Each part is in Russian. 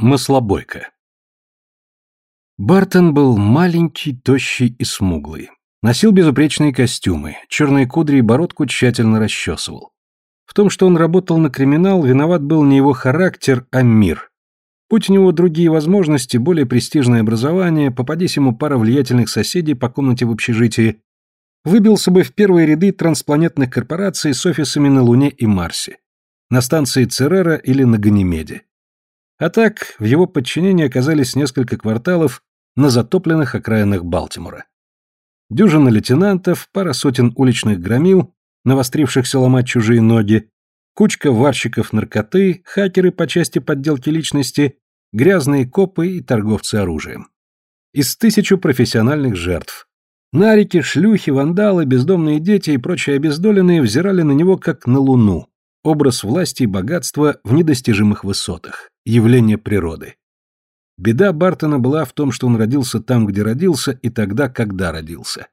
Маслобойка. Бартон был маленький, тощий и смуглый. Носил безупречные костюмы, черные кудри и бородку тщательно расчесывал. В том, что он работал на криминал, виноват был не его характер, а мир. Будь у него другие возможности, более престижное образование, попадись ему пара влиятельных соседей по комнате в общежитии, выбился бы в первые ряды транспланетных корпораций с офисами на Луне и Марсе, на станции Церера или на Ганимеде. А так, в его подчинении оказались несколько кварталов на затопленных окраинах Балтимора. Дюжина лейтенантов, пара сотен уличных громил, навострившихся ломать чужие ноги, кучка варщиков наркоты, хакеры по части подделки личности, грязные копы и торговцы оружием. Из тысячу профессиональных жертв. Нарики, шлюхи, вандалы, бездомные дети и прочие обездоленные взирали на него как на луну, образ власти и богатства в недостижимых высотах явление природы. Беда Бартона была в том, что он родился там, где родился, и тогда, когда родился.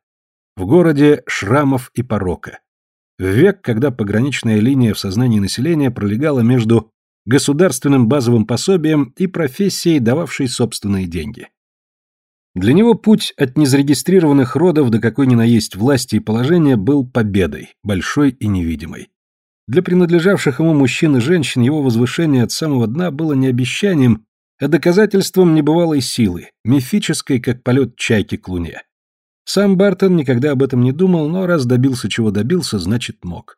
В городе шрамов и порока. В век, когда пограничная линия в сознании населения пролегала между государственным базовым пособием и профессией, дававшей собственные деньги. Для него путь от незарегистрированных родов до какой ни на есть власти и положения был победой, большой и невидимой. Для принадлежавших ему мужчин и женщин его возвышение от самого дна было не обещанием, а доказательством небывалой силы, мифической, как полет чайки к луне. Сам Бартон никогда об этом не думал, но раз добился чего добился, значит мог.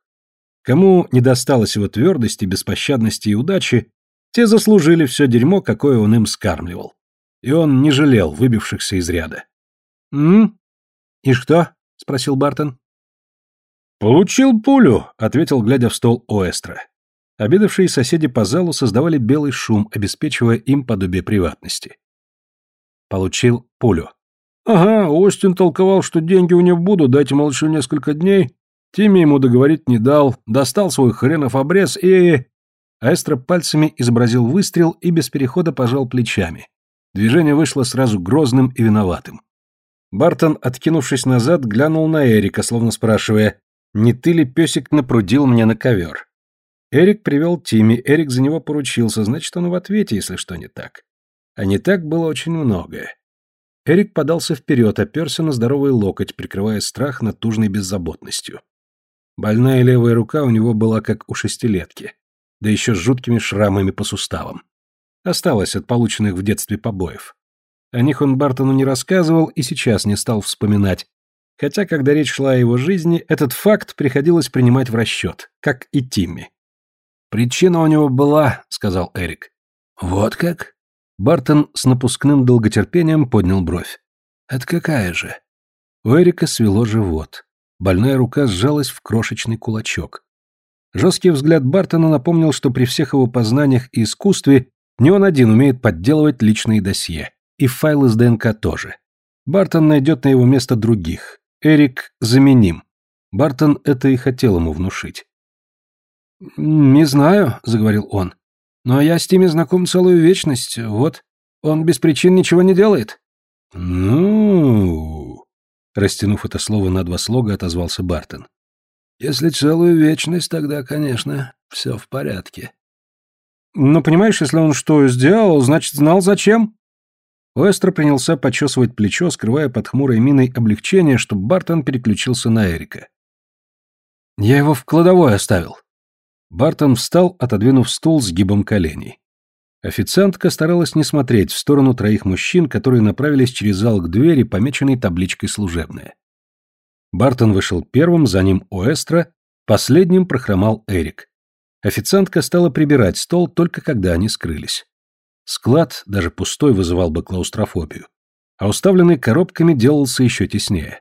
Кому не досталось его твердости, беспощадности и удачи, те заслужили все дерьмо, какое он им скармливал. И он не жалел выбившихся из ряда. «М? И что?» — спросил Бартон. «Получил пулю», — ответил, глядя в стол Оэстро. Обедавшие соседи по залу создавали белый шум, обеспечивая им подобие приватности. Получил пулю. «Ага, Остин толковал, что деньги у него будут, дайте молчу несколько дней. Тимми ему договорить не дал, достал свой хренов обрез и...» Аэстро пальцами изобразил выстрел и без перехода пожал плечами. Движение вышло сразу грозным и виноватым. Бартон, откинувшись назад, глянул на Эрика, словно спрашивая, не ты ли, песик, напрудил мне на ковер? Эрик привел Тимми, Эрик за него поручился, значит, он в ответе, если что не так. А не так было очень многое. Эрик подался вперед, оперся на здоровый локоть, прикрывая страх натужной беззаботностью. Больная левая рука у него была как у шестилетки, да еще с жуткими шрамами по суставам. Осталось от полученных в детстве побоев. О них он Бартону не рассказывал и сейчас не стал вспоминать, хотя, когда речь шла о его жизни, этот факт приходилось принимать в расчет, как и Тимми. «Причина у него была», — сказал Эрик. «Вот как?» Бартон с напускным долготерпением поднял бровь. «Это какая же?» У Эрика свело живот. Больная рука сжалась в крошечный кулачок. Жесткий взгляд Бартона напомнил, что при всех его познаниях и искусстве не он один умеет подделывать личные досье. И файлы с ДНК тоже. Бартон найдет на его место других, Эрик заменим. Бартон это и хотел ему внушить. «Не знаю», — заговорил он. «Но я с Тими знаком целую вечность. Вот, он без причин ничего не делает». «Ну...» Растянув это слово на два слога, отозвался Бартон. «Если целую вечность, тогда, конечно, все в порядке». «Но понимаешь, если он что сделал, значит, знал зачем?» Уэстро принялся почесывать плечо, скрывая под хмурой миной облегчение, чтобы Бартон переключился на Эрика. «Я его в кладовой оставил». Бартон встал, отодвинув стул с гибом коленей. Официантка старалась не смотреть в сторону троих мужчин, которые направились через зал к двери, помеченной табличкой «Служебная». Бартон вышел первым, за ним Уэстро, последним прохромал Эрик. Официантка стала прибирать стол только когда они скрылись. Склад, даже пустой, вызывал бы клаустрофобию. А уставленный коробками делался еще теснее.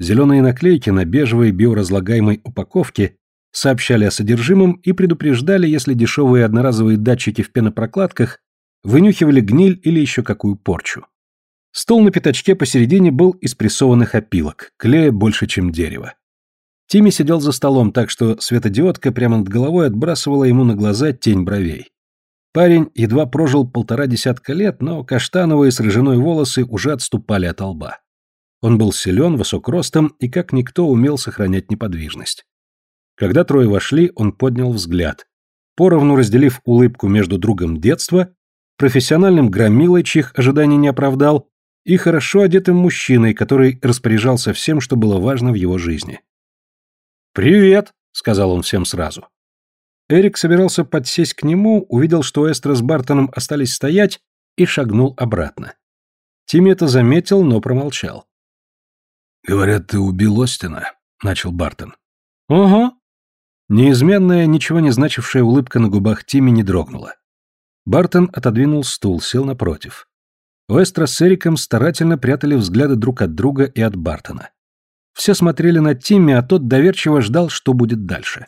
Зеленые наклейки на бежевой биоразлагаемой упаковке сообщали о содержимом и предупреждали, если дешевые одноразовые датчики в пенопрокладках вынюхивали гниль или еще какую порчу. Стол на пятачке посередине был из прессованных опилок, клея больше, чем дерево. Тимми сидел за столом так, что светодиодка прямо над головой отбрасывала ему на глаза тень бровей. Парень едва прожил полтора десятка лет, но каштановые с рыжиной волосы уже отступали от лба. Он был силен, высок ростом и как никто умел сохранять неподвижность. Когда трое вошли, он поднял взгляд, поровну разделив улыбку между другом детства профессиональным громилой, чьих ожиданий не оправдал, и хорошо одетым мужчиной, который распоряжался всем, что было важно в его жизни. «Привет», — сказал он всем сразу. Эрик собирался подсесть к нему, увидел, что Эстра с Бартоном остались стоять, и шагнул обратно. Тимми это заметил, но промолчал. «Говорят, ты убил Остина», — начал Бартон. «Ага». Неизменная, ничего не значившая улыбка на губах Тимми не дрогнула. Бартон отодвинул стул, сел напротив. Вестра с Эриком старательно прятали взгляды друг от друга и от Бартона. Все смотрели на Тимми, а тот доверчиво ждал, что будет дальше.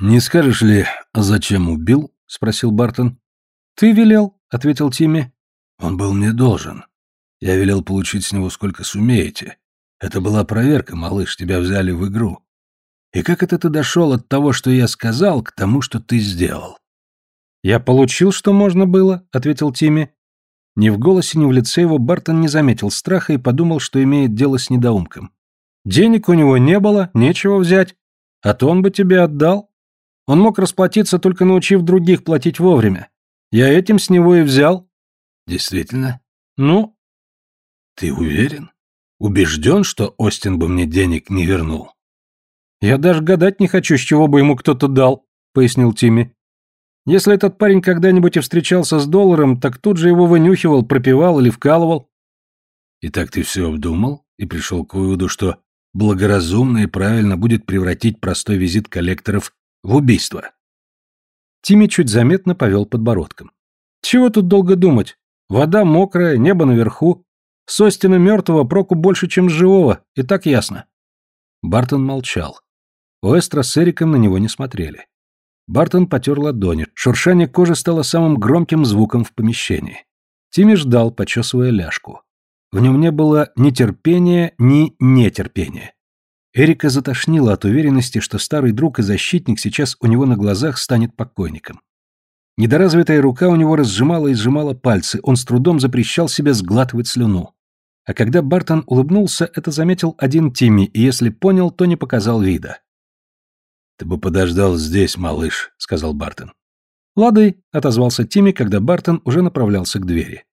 «Не скажешь ли, зачем убил?» — спросил Бартон. «Ты велел», — ответил Тимми. «Он был мне должен. Я велел получить с него сколько сумеете. Это была проверка, малыш, тебя взяли в игру. И как это ты дошел от того, что я сказал, к тому, что ты сделал?» «Я получил, что можно было», — ответил Тимми. Ни в голосе, ни в лице его Бартон не заметил страха и подумал, что имеет дело с недоумком. «Денег у него не было, нечего взять. А то он бы тебе отдал». Он мог расплатиться, только научив других платить вовремя. Я этим с него и взял. Действительно? Ну? Ты уверен? Убежден, что Остин бы мне денег не вернул? Я даже гадать не хочу, с чего бы ему кто-то дал, пояснил Тимми. Если этот парень когда-нибудь и встречался с долларом, так тут же его вынюхивал, пропивал или вкалывал. И так ты все обдумал и пришел к выводу, что благоразумно и правильно будет превратить простой визит коллекторов в убийство. Тимми чуть заметно повел подбородком. Чего тут долго думать? Вода мокрая, небо наверху. С Остина мертвого проку больше, чем живого, и так ясно. Бартон молчал. Уэстра с Эриком на него не смотрели. Бартон потер ладони. Шуршание кожи стало самым громким звуком в помещении. Тимми ждал, почесывая ляжку. В нем не было ни терпения, ни нетерпения. Эрика затошнило от уверенности, что старый друг и защитник сейчас у него на глазах станет покойником. Недоразвитая рука у него разжимала и сжимала пальцы, он с трудом запрещал себе сглатывать слюну. А когда Бартон улыбнулся, это заметил один Тимми, и если понял, то не показал вида. «Ты бы подождал здесь, малыш», — сказал Бартон. «Лады», — отозвался Тимми, когда Бартон уже направлялся к двери.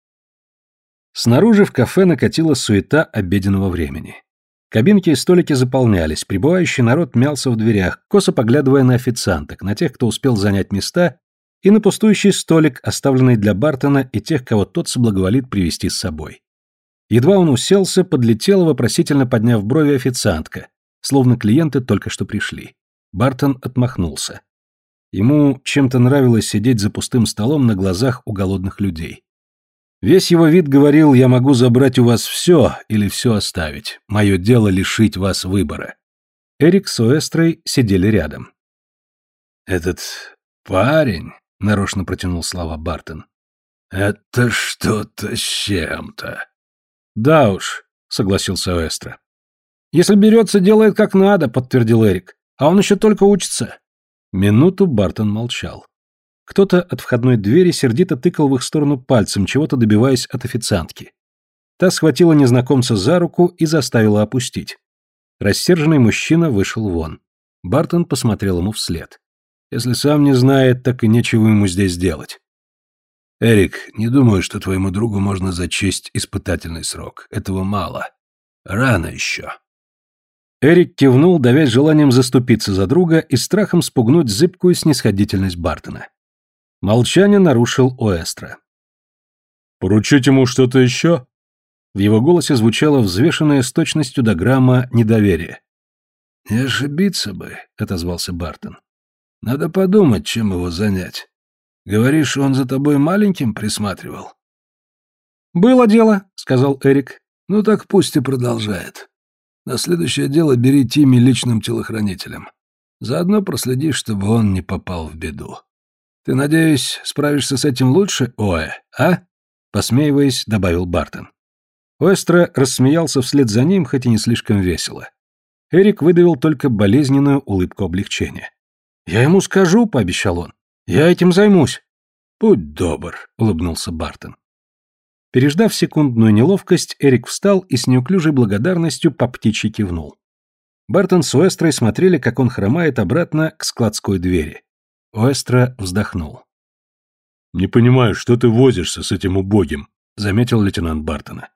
Снаружи в кафе накатила суета обеденного времени. Кабинки и столики заполнялись, прибывающий народ мялся в дверях, косо поглядывая на официанток, на тех, кто успел занять места, и на пустующий столик, оставленный для Бартона и тех, кого тот соблаговолит привести с собой. Едва он уселся, подлетела, вопросительно подняв брови официантка, словно клиенты только что пришли. Бартон отмахнулся. Ему чем-то нравилось сидеть за пустым столом на глазах у голодных людей. Весь его вид говорил, я могу забрать у вас все или все оставить. Мое дело лишить вас выбора. Эрик с Уэстрой сидели рядом. «Этот парень», — нарочно протянул слова Бартон, — «это что-то с чем-то». «Да уж», — согласился Уэстра. «Если берется, делает как надо», — подтвердил Эрик. «А он еще только учится». Минуту Бартон молчал. Кто-то от входной двери сердито тыкал в их сторону пальцем, чего-то добиваясь от официантки. Та схватила незнакомца за руку и заставила опустить. Рассерженный мужчина вышел вон. Бартон посмотрел ему вслед. Если сам не знает, так и нечего ему здесь делать. «Эрик, не думаю, что твоему другу можно зачесть испытательный срок. Этого мало. Рано еще». Эрик кивнул, давясь желанием заступиться за друга и страхом спугнуть зыбкую снисходительность Бартона. Молчание нарушил Оэстро. «Поручить ему что-то еще?» В его голосе звучало взвешенное с точностью до грамма недоверие. «Не ошибиться бы», — отозвался Бартон. «Надо подумать, чем его занять. Говоришь, он за тобой маленьким присматривал?» «Было дело», — сказал Эрик. «Ну так пусть и продолжает. На следующее дело бери Тимми личным телохранителем. Заодно проследи, чтобы он не попал в беду. «Ты, надеюсь, справишься с этим лучше, Оэ, а?» Посмеиваясь, добавил Бартон. Оэстро рассмеялся вслед за ним, хоть и не слишком весело. Эрик выдавил только болезненную улыбку облегчения. «Я ему скажу», — пообещал он. «Я этим займусь». «Будь добр», — улыбнулся Бартон. Переждав секундную неловкость, Эрик встал и с неуклюжей благодарностью по птичьи кивнул. Бартон с Уэстрой смотрели, как он хромает обратно к складской двери. Оэстро вздохнул. «Не понимаю, что ты возишься с этим убогим», — заметил лейтенант Бартона.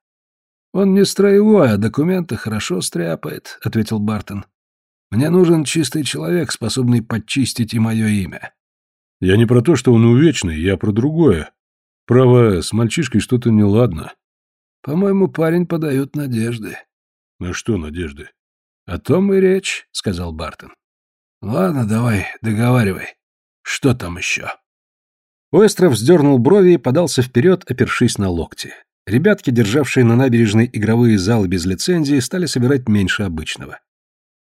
«Он не строевой, а документы хорошо стряпает», — ответил Бартон. «Мне нужен чистый человек, способный подчистить и мое имя». «Я не про то, что он увечный, я про другое. Право, с мальчишкой что-то неладно». «По-моему, парень подает надежды». «На что надежды?» «О том и речь», — сказал Бартон. «Ладно, давай, договаривай. Что там еще?» Уэстров вздернул брови и подался вперед, опершись на локти. Ребятки, державшие на набережной игровые залы без лицензии, стали собирать меньше обычного.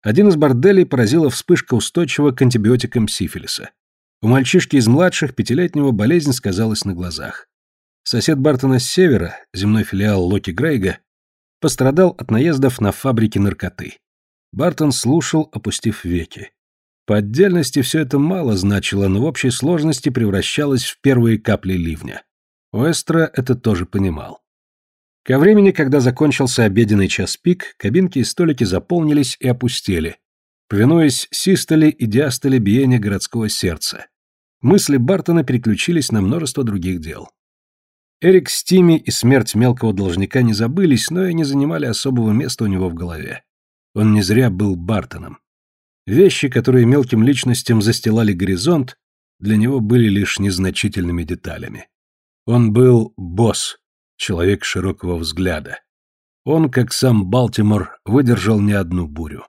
Один из борделей поразила вспышка устойчивого к антибиотикам сифилиса. У мальчишки из младших пятилетнего болезнь сказалась на глазах. Сосед Бартона с севера, земной филиал Локи Грейга, пострадал от наездов на фабрики наркоты. Бартон слушал, опустив веки. По отдельности все это мало значило, но в общей сложности превращалось в первые капли ливня. Уэстра это тоже понимал. Ко времени, когда закончился обеденный час пик, кабинки и столики заполнились и опустели, повинуясь систоле и диастоле биения городского сердца. Мысли Бартона переключились на множество других дел. Эрик Стими и смерть мелкого должника не забылись, но и не занимали особого места у него в голове. Он не зря был Бартоном. Вещи, которые мелким личностям застилали горизонт, для него были лишь незначительными деталями. Он был босс, человек широкого взгляда. Он, как сам Балтимор, выдержал не одну бурю.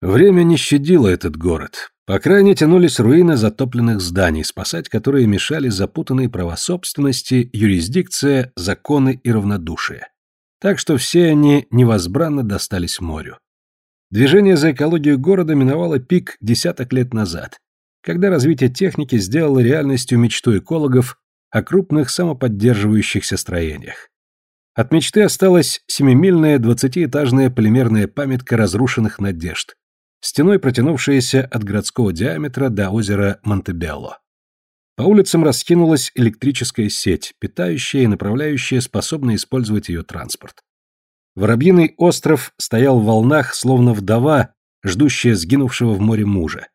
Время не щадило этот город. По крайней тянулись руины затопленных зданий, спасать которые мешали запутанные права собственности, юрисдикция, законы и равнодушие. Так что все они невозбранно достались морю. Движение за экологию города миновало пик десяток лет назад, когда развитие техники сделало реальностью мечту экологов о крупных самоподдерживающихся строениях. От мечты осталась семимильная двадцатиэтажная полимерная памятка разрушенных надежд, стеной протянувшаяся от городского диаметра до озера Монтебелло. По улицам раскинулась электрическая сеть, питающая и направляющая способная использовать ее транспорт. Воробьиный остров стоял в волнах, словно вдова, ждущая сгинувшего в море мужа.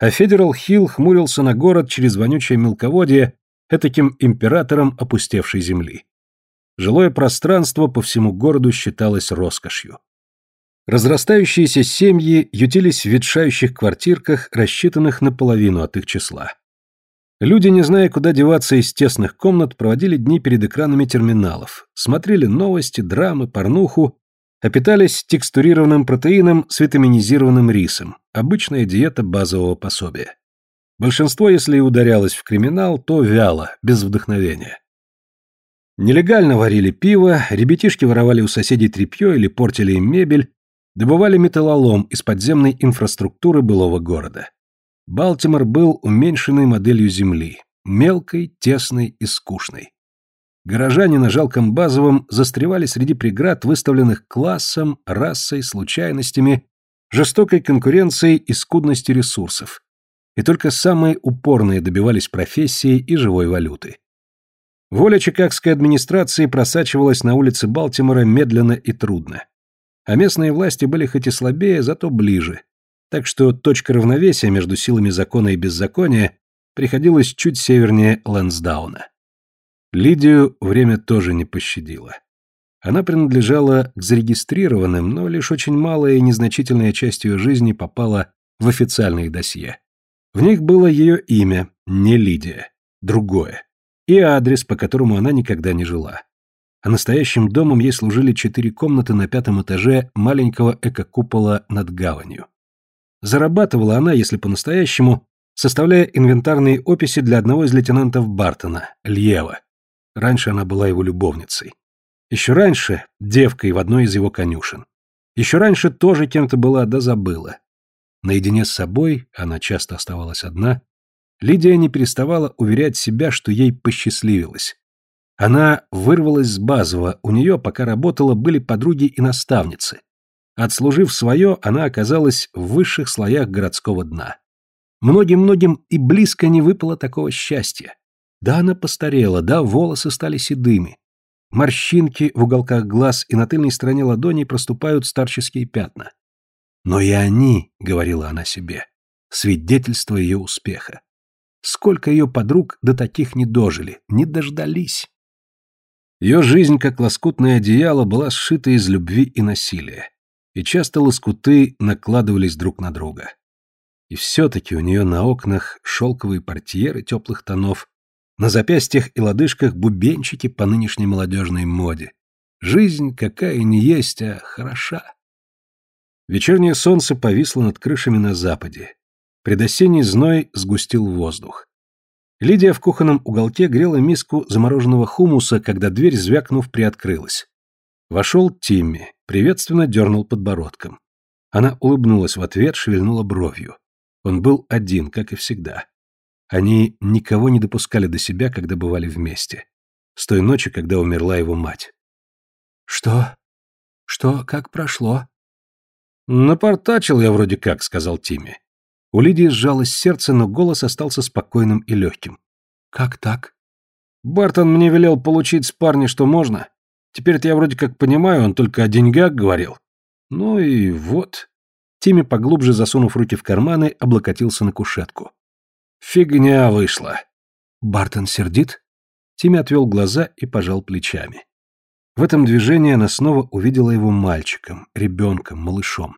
А Федерал Хилл хмурился на город через вонючее мелководье, этаким императором опустевшей земли. Жилое пространство по всему городу считалось роскошью. Разрастающиеся семьи ютились в ветшающих квартирках, рассчитанных на половину от их числа. Люди, не зная, куда деваться из тесных комнат, проводили дни перед экранами терминалов, смотрели новости, драмы, порнуху, а питались текстурированным протеином с витаминизированным рисом, обычная диета базового пособия. Большинство, если и ударялось в криминал, то вяло, без вдохновения. Нелегально варили пиво, ребятишки воровали у соседей тряпье или портили им мебель, добывали металлолом из подземной инфраструктуры былого города. Балтимор был уменьшенной моделью Земли, мелкой, тесной и скучной. Горожане на жалком базовом застревали среди преград, выставленных классом, расой, случайностями, жестокой конкуренцией и скудностью ресурсов. И только самые упорные добивались профессии и живой валюты. Воля чикагской администрации просачивалась на улицы Балтимора медленно и трудно. А местные власти были хоть и слабее, зато ближе, так что точка равновесия между силами закона и беззакония приходилась чуть севернее Лэнсдауна. Лидию время тоже не пощадило. Она принадлежала к зарегистрированным, но лишь очень малая и незначительная часть ее жизни попала в официальные досье. В них было ее имя, не Лидия, другое, и адрес, по которому она никогда не жила. А настоящим домом ей служили четыре комнаты на пятом этаже маленького эко-купола над гаванью. Зарабатывала она, если по-настоящему, составляя инвентарные описи для одного из лейтенантов Бартона, Льева. Раньше она была его любовницей. Еще раньше – девкой в одной из его конюшен. Еще раньше тоже кем-то была, да забыла. Наедине с собой, она часто оставалась одна, Лидия не переставала уверять себя, что ей посчастливилось. Она вырвалась с базового, у нее, пока работала, были подруги и наставницы. Отслужив свое, она оказалась в высших слоях городского дна. Многим-многим и близко не выпало такого счастья. Да, она постарела, да, волосы стали седыми. Морщинки в уголках глаз и на тыльной стороне ладоней проступают старческие пятна. Но и они, говорила она себе, свидетельство ее успеха. Сколько ее подруг до таких не дожили, не дождались. Ее жизнь, как лоскутное одеяло, была сшита из любви и насилия, и часто лоскуты накладывались друг на друга. И все-таки у нее на окнах шелковые портьеры теплых тонов, на запястьях и лодыжках бубенчики по нынешней молодежной моде. Жизнь какая не есть, а хороша. Вечернее солнце повисло над крышами на западе. Предосенний зной сгустил воздух. Лидия в кухонном уголке грела миску замороженного хумуса, когда дверь, звякнув, приоткрылась. Вошел Тимми, приветственно дернул подбородком. Она улыбнулась в ответ, шевельнула бровью. Он был один, как и всегда. Они никого не допускали до себя, когда бывали вместе. С той ночи, когда умерла его мать. «Что? Что? Как прошло?» «Напортачил я вроде как», — сказал Тимми. У Лидии сжалось сердце, но голос остался спокойным и легким. «Как так?» «Бартон мне велел получить с парня, что можно. Теперь-то я вроде как понимаю, он только о деньгах говорил. Ну и вот». Тимми, поглубже засунув руки в карманы, облокотился на кушетку. «Фигня вышла». «Бартон сердит?» Тимми отвел глаза и пожал плечами. В этом движении она снова увидела его мальчиком, ребенком, малышом.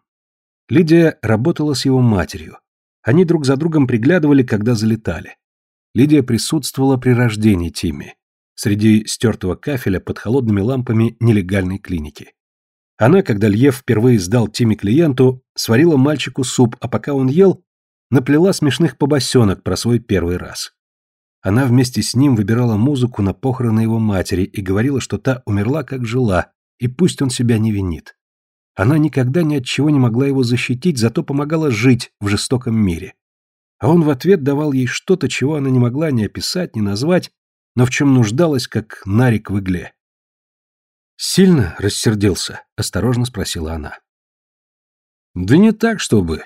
Лидия работала с его матерью. Они друг за другом приглядывали, когда залетали. Лидия присутствовала при рождении Тимми, среди стертого кафеля под холодными лампами нелегальной клиники. Она, когда Льев впервые сдал Тимми клиенту, сварила мальчику суп, а пока он ел, наплела смешных побосенок про свой первый раз. Она вместе с ним выбирала музыку на похороны его матери и говорила, что та умерла, как жила, и пусть он себя не винит. Она никогда ни от чего не могла его защитить, зато помогала жить в жестоком мире. А он в ответ давал ей что-то, чего она не могла ни описать, ни назвать, но в чем нуждалась, как нарик в игле. «Сильно рассердился?» — осторожно спросила она. «Да не так, чтобы.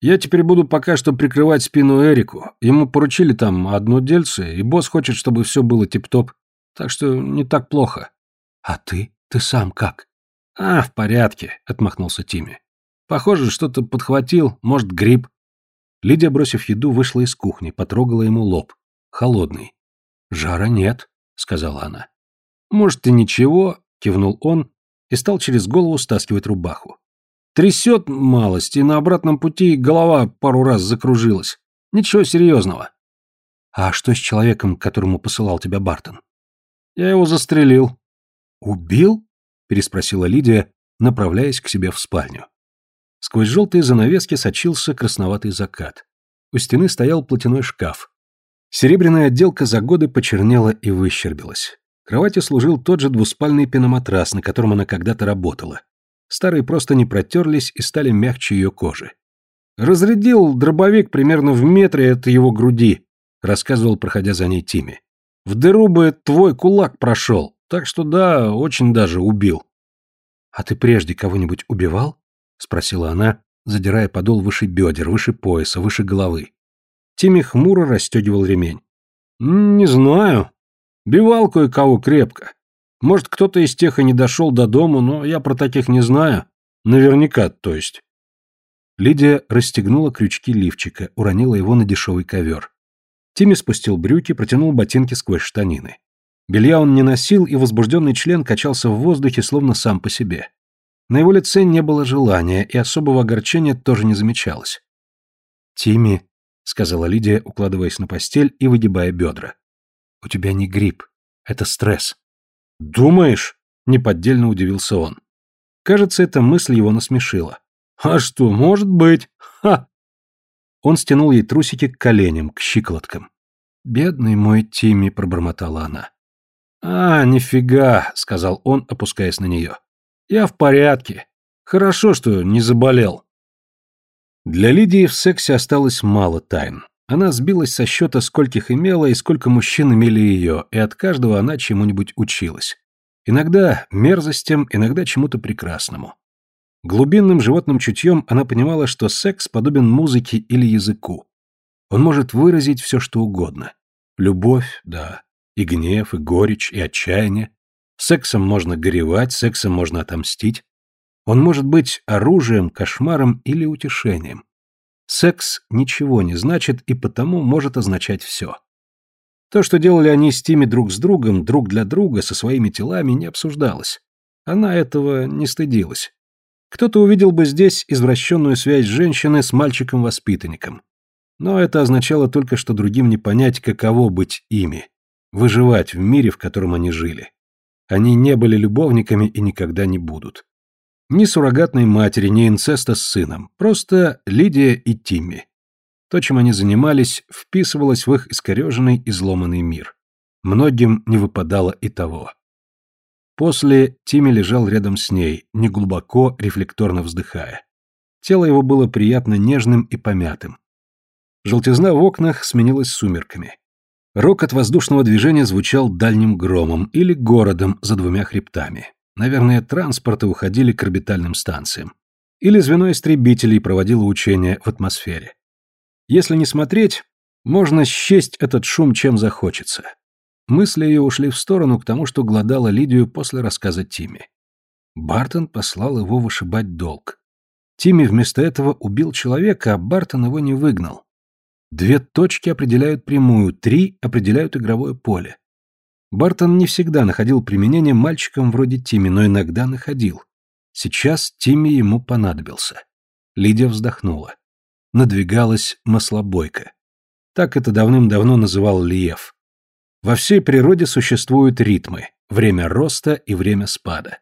Я теперь буду пока что прикрывать спину Эрику. Ему поручили там одно дельце, и босс хочет, чтобы все было тип-топ. Так что не так плохо». «А ты? Ты сам как?» «А, в порядке», — отмахнулся Тимми. «Похоже, что-то подхватил, может, грипп». Лидия, бросив еду, вышла из кухни, потрогала ему лоб. Холодный. «Жара нет», — сказала она. «Может, и ничего», — кивнул он и стал через голову стаскивать рубаху. «Трясет малость, и на обратном пути голова пару раз закружилась. Ничего серьезного». «А что с человеком, которому посылал тебя Бартон?» «Я его застрелил». «Убил?» переспросила Лидия, направляясь к себе в спальню. Сквозь желтые занавески сочился красноватый закат. У стены стоял платяной шкаф. Серебряная отделка за годы почернела и выщербилась. Кроватью служил тот же двуспальный пеноматрас, на котором она когда-то работала. Старые просто не протерлись и стали мягче ее кожи. «Разрядил дробовик примерно в метре от его груди», — рассказывал, проходя за ней Тимми. «В дыру бы твой кулак прошел. Так что да, очень даже убил. А ты прежде кого-нибудь убивал? Спросила она, задирая подол выше бедер, выше пояса, выше головы. Тимми хмуро расстегивал ремень. «Не знаю. Бивал кое-кого крепко. Может, кто-то из тех и не дошел до дома, но я про таких не знаю. Наверняка, то есть». Лидия расстегнула крючки лифчика, уронила его на дешевый ковер. Тимми спустил брюки, протянул ботинки сквозь штанины. Белья он не носил, и возбужденный член качался в воздухе, словно сам по себе. На его лице не было желания, и особого огорчения тоже не замечалось. «Тимми», — сказала Лидия, укладываясь на постель и выгибая бедра, — «у тебя не грипп, это стресс». «Думаешь?» — неподдельно удивился он. Кажется, эта мысль его насмешила. «А что, может быть? Ха!» Он стянул ей трусики к коленям, к щиколоткам. «Бедный мой Тимми», — пробормотала она. «А, нифига», — сказал он, опускаясь на нее. «Я в порядке. Хорошо, что не заболел». Для Лидии в сексе осталось мало тайн. Она сбилась со счета, скольких имела и сколько мужчин имели ее, и от каждого она чему-нибудь училась. Иногда мерзостям, иногда чему-то прекрасному. Глубинным животным чутьем она понимала, что секс подобен музыке или языку. Он может выразить все, что угодно. Любовь, да, и гнев, и горечь, и отчаяние. Сексом можно горевать, сексом можно отомстить. Он может быть оружием, кошмаром или утешением. Секс ничего не значит и потому может означать все. То, что делали они с Тими друг с другом, друг для друга, со своими телами, не обсуждалось. Она этого не стыдилась. Кто-то увидел бы здесь извращенную связь женщины с мальчиком-воспитанником. Но это означало только, что другим не понять, каково быть ими, выживать в мире, в котором они жили. Они не были любовниками и никогда не будут. Ни суррогатной матери, ни инцеста с сыном, просто Лидия и Тимми. То, чем они занимались, вписывалось в их искореженный, изломанный мир. Многим не выпадало и того. После Тимми лежал рядом с ней, неглубоко, рефлекторно вздыхая. Тело его было приятно нежным и помятым. Желтизна в окнах сменилась сумерками. Рок от воздушного движения звучал дальним громом или городом за двумя хребтами. Наверное, транспорты уходили к орбитальным станциям. Или звено истребителей проводило учения в атмосфере. Если не смотреть, можно счесть этот шум чем захочется. Мысли ее ушли в сторону к тому, что глодала Лидию после рассказа Тимми. Бартон послал его вышибать долг. Тимми вместо этого убил человека, а Бартон его не выгнал. Две точки определяют прямую, три определяют игровое поле. Бартон не всегда находил применение мальчикам вроде Тимми, но иногда находил. Сейчас Тимми ему понадобился. Лидия вздохнула. Надвигалась маслобойка. Так это давным-давно называл Лиев. Во всей природе существуют ритмы, время роста и время спада.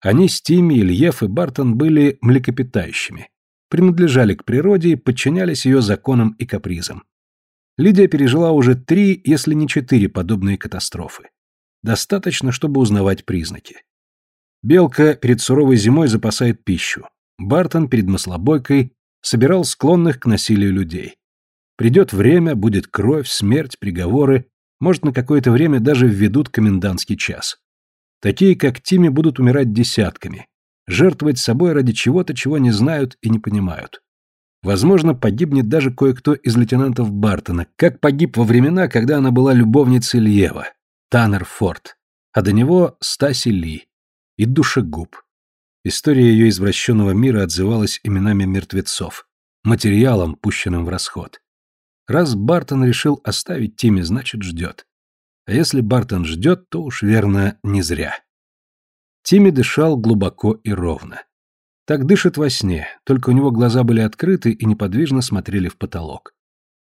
Они с Тимми, Ильев и Бартон были млекопитающими, принадлежали к природе и подчинялись ее законам и капризам. Лидия пережила уже три, если не четыре подобные катастрофы. Достаточно, чтобы узнавать признаки. Белка перед суровой зимой запасает пищу. Бартон перед маслобойкой собирал склонных к насилию людей. Придет время, будет кровь, смерть, приговоры, может, на какое-то время даже введут комендантский час. Такие, как Тими, будут умирать десятками, жертвовать собой ради чего-то, чего не знают и не понимают. Возможно, погибнет даже кое-кто из лейтенантов Бартона, как погиб во времена, когда она была любовницей Льева, Таннер Форд, а до него Стаси Ли и Душегуб. История ее извращенного мира отзывалась именами мертвецов, материалом, пущенным в расход. Раз Бартон решил оставить Тимми, значит, ждет. А если Бартон ждет, то уж верно, не зря. Тимми дышал глубоко и ровно. Так дышит во сне, только у него глаза были открыты и неподвижно смотрели в потолок.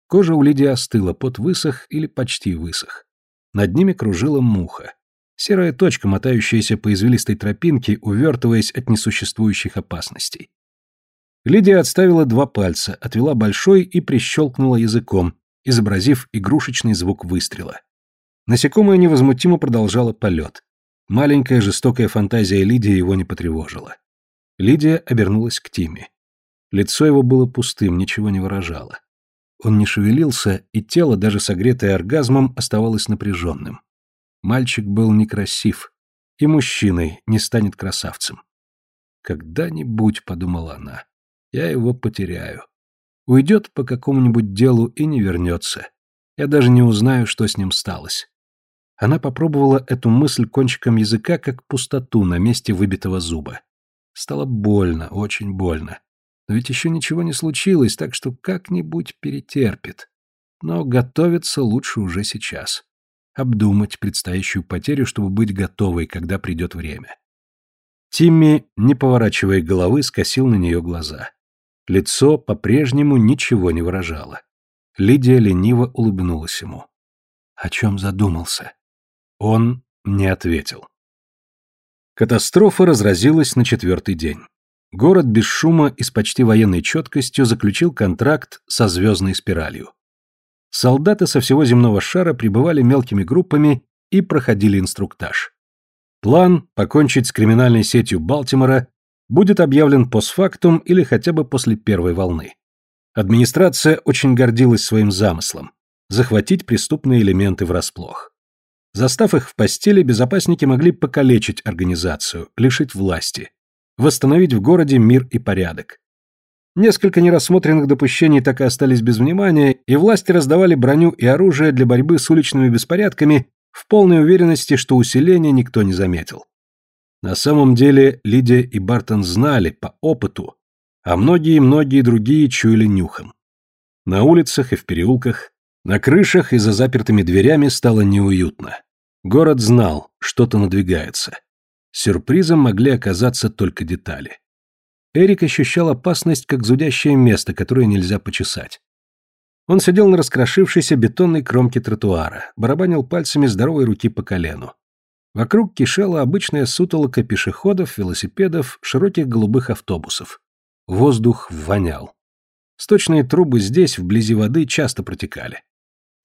Кожа у Лидии остыла, пот высох или почти высох. Над ними кружила муха. Серая точка, мотающаяся по извилистой тропинке, увертываясь от несуществующих опасностей. Лидия отставила два пальца, отвела большой и прищелкнула языком, изобразив игрушечный звук выстрела. Насекомое невозмутимо продолжало полет. Маленькая жестокая фантазия Лидии его не потревожила. Лидия обернулась к Тиме. Лицо его было пустым, ничего не выражало. Он не шевелился, и тело, даже согретое оргазмом, оставалось напряженным. Мальчик был некрасив, и мужчиной не станет красавцем. «Когда-нибудь», — подумала она, я его потеряю. Уйдет по какому-нибудь делу и не вернется. Я даже не узнаю, что с ним сталось. Она попробовала эту мысль кончиком языка, как пустоту на месте выбитого зуба. Стало больно, очень больно. Но ведь еще ничего не случилось, так что как-нибудь перетерпит. Но готовиться лучше уже сейчас. Обдумать предстоящую потерю, чтобы быть готовой, когда придет время. Тимми, не поворачивая головы, скосил на нее глаза. Лицо по-прежнему ничего не выражало. Лидия лениво улыбнулась ему. О чем задумался? Он не ответил. Катастрофа разразилась на четвертый день. Город без шума и с почти военной четкостью заключил контракт со звездной спиралью. Солдаты со всего земного шара прибывали мелкими группами и проходили инструктаж. План – покончить с криминальной сетью Балтимора будет объявлен постфактум или хотя бы после первой волны. Администрация очень гордилась своим замыслом – захватить преступные элементы врасплох. Застав их в постели, безопасники могли покалечить организацию, лишить власти, восстановить в городе мир и порядок. Несколько нерассмотренных допущений так и остались без внимания, и власти раздавали броню и оружие для борьбы с уличными беспорядками в полной уверенности, что усиления никто не заметил. На самом деле Лидия и Бартон знали по опыту, а многие-многие другие чуяли нюхом. На улицах и в переулках, на крышах и за запертыми дверями стало неуютно. Город знал, что-то надвигается. Сюрпризом могли оказаться только детали. Эрик ощущал опасность, как зудящее место, которое нельзя почесать. Он сидел на раскрошившейся бетонной кромке тротуара, барабанил пальцами здоровой руки по колену. Вокруг кишела обычная сутолока пешеходов, велосипедов, широких голубых автобусов. Воздух вонял. Сточные трубы здесь, вблизи воды, часто протекали.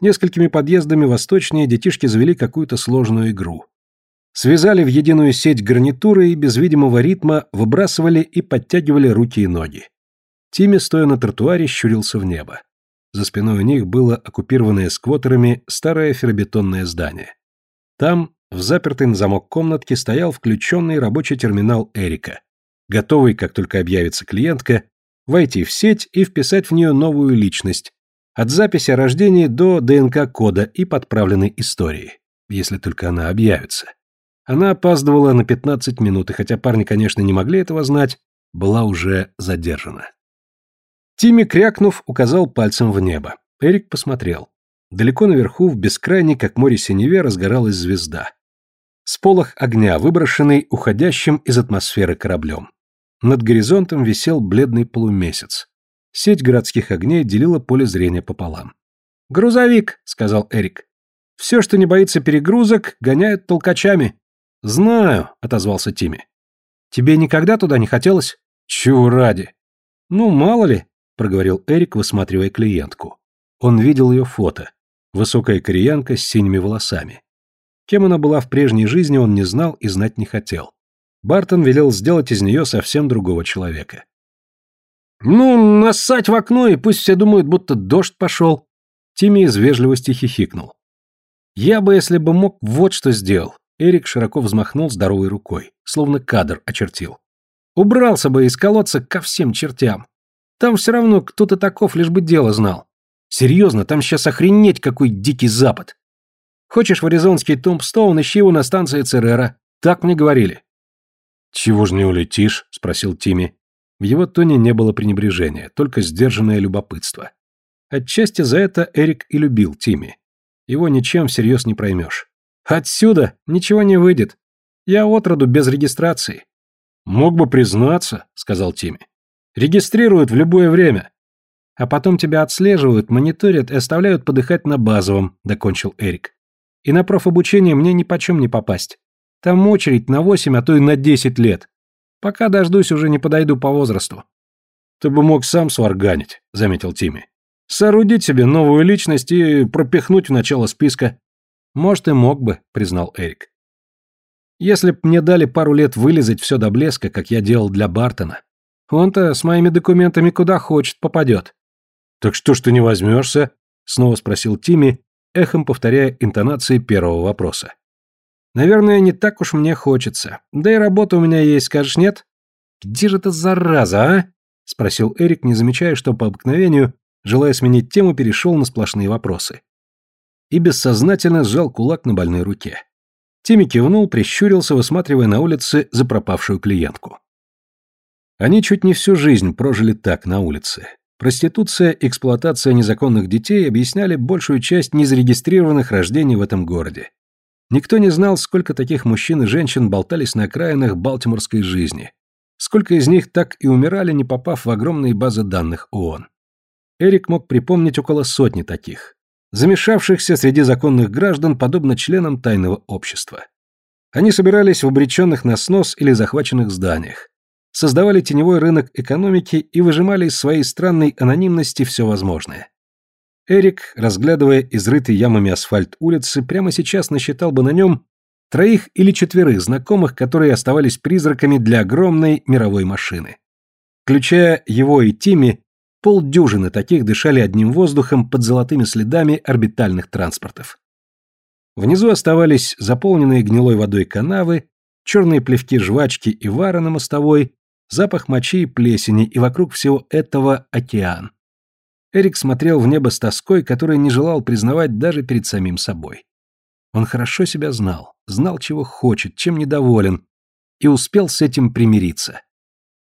Несколькими подъездами восточнее детишки завели какую-то сложную игру. Связали в единую сеть гарнитуры и без видимого ритма выбрасывали и подтягивали руки и ноги. Тимми, стоя на тротуаре, щурился в небо. За спиной у них было оккупированное сквотерами старое ферробетонное здание. Там, в запертой на замок комнатке, стоял включенный рабочий терминал Эрика, готовый, как только объявится клиентка, войти в сеть и вписать в нее новую личность, от записи о рождении до ДНК-кода и подправленной истории, если только она объявится. Она опаздывала на 15 минут, и хотя парни, конечно, не могли этого знать, была уже задержана. Тимми, крякнув, указал пальцем в небо. Эрик посмотрел. Далеко наверху, в бескрайней, как море синеве, разгоралась звезда. Сполох огня, выброшенный уходящим из атмосферы кораблем. Над горизонтом висел бледный полумесяц. Сеть городских огней делила поле зрения пополам. «Грузовик», — сказал Эрик. «Все, что не боится перегрузок, гоняют толкачами». «Знаю», — отозвался Тимми. «Тебе никогда туда не хотелось?» «Чего ради?» «Ну, мало ли», проговорил Эрик, высматривая клиентку. Он видел ее фото. Высокая кореянка с синими волосами. Кем она была в прежней жизни, он не знал и знать не хотел. Бартон велел сделать из нее совсем другого человека. «Ну, нассать в окно, и пусть все думают, будто дождь пошел». Тимми из вежливости хихикнул. «Я бы, если бы мог, вот что сделал». Эрик широко взмахнул здоровой рукой, словно кадр очертил. «Убрался бы из колодца ко всем чертям. Там все равно кто-то таков, лишь бы дело знал. Серьезно, там сейчас охренеть какой дикий запад. Хочешь в аризонский Тумпстоун, ищи его на станции Церера. Так мне говорили. «Чего ж не улетишь?» – спросил Тимми. В его тоне не было пренебрежения, только сдержанное любопытство. Отчасти за это Эрик и любил Тимми. Его ничем всерьез не проймешь. «Отсюда ничего не выйдет. Я отроду без регистрации». «Мог бы признаться», — сказал Тимми. Регистрируют в любое время. А потом тебя отслеживают, мониторят и оставляют подыхать на базовом, докончил Эрик. И на профобучение мне ни почем не попасть. Там очередь на восемь, а то и на десять лет. Пока дождусь, уже не подойду по возрасту. Ты бы мог сам сварганить, заметил Тимми. Соорудить себе новую личность и пропихнуть в начало списка. Может, и мог бы, признал Эрик. Если б мне дали пару лет вылезать все до блеска, как я делал для Бартона, он-то с моими документами куда хочет попадет. Так что ж ты не возьмешься? Снова спросил Тимми, эхом повторяя интонации первого вопроса. Наверное, не так уж мне хочется. Да и работа у меня есть, скажешь нет? Где же эта зараза, а? Спросил Эрик, не замечая, что по обыкновению, желая сменить тему, перешел на сплошные вопросы. И бессознательно сжал кулак на больной руке. Тимми кивнул, прищурился, высматривая на улице запропавшую клиентку. Они чуть не всю жизнь прожили так, на улице. Проституция, эксплуатация незаконных детей объясняли большую часть незарегистрированных рождений в этом городе. Никто не знал, сколько таких мужчин и женщин болтались на окраинах балтиморской жизни. Сколько из них так и умирали, не попав в огромные базы данных ООН. Эрик мог припомнить около сотни таких, замешавшихся среди законных граждан, подобно членам тайного общества. Они собирались в обреченных на снос или захваченных зданиях, создавали теневой рынок экономики и выжимали из своей странной анонимности все возможное. Эрик, разглядывая изрытый ямами асфальт улицы, прямо сейчас насчитал бы на нем троих или четверых знакомых, которые оставались призраками для огромной мировой машины. Включая его и Тими, полдюжины таких дышали одним воздухом под золотыми следами орбитальных транспортов. Внизу оставались заполненные гнилой водой канавы, черные плевки жвачки и вара на мостовой, запах мочи и плесени, и вокруг всего этого океан. Эрик смотрел в небо с тоской, которой не желал признавать даже перед самим собой. Он хорошо себя знал, знал, чего хочет, чем недоволен, и успел с этим примириться.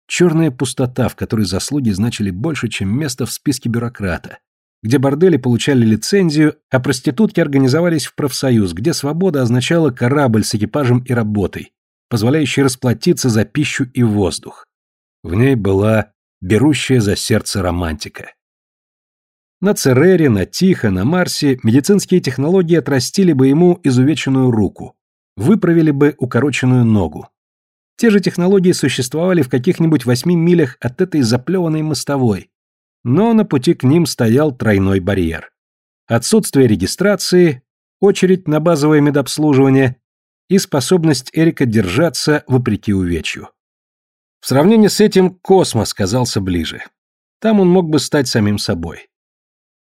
Черная пустота, в которой заслуги значили больше, чем место в списке бюрократа, где бордели получали лицензию, а проститутки организовались в профсоюз, где свобода означала корабль с экипажем и работой, позволяющий расплатиться за пищу и воздух. В ней была берущая за сердце романтика. На Церере, на Тихо, на Марсе медицинские технологии отрастили бы ему изувеченную руку, выправили бы укороченную ногу. Те же технологии существовали в каких-нибудь восьми милях от этой заплеванной мостовой, но на пути к ним стоял тройной барьер. Отсутствие регистрации, очередь на базовое медобслуживание и способность Эрика держаться вопреки увечью. В сравнении с этим космос казался ближе. Там он мог бы стать самим собой.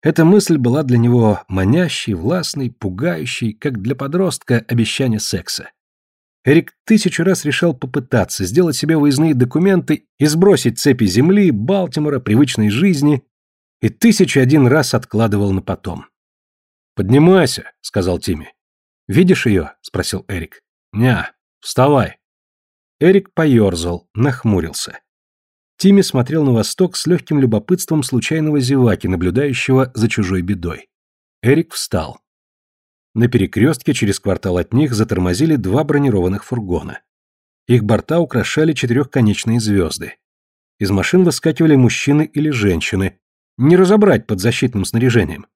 Эта мысль была для него манящей, властной, пугающей, как для подростка обещание секса. Эрик тысячу раз решал попытаться сделать себе выездные документы и сбросить цепи земли, Балтимора, привычной жизни, и тысячу один раз откладывал на потом. «Поднимайся», — сказал Тимми. «Видишь ее?» — спросил Эрик. «Ня, вставай». Эрик поерзал, нахмурился. Тимми смотрел на восток с легким любопытством случайного зеваки, наблюдающего за чужой бедой. Эрик встал. На перекрестке через квартал от них затормозили два бронированных фургона. Их борта украшали четырехконечные звезды. Из машин выскакивали мужчины или женщины. Не разобрать под защитным снаряжением.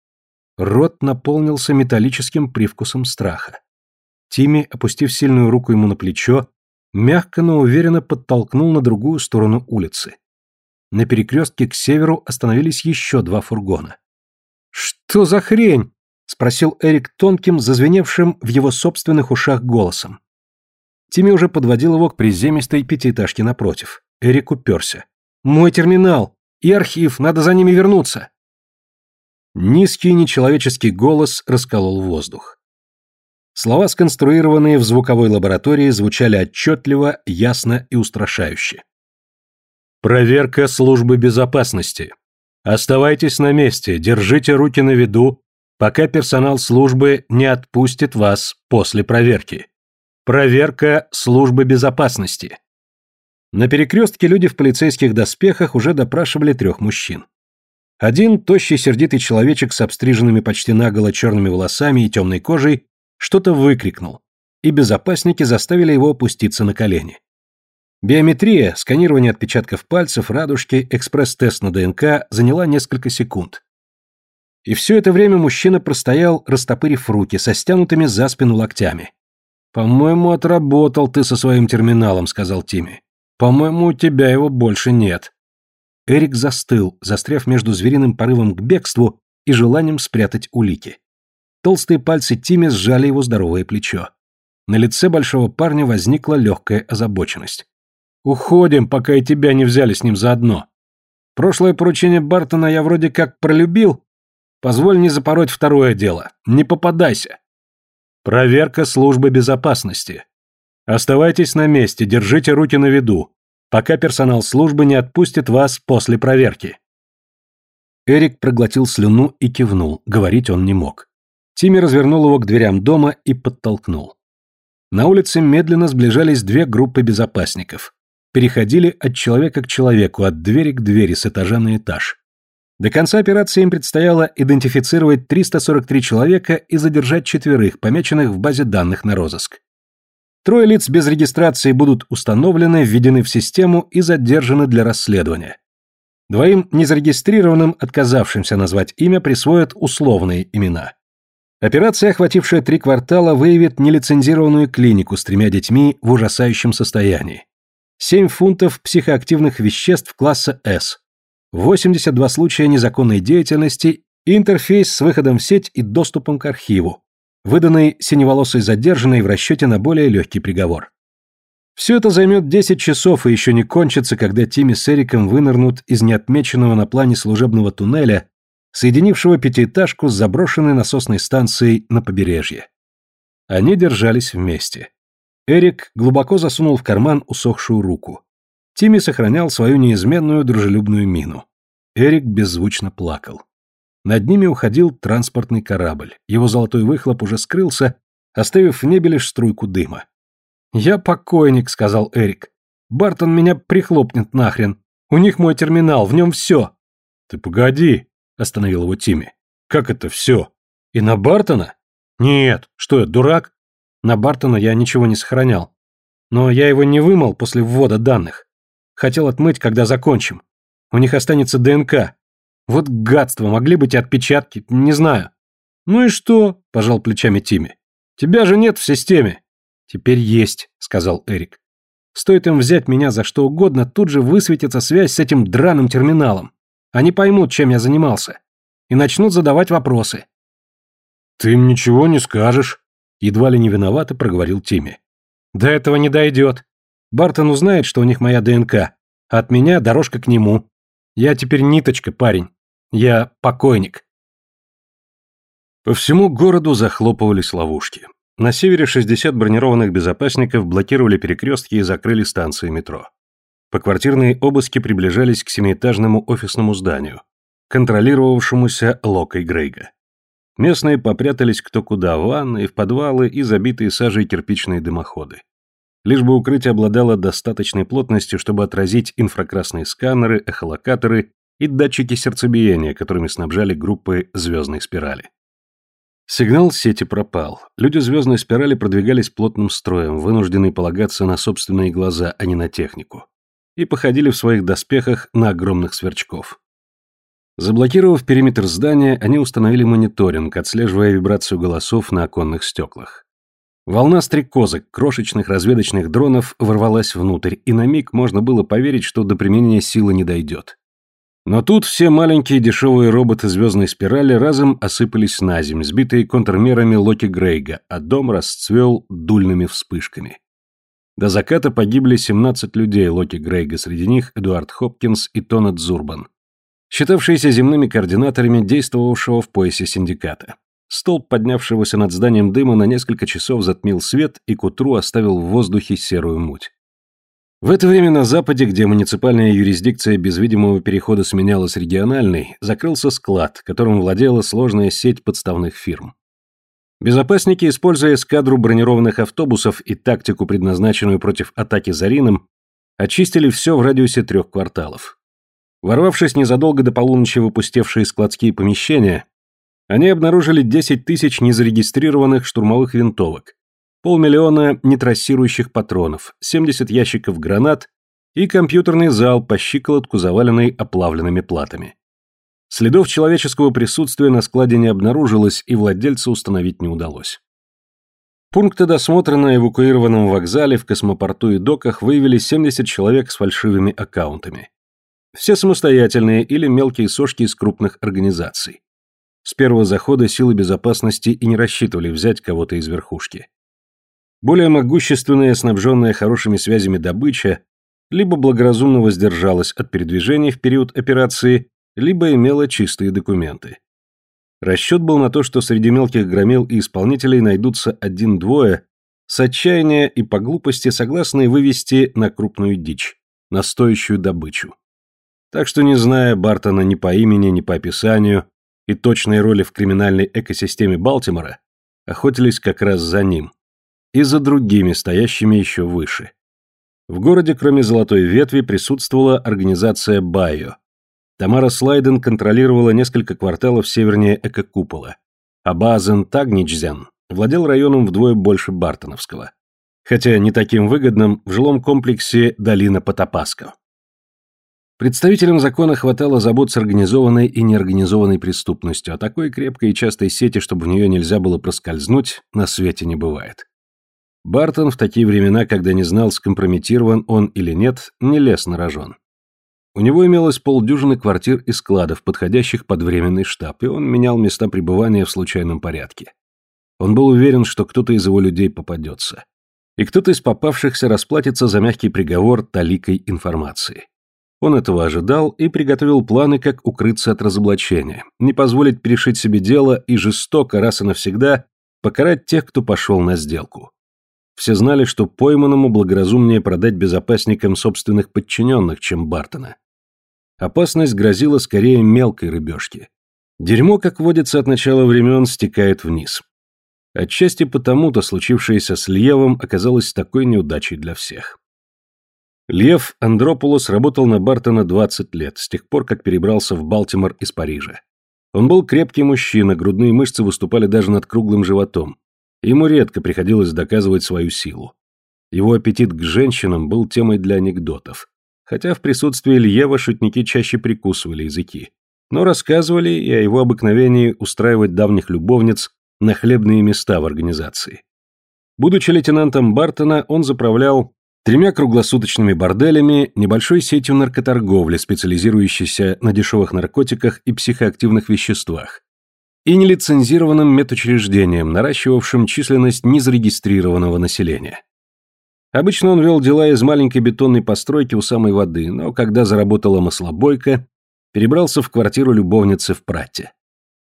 Рот наполнился металлическим привкусом страха. Тимми, опустив сильную руку ему на плечо, мягко, но уверенно подтолкнул на другую сторону улицы. На перекрестке к северу остановились еще два фургона. «Что за хрень?» — спросил Эрик тонким, зазвеневшим в его собственных ушах голосом. Тимми уже подводил его к приземистой пятиэтажке напротив. Эрик уперся. «Мой терминал! И архив! Надо за ними вернуться!» Низкий нечеловеческий голос расколол воздух. Слова, сконструированные в звуковой лаборатории, звучали отчетливо, ясно и устрашающе. «Проверка службы безопасности. Оставайтесь на месте, держите руки на виду, пока персонал службы не отпустит вас после проверки. Проверка службы безопасности». На перекрестке люди в полицейских доспехах уже допрашивали трех мужчин. Один, тощий сердитый человечек с обстриженными почти наголо черными волосами и темной кожей, что-то выкрикнул, и безопасники заставили его опуститься на колени. Биометрия, сканирование отпечатков пальцев, радужки, экспресс-тест на ДНК заняла несколько секунд. И все это время мужчина простоял, растопырив руки, со стянутыми за спину локтями. «По-моему, отработал ты со своим терминалом», — сказал Тимми. «По-моему, у тебя его больше нет». Эрик застыл, застряв между звериным порывом к бегству и желанием спрятать улики. Толстые пальцы Тимми сжали его здоровое плечо. На лице большого парня возникла легкая озабоченность. «Уходим, пока и тебя не взяли с ним заодно. Прошлое поручение Бартона я вроде как пролюбил. Позволь не запороть второе дело. Не попадайся». «Проверка службы безопасности. Оставайтесь на месте, держите руки на виду, пока персонал службы не отпустит вас после проверки». Эрик проглотил слюну и кивнул, говорить он не мог. Тимми развернул его к дверям дома и подтолкнул. На улице медленно сближались две группы безопасников. Переходили от человека к человеку, от двери к двери, с этажа на этаж. До конца операции им предстояло идентифицировать 343 человека и задержать четверых, помеченных в базе данных на розыск. Трое лиц без регистрации будут установлены, введены в систему и задержаны для расследования. Двоим незарегистрированным, отказавшимся назвать имя, присвоят условные имена. Операция, охватившая три квартала, выявит нелицензированную клинику с тремя детьми в ужасающем состоянии. Семь фунтов психоактивных веществ класса С. 82 случая незаконной деятельности, интерфейс с выходом в сеть и доступом к архиву, выданный синеволосой задержанной в расчете на более легкий приговор. Все это займет 10 часов и еще не кончится, когда Тимми с Эриком вынырнут из неотмеченного на плане служебного туннеля соединившего пятиэтажку с заброшенной насосной станцией на побережье. Они держались вместе. Эрик глубоко засунул в карман усохшую руку. Тимми сохранял свою неизменную дружелюбную мину. Эрик беззвучно плакал. Над ними уходил транспортный корабль. Его золотой выхлоп уже скрылся, оставив в небе лишь струйку дыма. «Я покойник», — сказал Эрик. Бартон меня прихлопнет нахрен. У них мой терминал, в нем все. Ты погоди, остановил его Тимми. Как это все? И на Бартона? Нет, что я, дурак? На Бартона я ничего не сохранял. Но я его не вымыл после ввода данных. Хотел отмыть, когда закончим. У них останется ДНК. Вот гадство, могли быть отпечатки, не знаю. Ну и что? Пожал плечами Тимми. Тебя же нет в системе. Теперь есть, сказал Эрик. Стоит им взять меня за что угодно, тут же высветится связь с этим драным терминалом. Они поймут, чем я занимался. И начнут задавать вопросы. Ты им ничего не скажешь, едва ли не виновато проговорил Тимми. До этого не дойдет. Бартон узнает, что у них моя ДНК, а от меня дорожка к нему. Я теперь ниточка, парень. Я покойник. По всему городу захлопывались ловушки. На севере 60 бронированных безопасников блокировали перекрестки и закрыли станции метро. Поквартирные обыски приближались к семиэтажному офисному зданию, контролировавшемуся Локой Грейга. Местные попрятались кто куда, в ванны, в подвалы и забитые сажей кирпичные дымоходы. Лишь бы укрытие обладало достаточной плотностью, чтобы отразить инфракрасные сканеры, эхолокаторы и датчики сердцебиения, которыми снабжали группы звездной спирали. Сигнал сети пропал. Люди звездной спирали продвигались плотным строем, вынужденные полагаться на собственные глаза, а не на технику. И походили в своих доспехах на огромных сверчков. Заблокировав периметр здания, они установили мониторинг, отслеживая вибрацию голосов на оконных стеклах. Волна стрекозок, крошечных разведочных дронов ворвалась внутрь, и на миг можно было поверить, что до применения силы не дойдет. Но тут все маленькие дешевые роботы звездной спирали разом осыпались на земь, сбитые контрмерами Локи Грейга, а дом расцвел дульными вспышками. До заката погибли 17 людей Локи Грейга, среди них Эдуард Хопкинс и Тонат Зурбан, считавшиеся земными координаторами действовавшего в поясе синдиката. Столб поднявшегося над зданием дыма на несколько часов затмил свет и к утру оставил в воздухе серую муть. В это время на Западе, где муниципальная юрисдикция без видимого перехода сменялась региональной, закрылся склад, которым владела сложная сеть подставных фирм. Безопасники, используя эскадру бронированных автобусов и тактику, предназначенную против атаки Зарином, очистили все в радиусе трех кварталов. Ворвавшись незадолго до полуночи в опустевшие складские помещения, они обнаружили 10 тысяч незарегистрированных штурмовых винтовок, полмиллиона нетрассирующих патронов, 70 ящиков гранат и компьютерный зал по щиколотку, заваленный оплавленными платами. Следов человеческого присутствия на складе не обнаружилось, и владельца установить не удалось. Пункты досмотра на эвакуированном вокзале, в космопорту и доках выявили 70 человек с фальшивыми аккаунтами. Все самостоятельные или мелкие сошки из крупных организаций. С первого захода силы безопасности и не рассчитывали взять кого-то из верхушки. Более могущественная, снабженная хорошими связями добыча, либо благоразумно воздержалась от передвижений в период операции, либо имела чистые документы. Расчет был на то, что среди мелких громил и исполнителей найдутся один-двое, с отчаяния и по глупости согласные вывести на крупную дичь, на стоящую добычу. Так что, не зная Бартона ни по имени, ни по описанию и точной роли в криминальной экосистеме Балтимора, охотились как раз за ним и за другими, стоящими еще выше. В городе, кроме «Золотой ветви», присутствовала организация «Байо». Тамара Слайден контролировала несколько кварталов севернее Экокупола, а Базен Тагничзян владел районом вдвое больше Бартоновского, хотя не таким выгодным в жилом комплексе Долина Потапаско. Представителям закона хватало забот с организованной и неорганизованной преступностью, а такой крепкой и частой сети, чтобы в нее нельзя было проскользнуть, на свете не бывает. Бартон в такие времена, когда не знал, скомпрометирован он или нет, не лез на рожон. У него имелось полдюжины квартир и складов, подходящих под временный штаб, и он менял места пребывания в случайном порядке. Он был уверен, что кто-то из его людей попадется. И кто-то из попавшихся расплатится за мягкий приговор таликой информации. Он этого ожидал и приготовил планы, как укрыться от разоблачения, не позволить перешить себе дело и жестоко раз и навсегда покарать тех, кто пошел на сделку. Все знали, что пойманному благоразумнее продать безопасникам собственных подчиненных, чем Бартона. Опасность грозила скорее мелкой рыбешке. Дерьмо, как водится от начала времен, стекает вниз. Отчасти потому-то случившееся с Льевом оказалось такой неудачей для всех. Лев Андропулос работал на Бартона 20 лет, с тех пор, как перебрался в Балтимор из Парижа. Он был крепкий мужчина, грудные мышцы выступали даже над круглым животом. Ему редко приходилось доказывать свою силу. Его аппетит к женщинам был темой для анекдотов. Хотя в присутствии Ильева шутники чаще прикусывали языки. Но рассказывали и о его обыкновении устраивать давних любовниц на хлебные места в организации. Будучи лейтенантом Бартона, он заправлял тремя круглосуточными борделями, небольшой сетью наркоторговли, специализирующейся на дешевых наркотиках и психоактивных веществах, и нелицензированным медучреждением, наращивавшим численность незарегистрированного населения. Обычно он вел дела из маленькой бетонной постройки у самой воды, но когда заработала маслобойка, перебрался в квартиру любовницы в Пратте.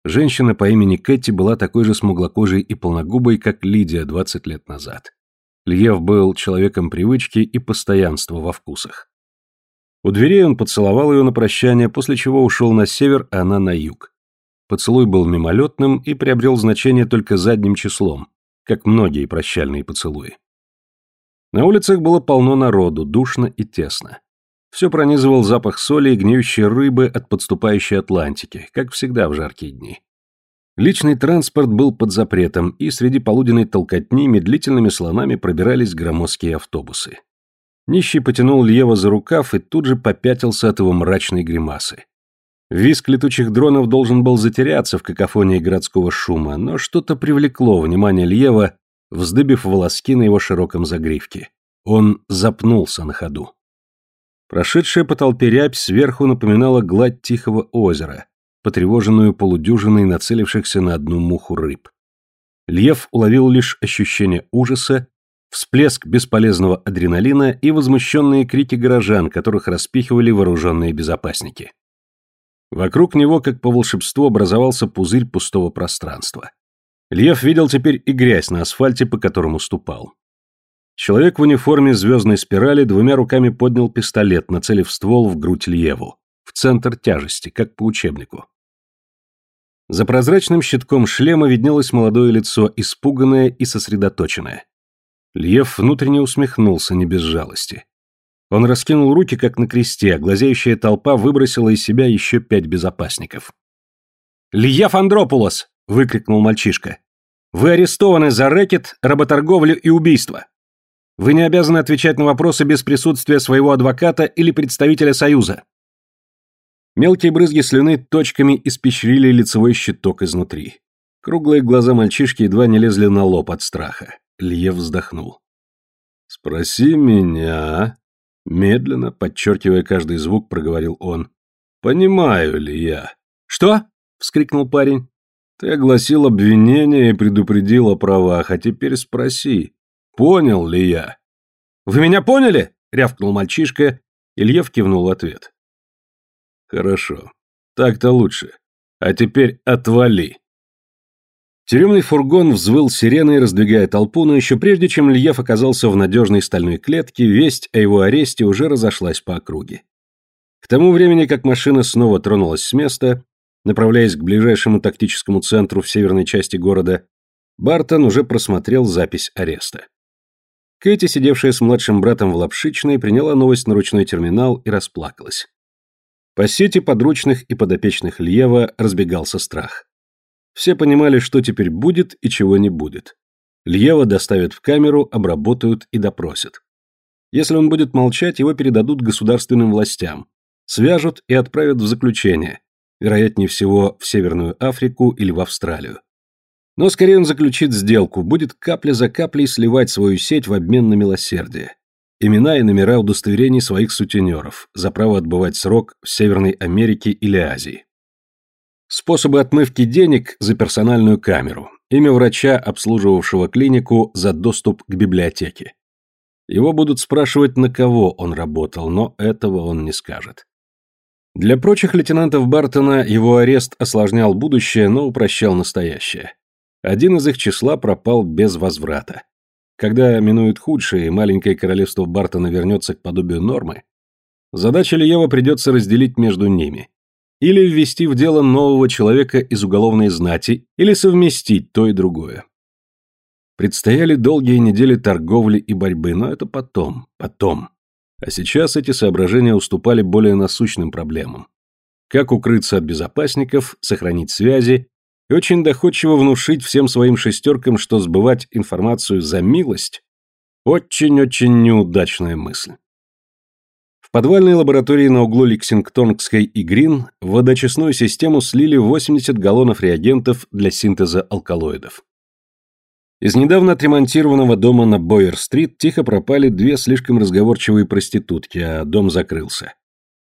Женщина по имени Кэти была такой же смуглокожей и полногубой, как Лидия 20 лет назад. Льев был человеком привычки и постоянства во вкусах. У дверей он поцеловал ее на прощание, после чего ушел на север, а она на юг. Поцелуй был мимолетным и приобрел значение только задним числом, как многие прощальные поцелуи. На улицах было полно народу, душно и тесно. Все пронизывал запах соли и гниющей рыбы от подступающей Атлантики, как всегда в жаркие дни. Личный транспорт был под запретом, и среди полуденной толкотни медлительными слонами пробирались громоздкие автобусы. Нищий потянул Льева за рукав и тут же попятился от его мрачной гримасы. Виск летучих дронов должен был затеряться в какофонии городского шума, но что-то привлекло внимание Льева вздыбив волоски на его широком загривке. Он запнулся на ходу. Прошедшая по толпе рябь сверху напоминала гладь тихого озера, потревоженную полудюжиной нацелившихся на одну муху рыб. Лев уловил лишь ощущение ужаса, всплеск бесполезного адреналина и возмущенные крики горожан, которых распихивали вооруженные безопасники. Вокруг него, как по волшебству, образовался пузырь пустого пространства. Лев видел теперь и грязь на асфальте, по которому ступал. Человек в униформе звездной спирали двумя руками поднял пистолет, нацелив ствол в грудь Льеву, в центр тяжести, как по учебнику. За прозрачным щитком шлема виднелось молодое лицо, испуганное и сосредоточенное. Льев внутренне усмехнулся, не без жалости. Он раскинул руки, как на кресте, а глазеющая толпа выбросила из себя еще пять безопасников. «Льев Андропулос!» — выкрикнул мальчишка. «Вы арестованы за рэкет, работорговлю и убийство. Вы не обязаны отвечать на вопросы без присутствия своего адвоката или представителя Союза». Мелкие брызги слюны точками испещрили лицевой щиток изнутри. Круглые глаза мальчишки едва не лезли на лоб от страха. Льев вздохнул. «Спроси меня», — медленно, подчеркивая каждый звук, проговорил он. «Понимаю ли я?» «Что?» — вскрикнул парень. Ты огласил обвинение и предупредил о правах, а теперь спроси, понял ли я? Вы меня поняли? рявкнул мальчишка, Ильев кивнул в ответ. Хорошо. Так-то лучше. А теперь отвали. Тюремный фургон взвыл сиреной, раздвигая толпу, но еще прежде, чем Ильев оказался в надежной стальной клетке, весть о его аресте уже разошлась по округе. К тому времени, как машина снова тронулась с места, Направляясь к ближайшему тактическому центру в северной части города, Бартон уже просмотрел запись ареста. Кэти, сидевшая с младшим братом в Лапшичной, приняла новость на ручной терминал и расплакалась. По сети подручных и подопечных Льева разбегался страх. Все понимали, что теперь будет и чего не будет. Льева доставят в камеру, обработают и допросят. Если он будет молчать, его передадут государственным властям, свяжут и отправят в заключение, вероятнее всего в Северную Африку или в Австралию. Но скорее он заключит сделку, будет капля за каплей сливать свою сеть в обмен на милосердие. Имена и номера удостоверений своих сутенеров за право отбывать срок в Северной Америке или Азии. Способы отмывки денег за персональную камеру. Имя врача, обслуживавшего клинику, за доступ к библиотеке. Его будут спрашивать, на кого он работал, но этого он не скажет. Для прочих лейтенантов Бартона его арест осложнял будущее, но упрощал настоящее. Один из их числа пропал без возврата. Когда минует худшее и маленькое королевство Бартона вернется к подобию нормы, задача Лиева придется разделить между ними. Или ввести в дело нового человека из уголовной знати, или совместить то и другое. Предстояли долгие недели торговли и борьбы, но это потом, потом. А сейчас эти соображения уступали более насущным проблемам. Как укрыться от безопасников, сохранить связи и очень доходчиво внушить всем своим шестеркам, что сбывать информацию за милость – очень-очень неудачная мысль. В подвальной лаборатории на углу Лексингтонской и Грин в водочистную систему слили 80 галлонов реагентов для синтеза алкалоидов. Из недавно отремонтированного дома на Бойер-стрит тихо пропали две слишком разговорчивые проститутки, а дом закрылся.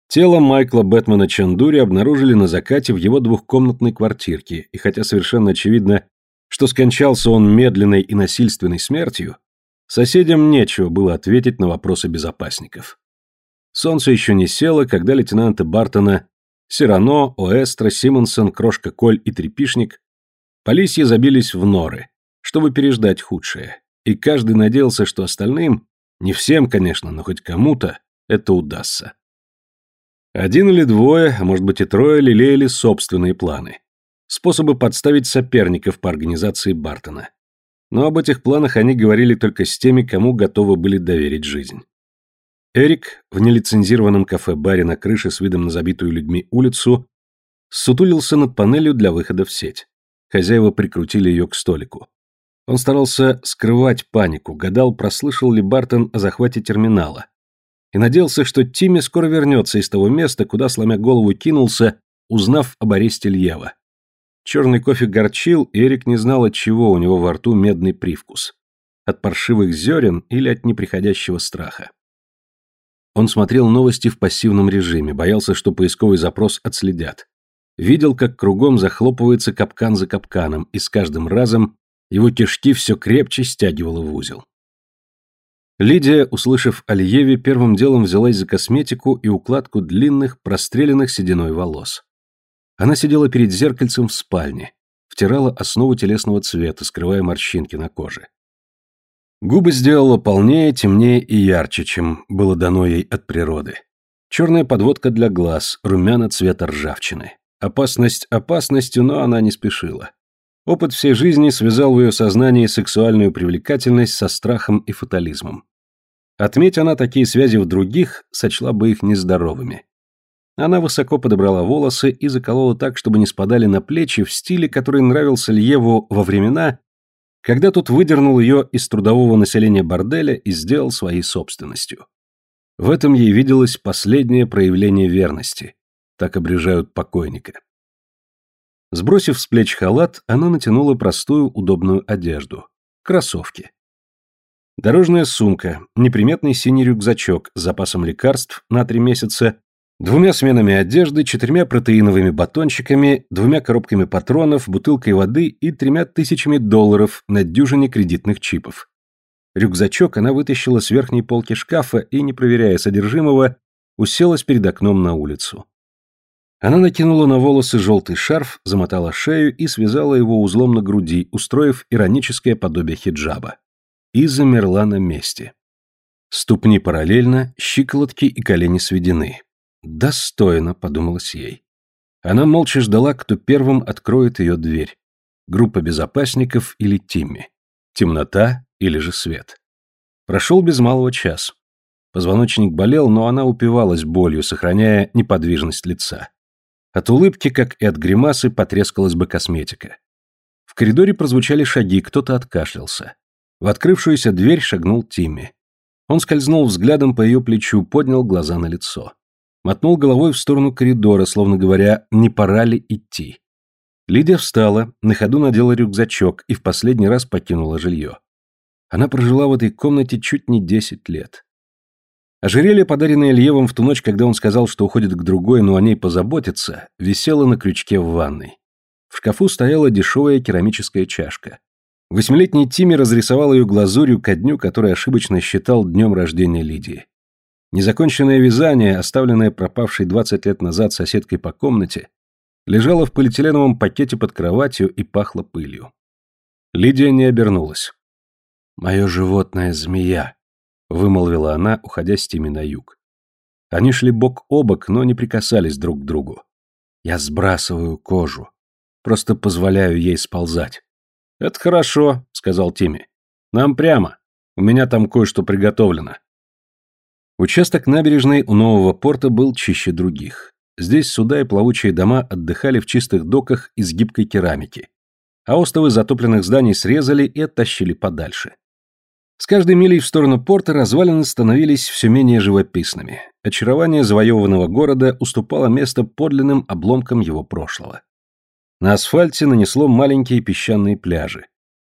Тело Майкла Бэтмена Чандури обнаружили на закате в его двухкомнатной квартирке, и хотя совершенно очевидно, что скончался он медленной и насильственной смертью, соседям нечего было ответить на вопросы безопасников. Солнце еще не село, когда лейтенанты Бартона, Сирано, Оэстро, Симонсон, Крошка Коль и Трепишник полисьи забились в норы – чтобы переждать худшее, и каждый надеялся, что остальным, не всем, конечно, но хоть кому-то, это удастся. Один или двое, а может быть и трое, лелеяли собственные планы. Способы подставить соперников по организации Бартона. Но об этих планах они говорили только с теми, кому готовы были доверить жизнь. Эрик в нелицензированном кафе-баре на крыше с видом на забитую людьми улицу сутулился над панелью для выхода в сеть. Хозяева прикрутили ее к столику. Он старался скрывать панику, гадал, прослышал ли Бартон о захвате терминала. И надеялся, что Тимми скоро вернется из того места, куда, сломя голову, кинулся, узнав об аресте Льева. Черный кофе горчил, и Эрик не знал, от чего у него во рту медный привкус. От паршивых зерен или от неприходящего страха. Он смотрел новости в пассивном режиме, боялся, что поисковый запрос отследят. Видел, как кругом захлопывается капкан за капканом, и с каждым разом его кишки все крепче стягивало в узел. Лидия, услышав о Льеве, первым делом взялась за косметику и укладку длинных, простреленных сединой волос. Она сидела перед зеркальцем в спальне, втирала основу телесного цвета, скрывая морщинки на коже. Губы сделала полнее, темнее и ярче, чем было дано ей от природы. Черная подводка для глаз, румяна цвета ржавчины. Опасность опасностью, но она не спешила. Опыт всей жизни связал в ее сознании сексуальную привлекательность со страхом и фатализмом. Отметь она такие связи в других, сочла бы их нездоровыми. Она высоко подобрала волосы и заколола так, чтобы не спадали на плечи в стиле, который нравился Льеву во времена, когда тот выдернул ее из трудового населения борделя и сделал своей собственностью. В этом ей виделось последнее проявление верности. Так обрежают покойника. Сбросив с плеч халат, она натянула простую удобную одежду. Кроссовки. Дорожная сумка, неприметный синий рюкзачок с запасом лекарств на три месяца, двумя сменами одежды, четырьмя протеиновыми батончиками, двумя коробками патронов, бутылкой воды и тремя тысячами долларов на дюжине кредитных чипов. Рюкзачок она вытащила с верхней полки шкафа и, не проверяя содержимого, уселась перед окном на улицу. Она накинула на волосы желтый шарф, замотала шею и связала его узлом на груди, устроив ироническое подобие хиджаба. И замерла на месте. Ступни параллельно, щиколотки и колени сведены. «Достойно», — подумалось ей. Она молча ждала, кто первым откроет ее дверь. Группа безопасников или Тимми. Темнота или же свет. Прошел без малого час. Позвоночник болел, но она упивалась болью, сохраняя неподвижность лица. От улыбки, как и от гримасы, потрескалась бы косметика. В коридоре прозвучали шаги, кто-то откашлялся. В открывшуюся дверь шагнул Тимми. Он скользнул взглядом по ее плечу, поднял глаза на лицо. Мотнул головой в сторону коридора, словно говоря, не пора ли идти. Лидия встала, на ходу надела рюкзачок и в последний раз покинула жилье. Она прожила в этой комнате чуть не десять лет. Ожерелье, подаренное Ильевым в ту ночь, когда он сказал, что уходит к другой, но о ней позаботится, висело на крючке в ванной. В шкафу стояла дешевая керамическая чашка. Восьмилетний Тимми разрисовал ее глазурью ко дню, который ошибочно считал днем рождения Лидии. Незаконченное вязание, оставленное пропавшей 20 лет назад соседкой по комнате, лежало в полиэтиленовом пакете под кроватью и пахло пылью. Лидия не обернулась. «Мое животное змея», вымолвила она, уходя с Тими на юг. Они шли бок о бок, но не прикасались друг к другу. Я сбрасываю кожу. Просто позволяю ей сползать. «Это хорошо», — сказал Тимми. «Нам прямо. У меня там кое-что приготовлено». Участок набережной у нового порта был чище других. Здесь суда и плавучие дома отдыхали в чистых доках из гибкой керамики, а остовы затопленных зданий срезали и оттащили подальше. С каждой милей в сторону порта развалины становились все менее живописными. Очарование завоеванного города уступало место подлинным обломкам его прошлого. На асфальте нанесло маленькие песчаные пляжи.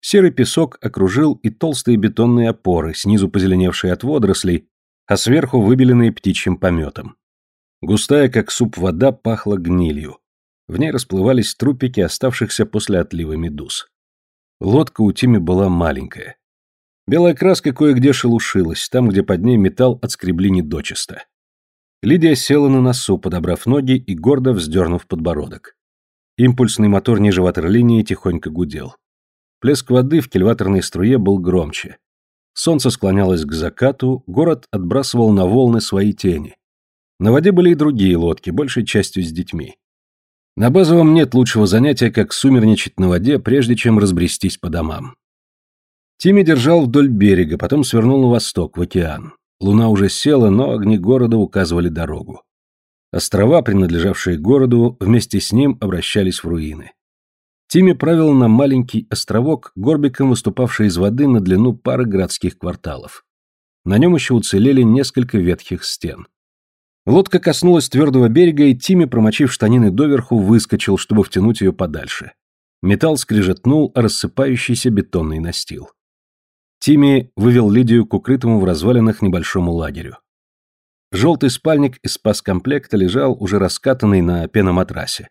Серый песок окружил и толстые бетонные опоры, снизу позеленевшие от водорослей, а сверху выбеленные птичьим пометом. Густая, как суп, вода пахла гнилью. В ней расплывались трупики оставшихся после отлива медуз. Лодка у Тими была маленькая. Белая краска кое-где шелушилась, там, где под ней металл отскребли недочисто. Лидия села на носу, подобрав ноги и гордо вздернув подбородок. Импульсный мотор ниже ватерлинии тихонько гудел. Плеск воды в кильваторной струе был громче. Солнце склонялось к закату, город отбрасывал на волны свои тени. На воде были и другие лодки, большей частью с детьми. На базовом нет лучшего занятия, как сумерничать на воде, прежде чем разбрестись по домам. Тимми держал вдоль берега, потом свернул на восток, в океан. Луна уже села, но огни города указывали дорогу. Острова, принадлежавшие городу, вместе с ним обращались в руины. Тимми правил на маленький островок, горбиком выступавший из воды на длину пары городских кварталов. На нем еще уцелели несколько ветхих стен. Лодка коснулась твердого берега, и Тимми, промочив штанины доверху, выскочил, чтобы втянуть ее подальше. Металл скрежетнул рассыпающийся бетонный настил. Тимми вывел Лидию к укрытому в развалинах небольшому лагерю. Желтый спальник из спаскомплекта лежал уже раскатанный на пеноматрасе.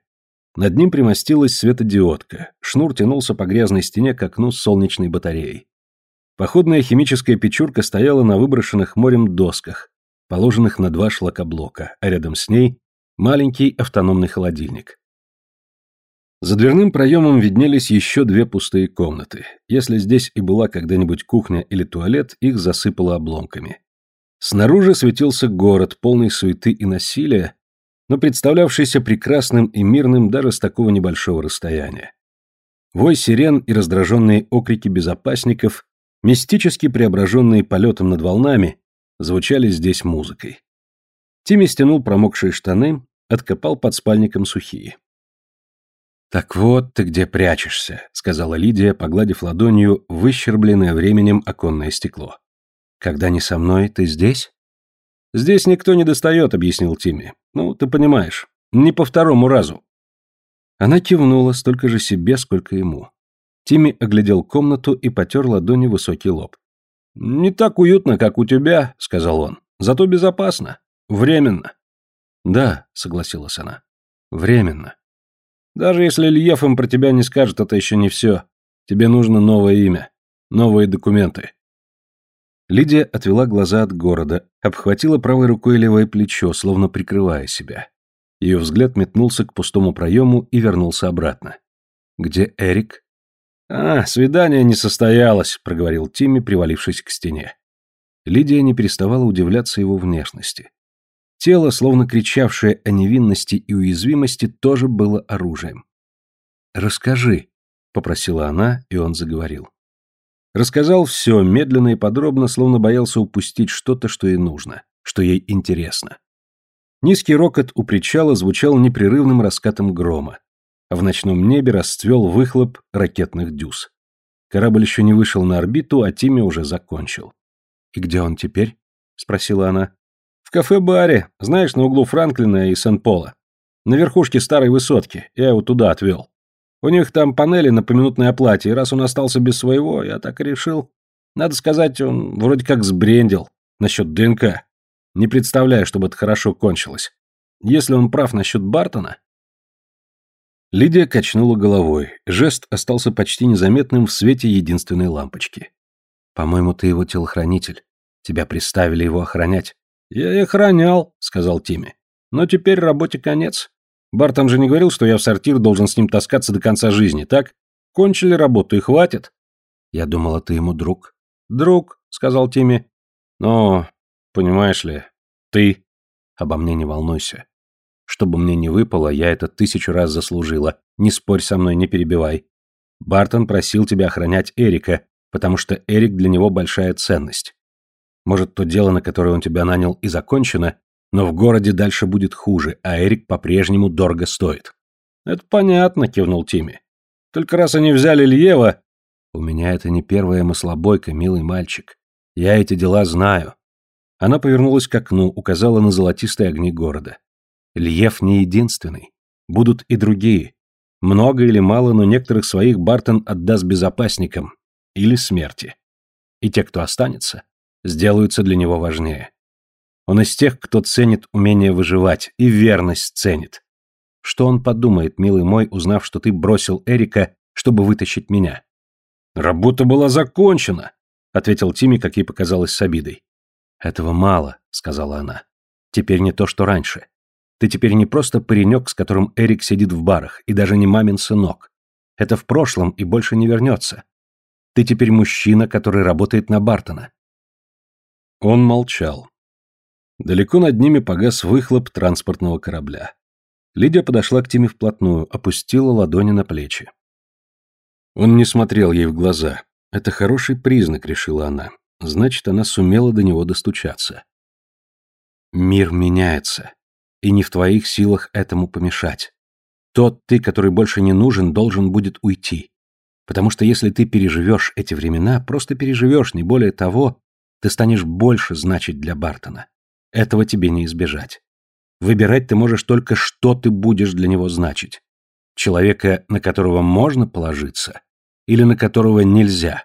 Над ним примостилась светодиодка, шнур тянулся по грязной стене к окну с солнечной батареей. Походная химическая печурка стояла на выброшенных морем досках, положенных на два шлакоблока, а рядом с ней маленький автономный холодильник. За дверным проемом виднелись еще две пустые комнаты. Если здесь и была когда-нибудь кухня или туалет, их засыпало обломками. Снаружи светился город, полный суеты и насилия, но представлявшийся прекрасным и мирным даже с такого небольшого расстояния. Вой сирен и раздраженные окрики безопасников, мистически преображенные полетом над волнами, звучали здесь музыкой. Тимми стянул промокшие штаны, откопал под спальником сухие. «Так вот ты где прячешься», — сказала Лидия, погладив ладонью выщербленное временем оконное стекло. «Когда не со мной, ты здесь?» «Здесь никто не достает», — объяснил Тимми. «Ну, ты понимаешь, не по второму разу». Она кивнула столько же себе, сколько ему. Тимми оглядел комнату и потер ладонью высокий лоб. «Не так уютно, как у тебя», — сказал он. «Зато безопасно. Временно». «Да», — согласилась она. «Временно». «Даже если Ильев им про тебя не скажет, это еще не все. Тебе нужно новое имя, новые документы». Лидия отвела глаза от города, обхватила правой рукой левое плечо, словно прикрывая себя. Ее взгляд метнулся к пустому проему и вернулся обратно. «Где Эрик?» «А, свидание не состоялось», — проговорил Тимми, привалившись к стене. Лидия не переставала удивляться его внешности. Тело, словно кричавшее о невинности и уязвимости, тоже было оружием. «Расскажи», — попросила она, и он заговорил. Рассказал все, медленно и подробно, словно боялся упустить что-то, что ей нужно, что ей интересно. Низкий рокот у причала звучал непрерывным раскатом грома, а в ночном небе расцвел выхлоп ракетных дюз. Корабль еще не вышел на орбиту, а Тимми уже закончил. «И где он теперь?» — спросила она. «В кафе-баре, знаешь, на углу Франклина и Сен-Пола. На верхушке старой высотки, я его туда отвел». У них там панели на поминутной оплате, и раз он остался без своего, я так и решил. Надо сказать, он вроде как сбрендил насчет ДНК. Не представляю, чтобы это хорошо кончилось. Если он прав насчет Бартона... Лидия качнула головой. Жест остался почти незаметным в свете единственной лампочки. «По-моему, ты его телохранитель. Тебя приставили его охранять». «Я и охранял», — сказал Тимми. «Но теперь работе конец. Бартон же не говорил, что я в сортир должен с ним таскаться до конца жизни, так? Кончили работу и хватит. Я думала, ты ему друг. Друг, сказал Тимми. Но, понимаешь ли, ты... Обо мне не волнуйся. Чтобы мне не выпало, я это тысячу раз заслужила. Не спорь со мной, не перебивай. Бартон просил тебя охранять Эрика, потому что Эрик для него большая ценность. Может, то дело, на которое он тебя нанял, и закончено, но в городе дальше будет хуже, а Эрик по-прежнему дорого стоит. Это понятно, кивнул Тимми. Только раз они взяли Льева... У меня это не первая маслобойка, милый мальчик. Я эти дела знаю. Она повернулась к окну, указала на золотистые огни города. Льев не единственный. Будут и другие. Много или мало, но некоторых своих Бартон отдаст безопасникам. Или смерти. И те, кто останется, сделаются для него важнее. Он из тех, кто ценит умение выживать, и верность ценит. Что он подумает, милый мой, узнав, что ты бросил Эрика, чтобы вытащить меня? Работа была закончена, ответил Тимми, как ей показалось с обидой. Этого мало, сказала она. Теперь не то, что раньше. Ты теперь не просто паренек, с которым Эрик сидит в барах, и даже не мамин сынок. Это в прошлом и больше не вернется. Ты теперь мужчина, который работает на Бартона. Он молчал. Далеко над ними погас выхлоп транспортного корабля. Лидия подошла к Тиме вплотную, опустила ладони на плечи. Он не смотрел ей в глаза. Это хороший признак, решила она. Значит, она сумела до него достучаться. Мир меняется, и не в твоих силах этому помешать. Тот ты, который больше не нужен, должен будет уйти. Потому что если ты переживешь эти времена, просто переживешь, не более того, ты станешь больше значить для Бартона. Этого тебе не избежать. Выбирать ты можешь только, что ты будешь для него значить. Человека, на которого можно положиться, или на которого нельзя.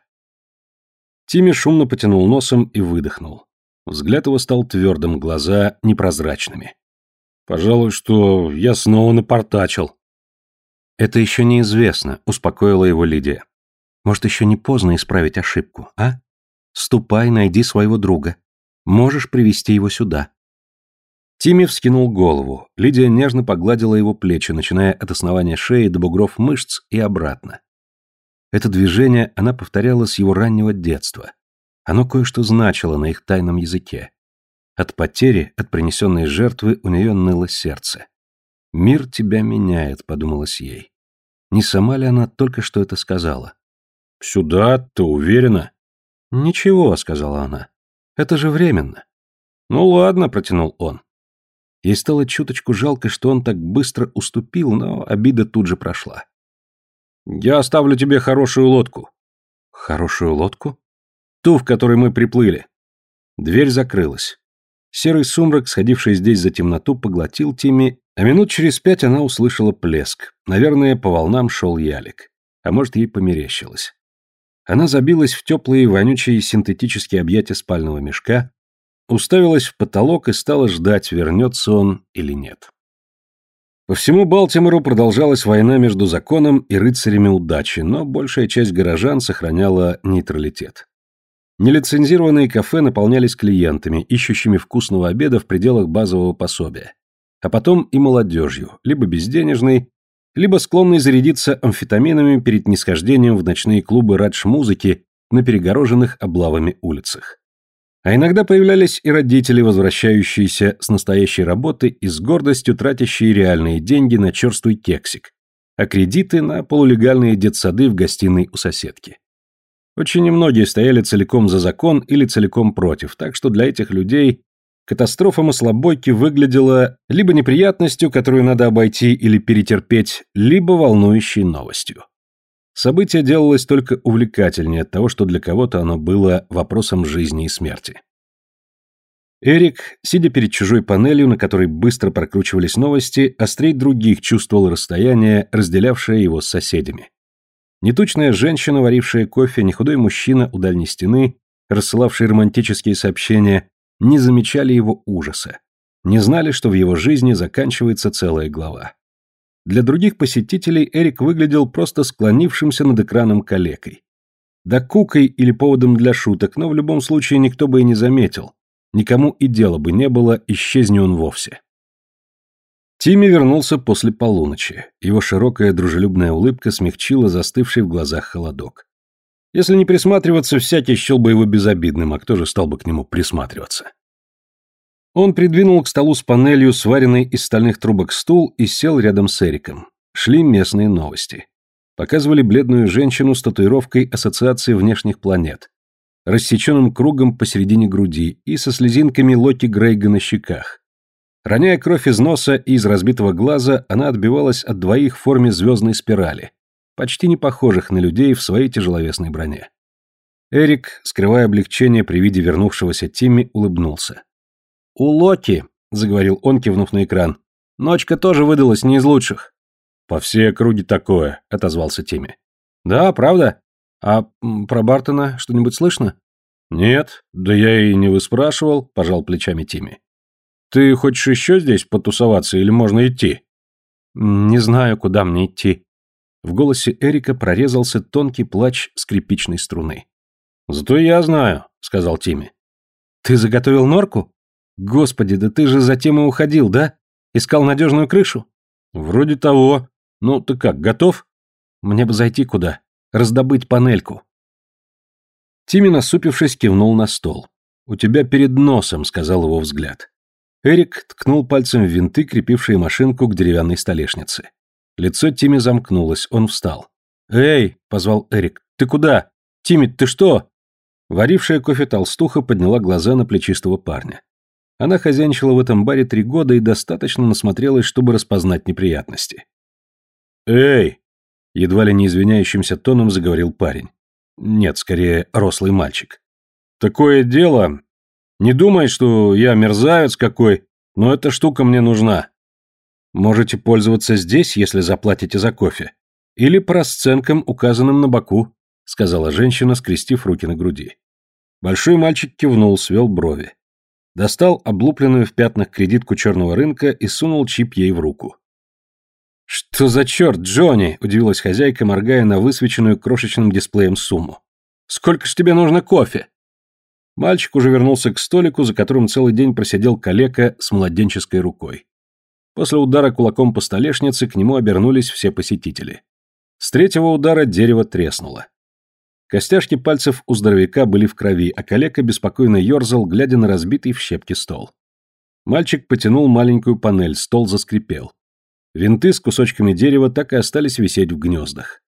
Тимми шумно потянул носом и выдохнул. Взгляд его стал твердым, глаза непрозрачными. «Пожалуй, что я снова напортачил». «Это еще неизвестно», — успокоила его Лидия. «Может, еще не поздно исправить ошибку, а? Ступай, найди своего друга. Можешь привести его сюда». Тимми вскинул голову. Лидия нежно погладила его плечи, начиная от основания шеи до бугров мышц и обратно. Это движение она повторяла с его раннего детства. Оно кое-что значило на их тайном языке. От потери, от принесенной жертвы у нее ныло сердце. «Мир тебя меняет», — подумалось ей. Не сама ли она только что это сказала? «Сюда, ты уверена?» «Ничего», — сказала она. «Это же временно». «Ну ладно», — протянул он. Ей стало чуточку жалко, что он так быстро уступил, но обида тут же прошла. «Я оставлю тебе хорошую лодку». «Хорошую лодку?» «Ту, в которой мы приплыли». Дверь закрылась. Серый сумрак, сходивший здесь за темноту, поглотил Тими, а минут через пять она услышала плеск. Наверное, по волнам шел ялик. А может, ей померещилось. Она забилась в теплые, вонючие синтетические объятия спального мешка, уставилась в потолок и стала ждать, вернется он или нет. По всему Балтимору продолжалась война между законом и рыцарями удачи, но большая часть горожан сохраняла нейтралитет. Нелицензированные кафе наполнялись клиентами, ищущими вкусного обеда в пределах базового пособия, а потом и молодежью, либо безденежной, либо склонной зарядиться амфетаминами перед нисхождением в ночные клубы радж-музыки на перегороженных облавами улицах. А иногда появлялись и родители, возвращающиеся с настоящей работы и с гордостью тратящие реальные деньги на черствый кексик, а кредиты на полулегальные детсады в гостиной у соседки. Очень немногие стояли целиком за закон или целиком против, так что для этих людей катастрофа маслобойки выглядела либо неприятностью, которую надо обойти или перетерпеть, либо волнующей новостью. Событие делалось только увлекательнее от того, что для кого-то оно было вопросом жизни и смерти. Эрик, сидя перед чужой панелью, на которой быстро прокручивались новости, острей других чувствовал расстояние, разделявшее его с соседями. Нетучная женщина, варившая кофе, нехудой мужчина у дальней стены, рассылавший романтические сообщения, не замечали его ужаса, не знали, что в его жизни заканчивается целая глава. Для других посетителей Эрик выглядел просто склонившимся над экраном калекой. Да кукой или поводом для шуток, но в любом случае никто бы и не заметил. Никому и дела бы не было, исчезни он вовсе. Тимми вернулся после полуночи. Его широкая дружелюбная улыбка смягчила застывший в глазах холодок. Если не присматриваться, всякий счел бы его безобидным, а кто же стал бы к нему присматриваться? Он придвинул к столу с панелью, сваренный из стальных трубок стул, и сел рядом с Эриком. Шли местные новости. Показывали бледную женщину с татуировкой Ассоциации внешних планет. рассеченным кругом посередине груди и со слезинками Локи Грейга на щеках. Роняя кровь из носа и из разбитого глаза, она отбивалась от двоих в форме звездной спирали, почти не похожих на людей в своей тяжеловесной броне. Эрик, скрывая облегчение при виде вернувшегося Тимми, улыбнулся. «У Локи», — заговорил он, кивнув на экран, — «ночка тоже выдалась не из лучших». «По всей округе такое», — отозвался Тимми. «Да, правда? А про Бартона что-нибудь слышно?» «Нет, да я и не выспрашивал», — пожал плечами Тимми. «Ты хочешь еще здесь потусоваться или можно идти?» «Не знаю, куда мне идти». В голосе Эрика прорезался тонкий плач скрипичной струны. «Зато я знаю», — сказал Тимми. «Ты заготовил норку? Господи, да ты же затем и уходил, да? Искал надежную крышу?» «Вроде того. Ну, ты как, готов?» «Мне бы зайти куда? Раздобыть панельку». Тимми, насупившись, кивнул на стол. «У тебя перед носом», — сказал его взгляд. Эрик ткнул пальцем в винты, крепившие машинку к деревянной столешнице. Лицо Тимми замкнулось, он встал. «Эй!» — позвал Эрик. «Ты куда? Тимми, ты что?» Варившая кофе толстуха подняла глаза на плечистого парня. Она хозяйничала в этом баре три года и достаточно насмотрелась, чтобы распознать неприятности. «Эй!» — едва ли не извиняющимся тоном заговорил парень. Нет, скорее, рослый мальчик. «Такое дело, не думай, что я мерзавец какой, но эта штука мне нужна. Можете пользоваться здесь, если заплатите за кофе. Или по расценкам, указанным на боку», — сказала женщина, скрестив руки на груди. Большой мальчик кивнул, свел брови. Достал облупленную в пятнах кредитку черного рынка и сунул чип ей в руку. «Что за черт, Джонни?» – удивилась хозяйка, моргая на высвеченную крошечным дисплеем сумму. «Сколько ж тебе нужно кофе?» Мальчик уже вернулся к столику, за которым целый день просидел калека с младенческой рукой. После удара кулаком по столешнице к нему обернулись все посетители. С третьего удара дерево треснуло. Костяшки пальцев у здоровяка были в крови, а калека беспокойно ерзал, глядя на разбитый в щепки стол. Мальчик потянул маленькую панель, стол заскрипел. Винты с кусочками дерева так и остались висеть в гнездах.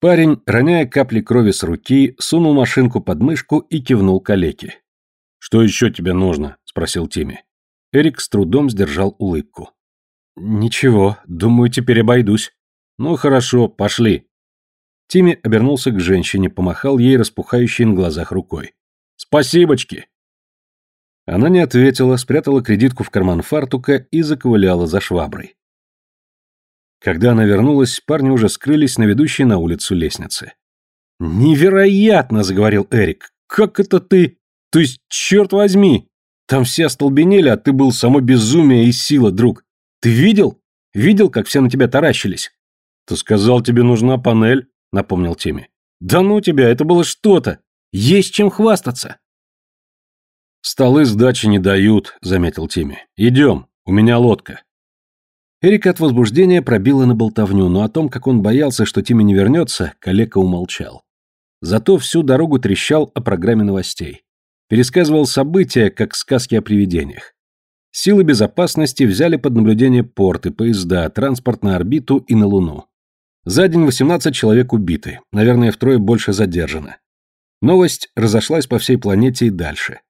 Парень, роняя капли крови с руки, сунул машинку под мышку и кивнул калеке. «Что еще тебе нужно?» – спросил Тимми. Эрик с трудом сдержал улыбку. «Ничего, думаю, теперь обойдусь». «Ну хорошо, пошли». Тимми обернулся к женщине, помахал ей распухающей на глазах рукой. «Спасибочки!» Она не ответила, спрятала кредитку в карман фартука и заковыляла за шваброй. Когда она вернулась, парни уже скрылись на ведущей на улицу лестнице. «Невероятно!» — заговорил Эрик. «Как это ты? То есть, черт возьми! Там все остолбенели, а ты был само безумие и сила, друг. Ты видел? Видел, как все на тебя таращились?» «Ты сказал, тебе нужна панель?» — напомнил Тимми. «Да ну тебя, это было что-то! Есть чем хвастаться!» «Столы сдачи не дают», — заметил Тимми. «Идем, у меня лодка». Эрика от возбуждения пробила на болтовню, но о том, как он боялся, что Тимми не вернется, калека умолчал. Зато всю дорогу трещал о программе новостей. Пересказывал события, как сказки о привидениях. Силы безопасности взяли под наблюдение порты, поезда, транспорт на орбиту и на Луну. За день 18 человек убиты, наверное, втрое больше задержано. Новость разошлась по всей планете и дальше.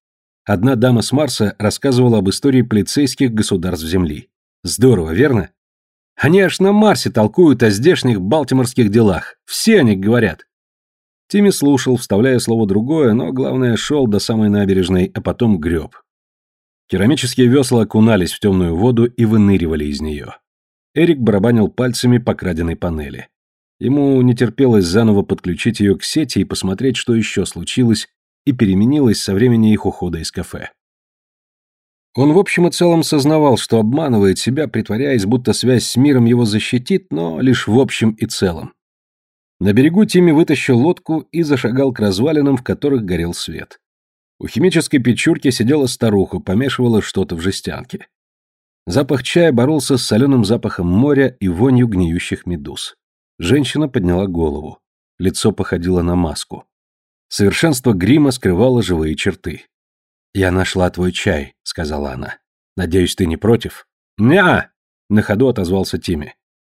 Одна дама с Марса рассказывала об истории полицейских государств Земли. Здорово, верно? Они аж на Марсе толкуют о здешних балтиморских делах. Все они говорят. Тимми слушал, вставляя слово другое, но, главное, шел до самой набережной, а потом греб. Керамические весла окунались в темную воду и выныривали из нее. Эрик барабанил пальцами по краденой панели. Ему не терпелось заново подключить ее к сети и посмотреть, что еще случилось и переменилось со времени их ухода из кафе. Он в общем и целом сознавал, что обманывает себя, притворяясь, будто связь с миром его защитит, но лишь в общем и целом. На берегу Тимми вытащил лодку и зашагал к развалинам, в которых горел свет. У химической печурки сидела старуха, помешивала что-то в жестянке. Запах чая боролся с соленым запахом моря и вонью гниющих медуз. Женщина подняла голову. Лицо походило на маску. Совершенство грима скрывало живые черты. «Я нашла твой чай», — сказала она. «Надеюсь, ты не против?» «Не-а!» — на ходу отозвался Тимми.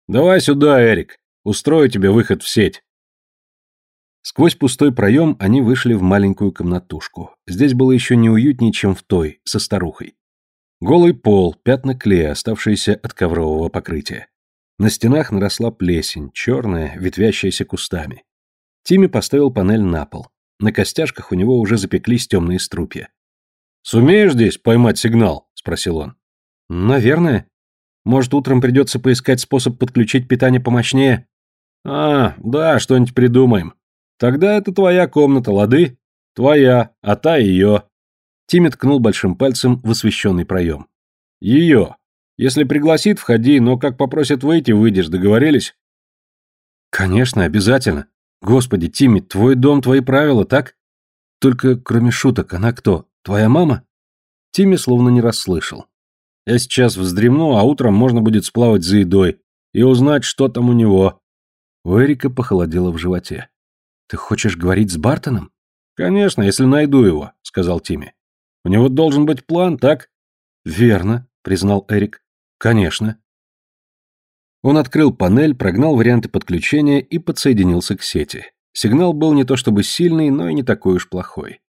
«Давай сюда, Эрик. Устрою тебе выход в сеть». Сквозь пустой проем они вышли в маленькую комнатушку. Здесь было еще неуютнее, чем в той, со старухой. Голый пол, пятна клея, оставшиеся от коврового покрытия. На стенах наросла плесень, черная, ветвящаяся кустами. Тимми поставил панель на пол. На костяшках у него уже запеклись темные струпья. «Сумеешь здесь поймать сигнал?» – спросил он. «Наверное. Может, утром придется поискать способ подключить питание помощнее?» «А, да, что-нибудь придумаем. Тогда это твоя комната, лады? Твоя, а та ее». Тимми ткнул большим пальцем в освещенный проем. «Ее. Если пригласит, входи, но как попросят выйти, выйдешь, договорились?» «Конечно, обязательно. Господи, Тимми, твой дом, твои правила, так? Только, кроме шуток, она кто? Твоя мама?» Тимми словно не расслышал. «Я сейчас вздремну, а утром можно будет сплавать за едой и узнать, что там у него». У Эрика похолодело в животе. «Ты хочешь говорить с Бартоном?» «Конечно, если найду его», — сказал Тимми. «У него должен быть план, так?» «Верно», — признал Эрик. «Конечно». Он открыл панель, прогнал варианты подключения и подсоединился к сети. Сигнал был не то чтобы сильный, но и не такой уж плохой.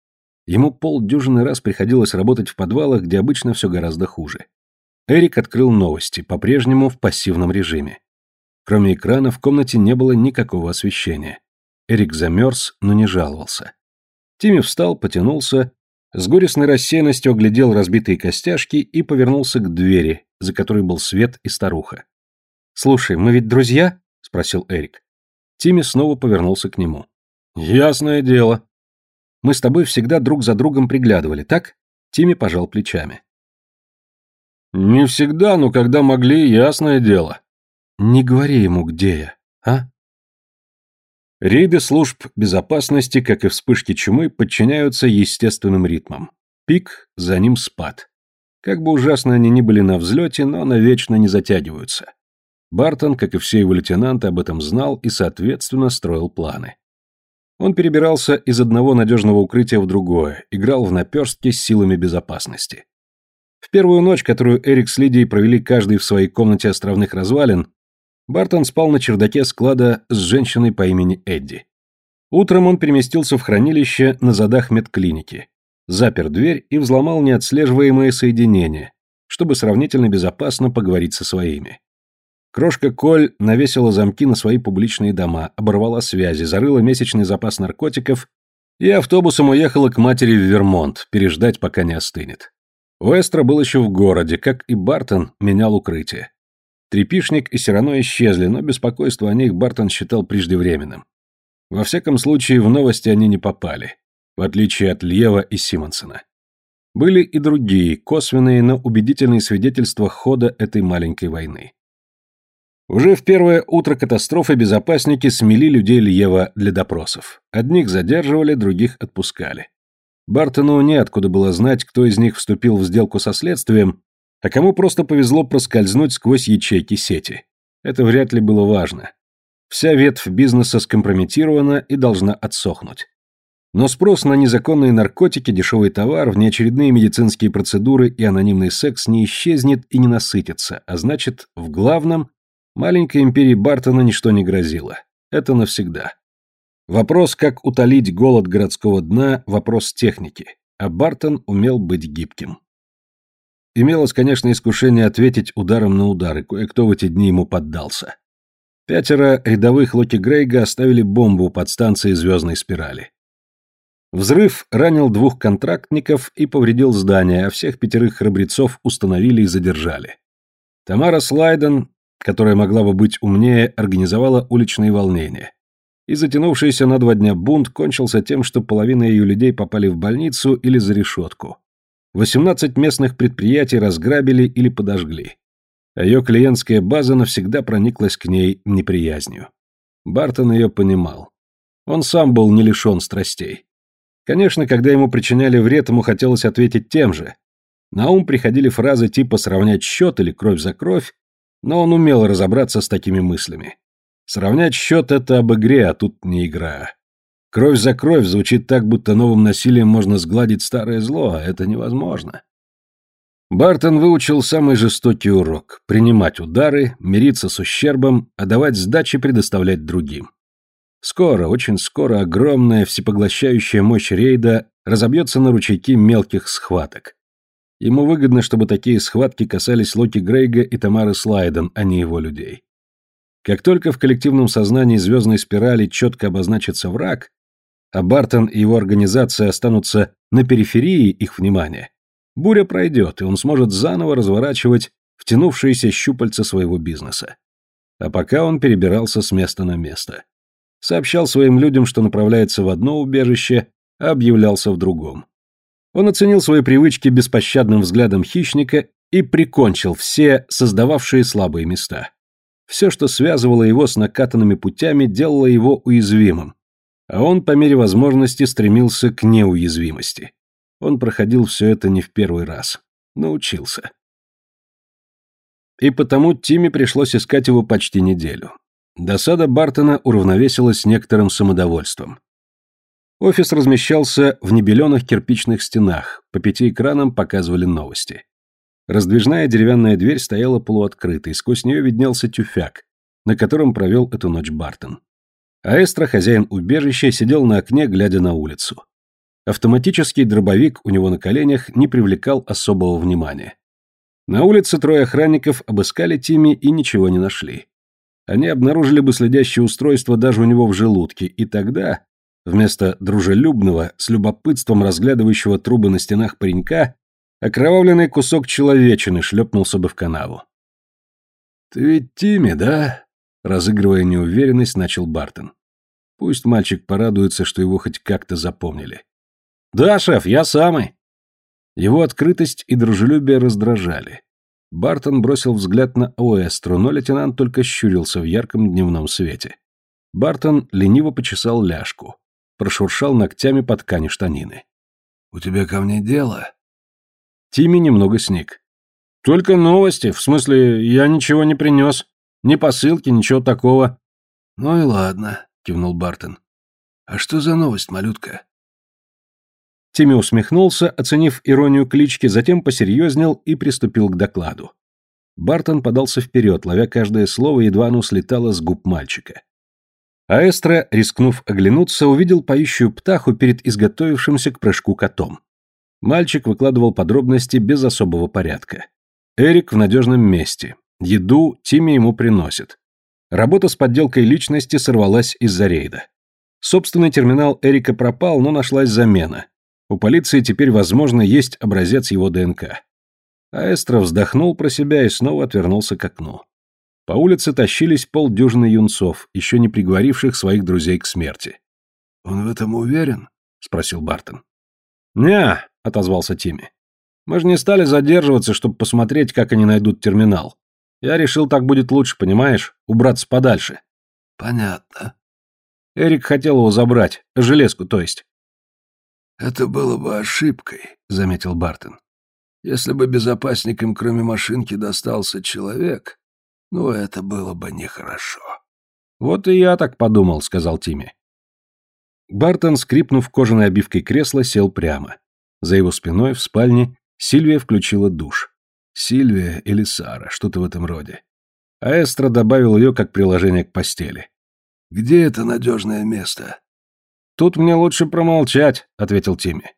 Ему полдюжины раз приходилось работать в подвалах, где обычно все гораздо хуже. Эрик открыл новости, по-прежнему в пассивном режиме. Кроме экрана в комнате не было никакого освещения. Эрик замерз, но не жаловался. Тимми встал, потянулся, с горестной рассеянностью оглядел разбитые костяшки и повернулся к двери, за которой был свет и старуха. «Слушай, мы ведь друзья?» — спросил Эрик. Тимми снова повернулся к нему. «Ясное дело». «Мы с тобой всегда друг за другом приглядывали, так?» Тимми пожал плечами. «Не всегда, но когда могли, ясное дело». «Не говори ему, где я, а?» Рейды служб безопасности, как и вспышки чумы, подчиняются естественным ритмам. Пик, за ним спад. Как бы ужасно они ни были на взлете, но навечно не затягиваются. Бартон, как и все его лейтенанты, об этом знал и, соответственно, строил планы. Он перебирался из одного надежного укрытия в другое, играл в наперстки с силами безопасности. В первую ночь, которую Эрик с Лидией провели каждый в своей комнате островных развалин, Бартон спал на чердаке склада с женщиной по имени Эдди. Утром он переместился в хранилище на задах медклиники, запер дверь и взломал неотслеживаемые соединения, чтобы сравнительно безопасно поговорить со своими. Крошка Коль навесила замки на свои публичные дома, оборвала связи, зарыла месячный запас наркотиков и автобусом уехала к матери в Вермонт, переждать, пока не остынет. Уэстро был еще в городе, как и Бартон менял укрытие. Трепишник и Сирано исчезли, но беспокойство о них Бартон считал преждевременным. Во всяком случае, в новости они не попали, в отличие от Льева и Симонсона. Были и другие, косвенные, но убедительные свидетельства хода этой маленькой войны. Уже в первое утро катастрофы безопасники смели людей Льева для допросов. Одних задерживали, других отпускали. Бартону неоткуда было знать, кто из них вступил в сделку со следствием, а кому просто повезло проскользнуть сквозь ячейки сети. Это вряд ли было важно. Вся ветвь бизнеса скомпрометирована и должна отсохнуть. Но спрос на незаконные наркотики, дешевый товар, внеочередные медицинские процедуры и анонимный секс не исчезнет и не насытится, а значит, в главном, маленькой империи Бартона ничто не грозило. Это навсегда. Вопрос, как утолить голод городского дна, вопрос техники, а Бартон умел быть гибким. Имелось, конечно, искушение ответить ударом на удар, и кое-кто в эти дни ему поддался. Пятеро рядовых Локи Грейга оставили бомбу под станцией звездной спирали. Взрыв ранил двух контрактников и повредил здание, а всех пятерых храбрецов установили и задержали. Тамара Слайден, которая могла бы быть умнее, организовала уличные волнения. И затянувшийся на два дня бунт кончился тем, что половина ее людей попали в больницу или за решетку. 18 местных предприятий разграбили или подожгли. А ее клиентская база навсегда прониклась к ней неприязнью. Бартон ее понимал. Он сам был не лишен страстей. Конечно, когда ему причиняли вред, ему хотелось ответить тем же. На ум приходили фразы типа «сравнять счет» или «кровь за кровь», но он умел разобраться с такими мыслями. Сравнять счет — это об игре, а тут не игра. Кровь за кровь звучит так, будто новым насилием можно сгладить старое зло, а это невозможно. Бартон выучил самый жестокий урок – принимать удары, мириться с ущербом, а давать сдачи предоставлять другим. Скоро, очень скоро огромная всепоглощающая мощь рейда разобьется на ручейки мелких схваток. Ему выгодно, чтобы такие схватки касались Локи Грейга и Тамары Слайден, а не его людей. Как только в коллективном сознании звездной спирали четко обозначится враг, а Бартон и его организация останутся на периферии их внимания, буря пройдет, и он сможет заново разворачивать втянувшиеся щупальца своего бизнеса. А пока он перебирался с места на место. Сообщал своим людям, что направляется в одно убежище, а объявлялся в другом. Он оценил свои привычки беспощадным взглядом хищника и прикончил все создававшие слабые места. Все, что связывало его с накатанными путями, делало его уязвимым. А он, по мере возможности, стремился к неуязвимости. Он проходил все это не в первый раз. Научился. И потому Тиме пришлось искать его почти неделю. Досада Бартона уравновесилась некоторым самодовольством. Офис размещался в небеленых кирпичных стенах, по пяти экранам показывали новости. Раздвижная деревянная дверь стояла полуоткрытой, сквозь нее виднелся тюфяк, на котором провел эту ночь Бартон. А Эстра, хозяин убежища, сидел на окне, глядя на улицу. Автоматический дробовик у него на коленях не привлекал особого внимания. На улице трое охранников обыскали Тимми и ничего не нашли. Они обнаружили бы следящее устройство даже у него в желудке, и тогда, вместо дружелюбного, с любопытством разглядывающего трубы на стенах паренька, окровавленный кусок человечины шлепнулся бы в канаву. «Ты ведь Тимми, да?» Разыгрывая неуверенность, начал Бартон. Пусть мальчик порадуется, что его хоть как-то запомнили. «Да, шеф, я самый!» Его открытость и дружелюбие раздражали. Бартон бросил взгляд на Уэстру, но лейтенант только щурился в ярком дневном свете. Бартон лениво почесал ляжку, прошуршал ногтями по ткани штанины. «У тебя ко мне дело?» Тимми немного сник. «Только новости, в смысле, я ничего не принес. Ни посылки, ничего такого». «Ну и ладно», — кивнул Бартон. «А что за новость, малютка?» Тимми усмехнулся, оценив иронию клички, затем посерьезнел и приступил к докладу. Бартон подался вперед, ловя каждое слово, едва оно слетало с губ мальчика. Аэстро, рискнув оглянуться, увидел поищую птаху перед изготовившимся к прыжку котом. Мальчик выкладывал подробности без особого порядка. Эрик в надежном месте. Еду Тимми ему приносит. Работа с подделкой личности сорвалась из-за рейда. Собственный терминал Эрика пропал, но нашлась замена. У полиции теперь, возможно, есть образец его ДНК. Аэстро вздохнул про себя и снова отвернулся к окну. По улице тащились полдюжины юнцов, еще не приговоривших своих друзей к смерти. «Он в этом уверен?» — спросил Бартон. «Не, — отозвался Тимми. «Мы же не стали задерживаться, чтобы посмотреть, как они найдут терминал. Я решил, так будет лучше, понимаешь? Убраться подальше». «Понятно». Эрик хотел его забрать, железку, то есть. «Это было бы ошибкой», — заметил Бартон. «Если бы безопасникам, кроме машинки, достался человек, ну, это было бы нехорошо». «Вот и я так подумал», — сказал Тимми. Бартон, скрипнув кожаной обивкой кресла, сел прямо. За его спиной в спальне Сильвия включила душ. Сильвия или Сара, что-то в этом роде. А Эстра добавил ее как приложение к постели. «Где это надежное место?» «Тут мне лучше промолчать», — ответил Тимми.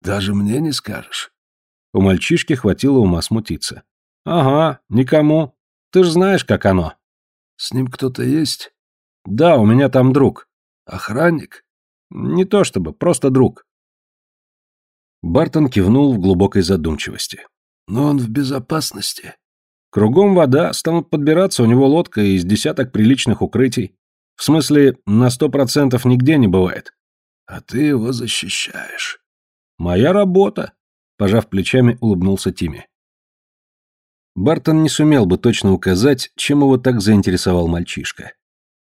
«Даже мне не скажешь». У мальчишки хватило ума смутиться. «Ага, никому. Ты ж знаешь, как оно». «С ним кто-то есть?» «Да, у меня там друг». «Охранник?» «Не то чтобы, просто друг». Бартон кивнул в глубокой задумчивости. «Но он в безопасности». «Кругом вода, станут подбираться, у него лодка из десяток приличных укрытий. В смысле, на сто процентов нигде не бывает». «А ты его защищаешь». «Моя работа», — пожав плечами, улыбнулся Тимми. Бартон не сумел бы точно указать, чем его так заинтересовал мальчишка.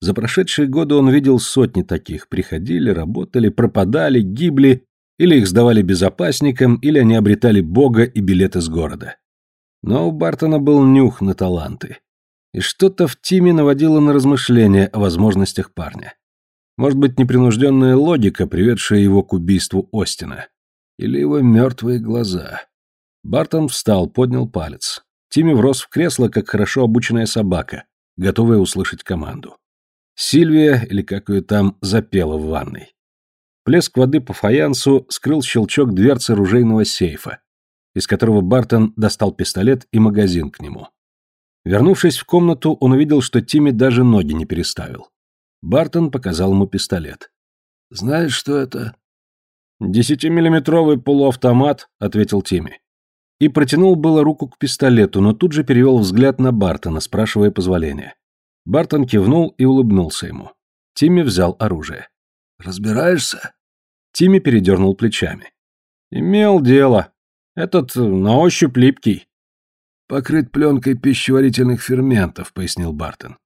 За прошедшие годы он видел сотни таких, приходили, работали, пропадали, гибли или их сдавали безопасникам, или они обретали бога и билет из города. Но у Бартона был нюх на таланты. И что-то в Тиме наводило на размышления о возможностях парня. Может быть, непринужденная логика, приведшая его к убийству Остина. Или его мертвые глаза. Бартон встал, поднял палец. Тимми врос в кресло, как хорошо обученная собака, готовая услышать команду. Сильвия, или как ее там, запела в ванной. Плеск воды по фаянсу скрыл щелчок дверцы ружейного сейфа, из которого Бартон достал пистолет и магазин к нему. Вернувшись в комнату, он увидел, что Тимми даже ноги не переставил. Бартон показал ему пистолет. «Знаешь, что это?» «Десятимиллиметровый полуавтомат», — ответил Тимми. И протянул было руку к пистолету, но тут же перевел взгляд на Бартона, спрашивая позволения. Бартон кивнул и улыбнулся ему. Тимми взял оружие. «Разбираешься?» Тимми передернул плечами. «Имел дело. Этот э, на ощупь липкий». «Покрыт пленкой пищеварительных ферментов», — пояснил Бартон.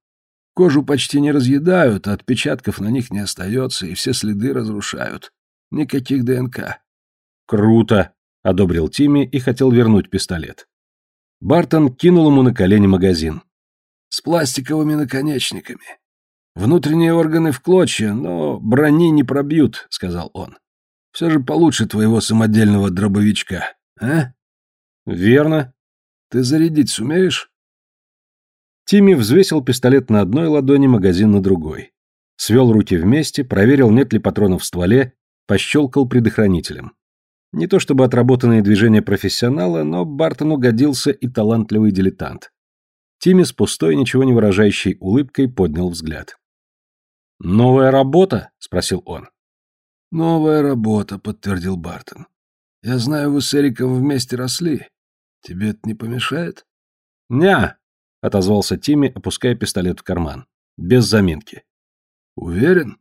«Кожу почти не разъедают, а отпечатков на них не остается, и все следы разрушают. Никаких ДНК». «Круто», — одобрил Тимми и хотел вернуть пистолет. Бартон кинул ему на колени магазин. «С пластиковыми наконечниками. Внутренние органы в клочья, но брони не пробьют», — сказал он. «Все же получше твоего самодельного дробовичка, а?» «Верно», ты зарядить сумеешь?» Тимми взвесил пистолет на одной ладони, магазин на другой. Свел руки вместе, проверил, нет ли патронов в стволе, пощелкал предохранителем. Не то чтобы отработанные движения профессионала, но Бартону годился и талантливый дилетант. Тимми с пустой, ничего не выражающей улыбкой поднял взгляд. «Новая работа?» — спросил он. «Новая работа», — подтвердил Бартон. «Я знаю, вы с Эриком вместе росли. Тебе это не помешает? Ня, отозвался Тимми, опуская пистолет в карман. Без заминки. Уверен?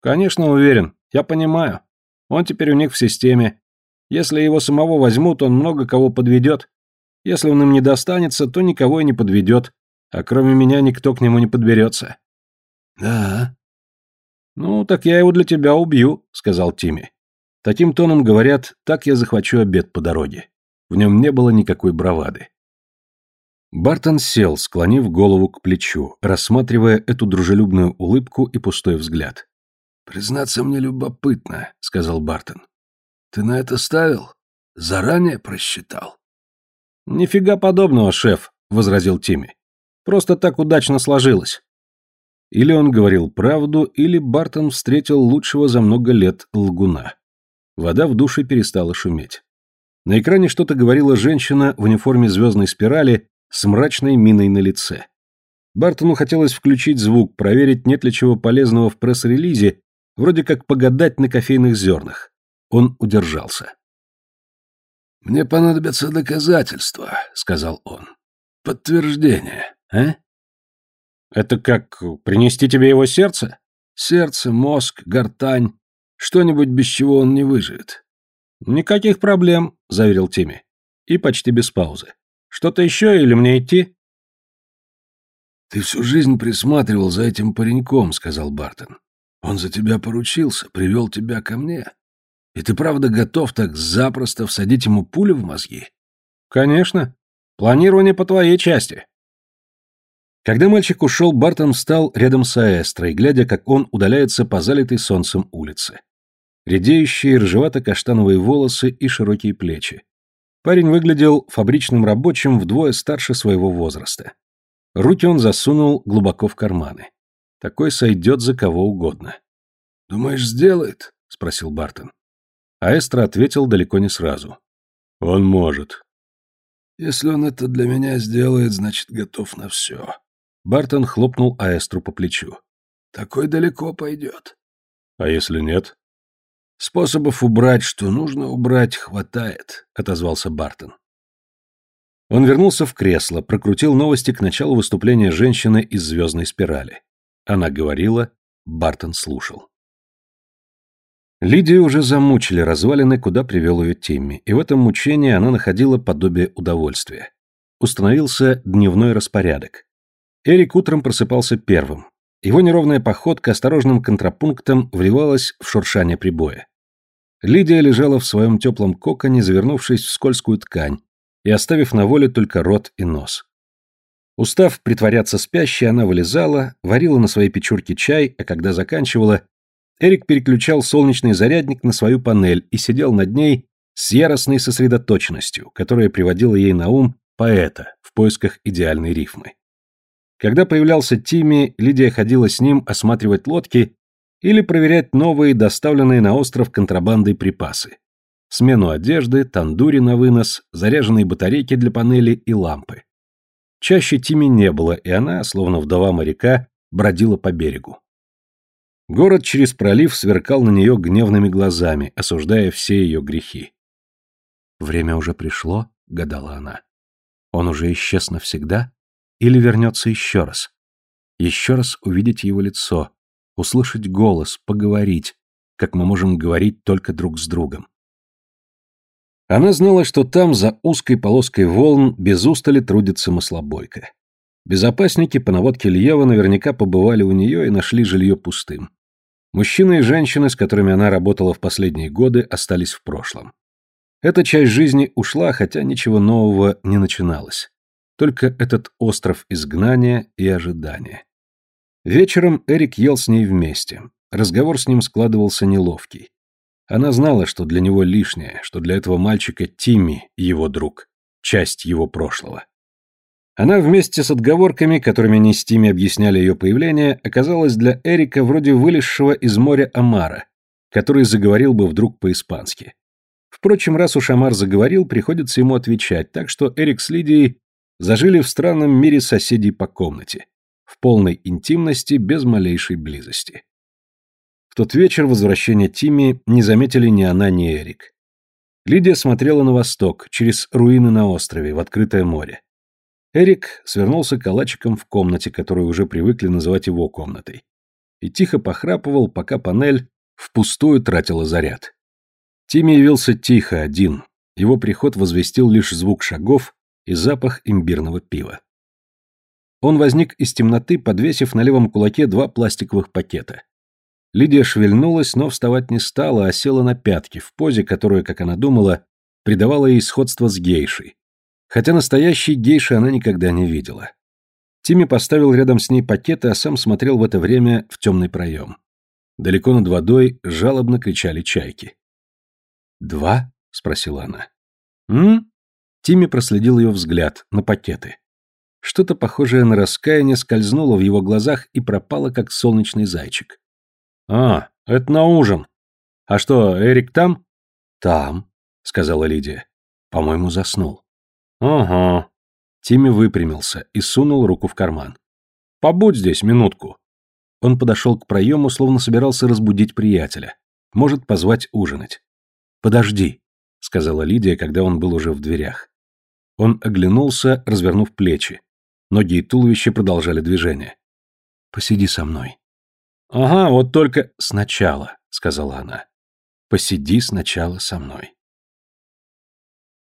Конечно, уверен. Я понимаю. Он теперь у них в системе. Если его самого возьмут, он много кого подведет. Если он им не достанется, то никого и не подведет. А кроме меня никто к нему не подберется. Да. Ну, так я его для тебя убью, сказал Тимми. Таким тоном говорят, так я захвачу обед по дороге. В нем не было никакой бравады. Бартон сел, склонив голову к плечу, рассматривая эту дружелюбную улыбку и пустой взгляд. «Признаться мне любопытно», — сказал Бартон. «Ты на это ставил? Заранее просчитал?» «Нифига подобного, шеф», — возразил Тимми. «Просто так удачно сложилось». Или он говорил правду, или Бартон встретил лучшего за много лет лгуна. Вода в душе перестала шуметь. На экране что-то говорила женщина в униформе звездной спирали с мрачной миной на лице. Бартону хотелось включить звук, проверить, нет ли чего полезного в пресс-релизе, вроде как погадать на кофейных зернах. Он удержался. «Мне понадобятся доказательства», — сказал он. «Подтверждение, а?» «Это как принести тебе его сердце?» «Сердце, мозг, гортань. Что-нибудь, без чего он не выживет. «Никаких проблем», — заверил Тимми. И почти без паузы. «Что-то еще или мне идти?» «Ты всю жизнь присматривал за этим пареньком», — сказал Бартон. «Он за тебя поручился, привел тебя ко мне. И ты правда готов так запросто всадить ему пулю в мозги?» «Конечно. Планирование по твоей части». Когда мальчик ушел, Бартон встал рядом с Аэстрой, глядя, как он удаляется по залитой солнцем улице редеющие рыжевато-каштановые волосы и широкие плечи. Парень выглядел фабричным рабочим вдвое старше своего возраста. Руки он засунул глубоко в карманы. Такой сойдет за кого угодно. «Думаешь, сделает?» — спросил Бартон. Аэстро ответил далеко не сразу. «Он может». «Если он это для меня сделает, значит, готов на все». Бартон хлопнул Аэстру по плечу. «Такой далеко пойдет». «А если нет?» «Способов убрать, что нужно убрать, хватает», — отозвался Бартон. Он вернулся в кресло, прокрутил новости к началу выступления женщины из «Звездной спирали». Она говорила, Бартон слушал. Лидию уже замучили развалины, куда привел ее Тимми, и в этом мучении она находила подобие удовольствия. Установился дневной распорядок. Эрик утром просыпался первым, его неровная походка осторожным контрапунктом вливалась в шуршание прибоя. Лидия лежала в своем теплом коконе, завернувшись в скользкую ткань и оставив на воле только рот и нос. Устав притворяться спящей, она вылезала, варила на своей печурке чай, а когда заканчивала, Эрик переключал солнечный зарядник на свою панель и сидел над ней с яростной сосредоточенностью, которая приводила ей на ум поэта в поисках идеальной рифмы. Когда появлялся Тимми, Лидия ходила с ним осматривать лодки или проверять новые, доставленные на остров контрабандой припасы. Смену одежды, тандури на вынос, заряженные батарейки для панели и лампы. Чаще Тими не было, и она, словно вдова моряка, бродила по берегу. Город через пролив сверкал на нее гневными глазами, осуждая все ее грехи. «Время уже пришло», — гадала она. «Он уже исчез навсегда? Или вернется еще раз? Еще раз увидеть его лицо, услышать голос, поговорить, как мы можем говорить только друг с другом. Она знала, что там, за узкой полоской волн, без устали трудится маслобойка. Безопасники по наводке Ильева наверняка побывали у нее и нашли жилье пустым. Мужчины и женщины, с которыми она работала в последние годы, остались в прошлом. Эта часть жизни ушла, хотя ничего нового не начиналось. Только этот остров изгнания и ожидания. Вечером Эрик ел с ней вместе. Разговор с ним складывался неловкий. Она знала, что для него лишнее, что для этого мальчика Тимми его друг, часть его прошлого. Она вместе с отговорками, которыми они с Тимми объясняли ее появление, оказалась для Эрика вроде вылезшего из моря Амара, который заговорил бы вдруг по-испански. Впрочем, раз уж Амар заговорил, приходится ему отвечать, так что Эрик с Лидией зажили в странном мире соседей по комнате в полной интимности, без малейшей близости. В тот вечер возвращения Тимми не заметили ни она, ни Эрик. Лидия смотрела на восток, через руины на острове, в открытое море. Эрик свернулся калачиком в комнате, которую уже привыкли называть его комнатой, и тихо похрапывал, пока панель впустую тратила заряд. Тимми явился тихо, один. Его приход возвестил лишь звук шагов и запах имбирного пива. Он возник из темноты, подвесив на левом кулаке два пластиковых пакета. Лидия шевельнулась, но вставать не стала, а села на пятки, в позе, которую, как она думала, придавала ей сходство с гейшей. Хотя настоящей гейши она никогда не видела. Тимми поставил рядом с ней пакеты, а сам смотрел в это время в темный проем. Далеко над водой жалобно кричали чайки. «Два?» — спросила она. «М?» Тимми проследил ее взгляд на пакеты. Что-то похожее на раскаяние скользнуло в его глазах и пропало, как солнечный зайчик. «А, это на ужин. А что, Эрик там?» «Там», — сказала Лидия. «По-моему, заснул». «Ага». Тимми выпрямился и сунул руку в карман. «Побудь здесь минутку». Он подошел к проему, словно собирался разбудить приятеля. Может, позвать ужинать. «Подожди», — сказала Лидия, когда он был уже в дверях. Он оглянулся, развернув плечи. Ноги и туловище продолжали движение. «Посиди со мной». «Ага, вот только сначала», — сказала она. «Посиди сначала со мной».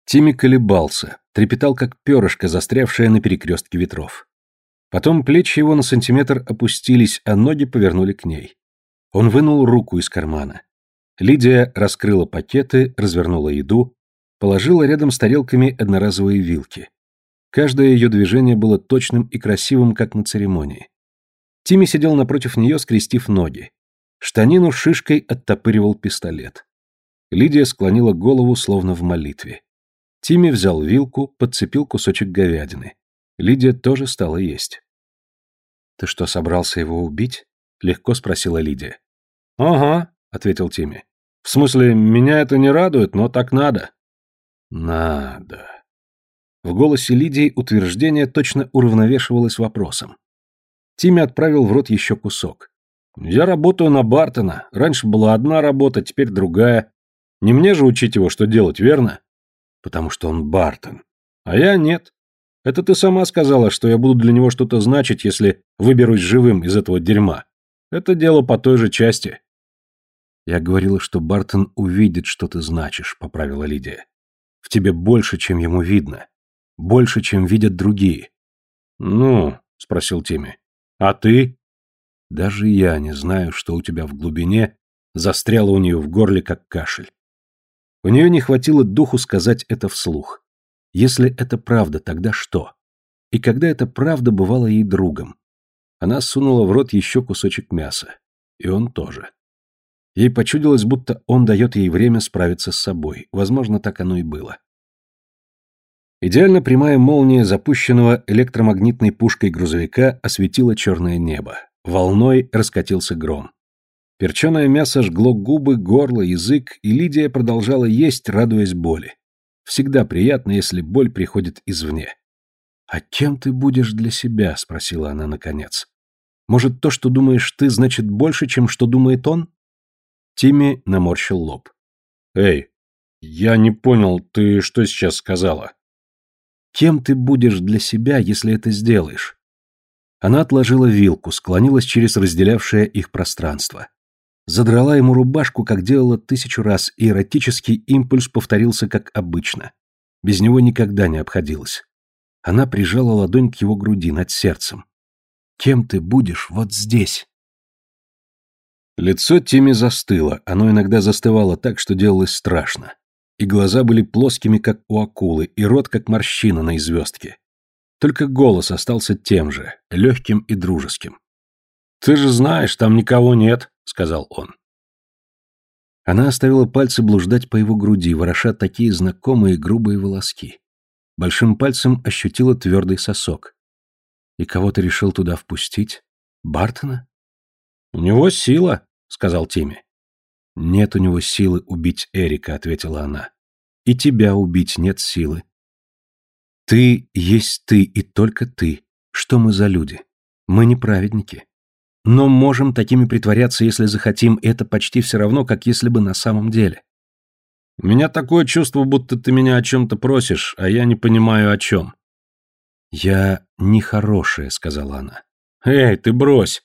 Тимми колебался, трепетал, как перышко, застрявшее на перекрестке ветров. Потом плечи его на сантиметр опустились, а ноги повернули к ней. Он вынул руку из кармана. Лидия раскрыла пакеты, развернула еду, положила рядом с тарелками одноразовые вилки. Каждое ее движение было точным и красивым, как на церемонии. Тимми сидел напротив нее, скрестив ноги. Штанину шишкой оттопыривал пистолет. Лидия склонила голову, словно в молитве. Тимми взял вилку, подцепил кусочек говядины. Лидия тоже стала есть. «Ты что, собрался его убить?» — легко спросила Лидия. «Ага», — ответил Тимми. «В смысле, меня это не радует, но так надо». «Надо», в голосе Лидии утверждение точно уравновешивалось вопросом. Тимми отправил в рот еще кусок. «Я работаю на Бартона. Раньше была одна работа, теперь другая. Не мне же учить его, что делать, верно?» «Потому что он Бартон. А я нет. Это ты сама сказала, что я буду для него что-то значить, если выберусь живым из этого дерьма. Это дело по той же части». «Я говорила, что Бартон увидит, что ты значишь», — поправила Лидия. «В тебе больше, чем ему видно. Больше, чем видят другие. «Ну?» — спросил Тимми. «А ты?» «Даже я не знаю, что у тебя в глубине застряло у нее в горле, как кашель. У нее не хватило духу сказать это вслух. Если это правда, тогда что? И когда эта правда бывала ей другом? Она сунула в рот еще кусочек мяса. И он тоже. Ей почудилось, будто он дает ей время справиться с собой. Возможно, так оно и было. Идеально прямая молния запущенного электромагнитной пушкой грузовика осветила черное небо. Волной раскатился гром. Перченое мясо жгло губы, горло, язык, и Лидия продолжала есть, радуясь боли. Всегда приятно, если боль приходит извне. «А кем ты будешь для себя?» — спросила она наконец. «Может, то, что думаешь ты, значит больше, чем что думает он?» Тимми наморщил лоб. «Эй, я не понял, ты что сейчас сказала?» «Кем ты будешь для себя, если это сделаешь?» Она отложила вилку, склонилась через разделявшее их пространство. Задрала ему рубашку, как делала тысячу раз, и эротический импульс повторился, как обычно. Без него никогда не обходилось. Она прижала ладонь к его груди над сердцем. «Кем ты будешь вот здесь?» Лицо Тими застыло, оно иногда застывало так, что делалось страшно. И глаза были плоскими, как у акулы, и рот, как морщина на известке. Только голос остался тем же, легким и дружеским. «Ты же знаешь, там никого нет», — сказал он. Она оставила пальцы блуждать по его груди, вороша такие знакомые грубые волоски. Большим пальцем ощутила твердый сосок. И кого ты решил туда впустить? Бартона? У него сила, сказал Тимми. Нет у него силы убить Эрика, ответила она. И тебя убить нет силы. Ты есть ты и только ты. Что мы за люди? Мы не праведники. Но можем такими притворяться, если захотим, это почти все равно, как если бы на самом деле. У меня такое чувство, будто ты меня о чем-то просишь, а я не понимаю о чем. Я нехорошая, сказала она. Эй, ты брось.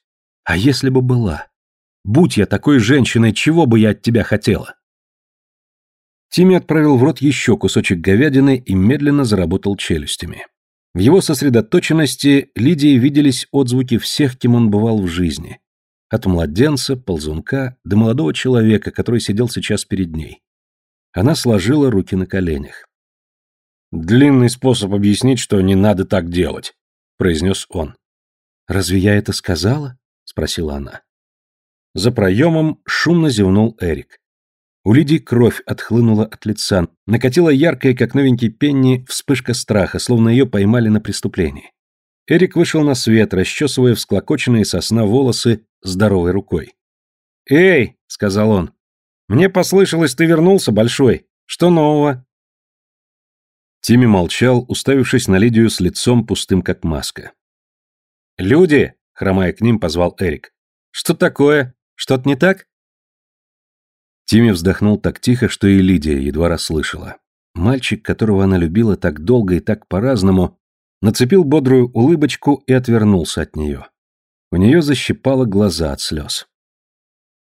А если бы была? Будь я такой женщиной, чего бы я от тебя хотела? Тимми отправил в рот еще кусочек говядины и медленно заработал челюстями. В его сосредоточенности Лидии виделись отзвуки всех, кем он бывал в жизни. От младенца, ползунка, до молодого человека, который сидел сейчас перед ней. Она сложила руки на коленях. «Длинный способ объяснить, что не надо так делать», — произнес он. «Разве я это сказала?» — спросила она. За проемом шумно зевнул Эрик. У Лидии кровь отхлынула от лица, накатила яркая, как новенький пенни, вспышка страха, словно ее поймали на преступлении. Эрик вышел на свет, расчесывая всклокоченные сосна волосы здоровой рукой. «Эй!» — сказал он. Мне послышалось, ты вернулся, Большой. Что нового?» Тимми молчал, уставившись на Лидию с лицом пустым, как маска. «Люди!» — хромая к ним, позвал Эрик. «Что такое? Что-то не так?» Тимми вздохнул так тихо, что и Лидия едва расслышала. Мальчик, которого она любила так долго и так по-разному, нацепил бодрую улыбочку и отвернулся от нее. У нее защипало глаза от слез.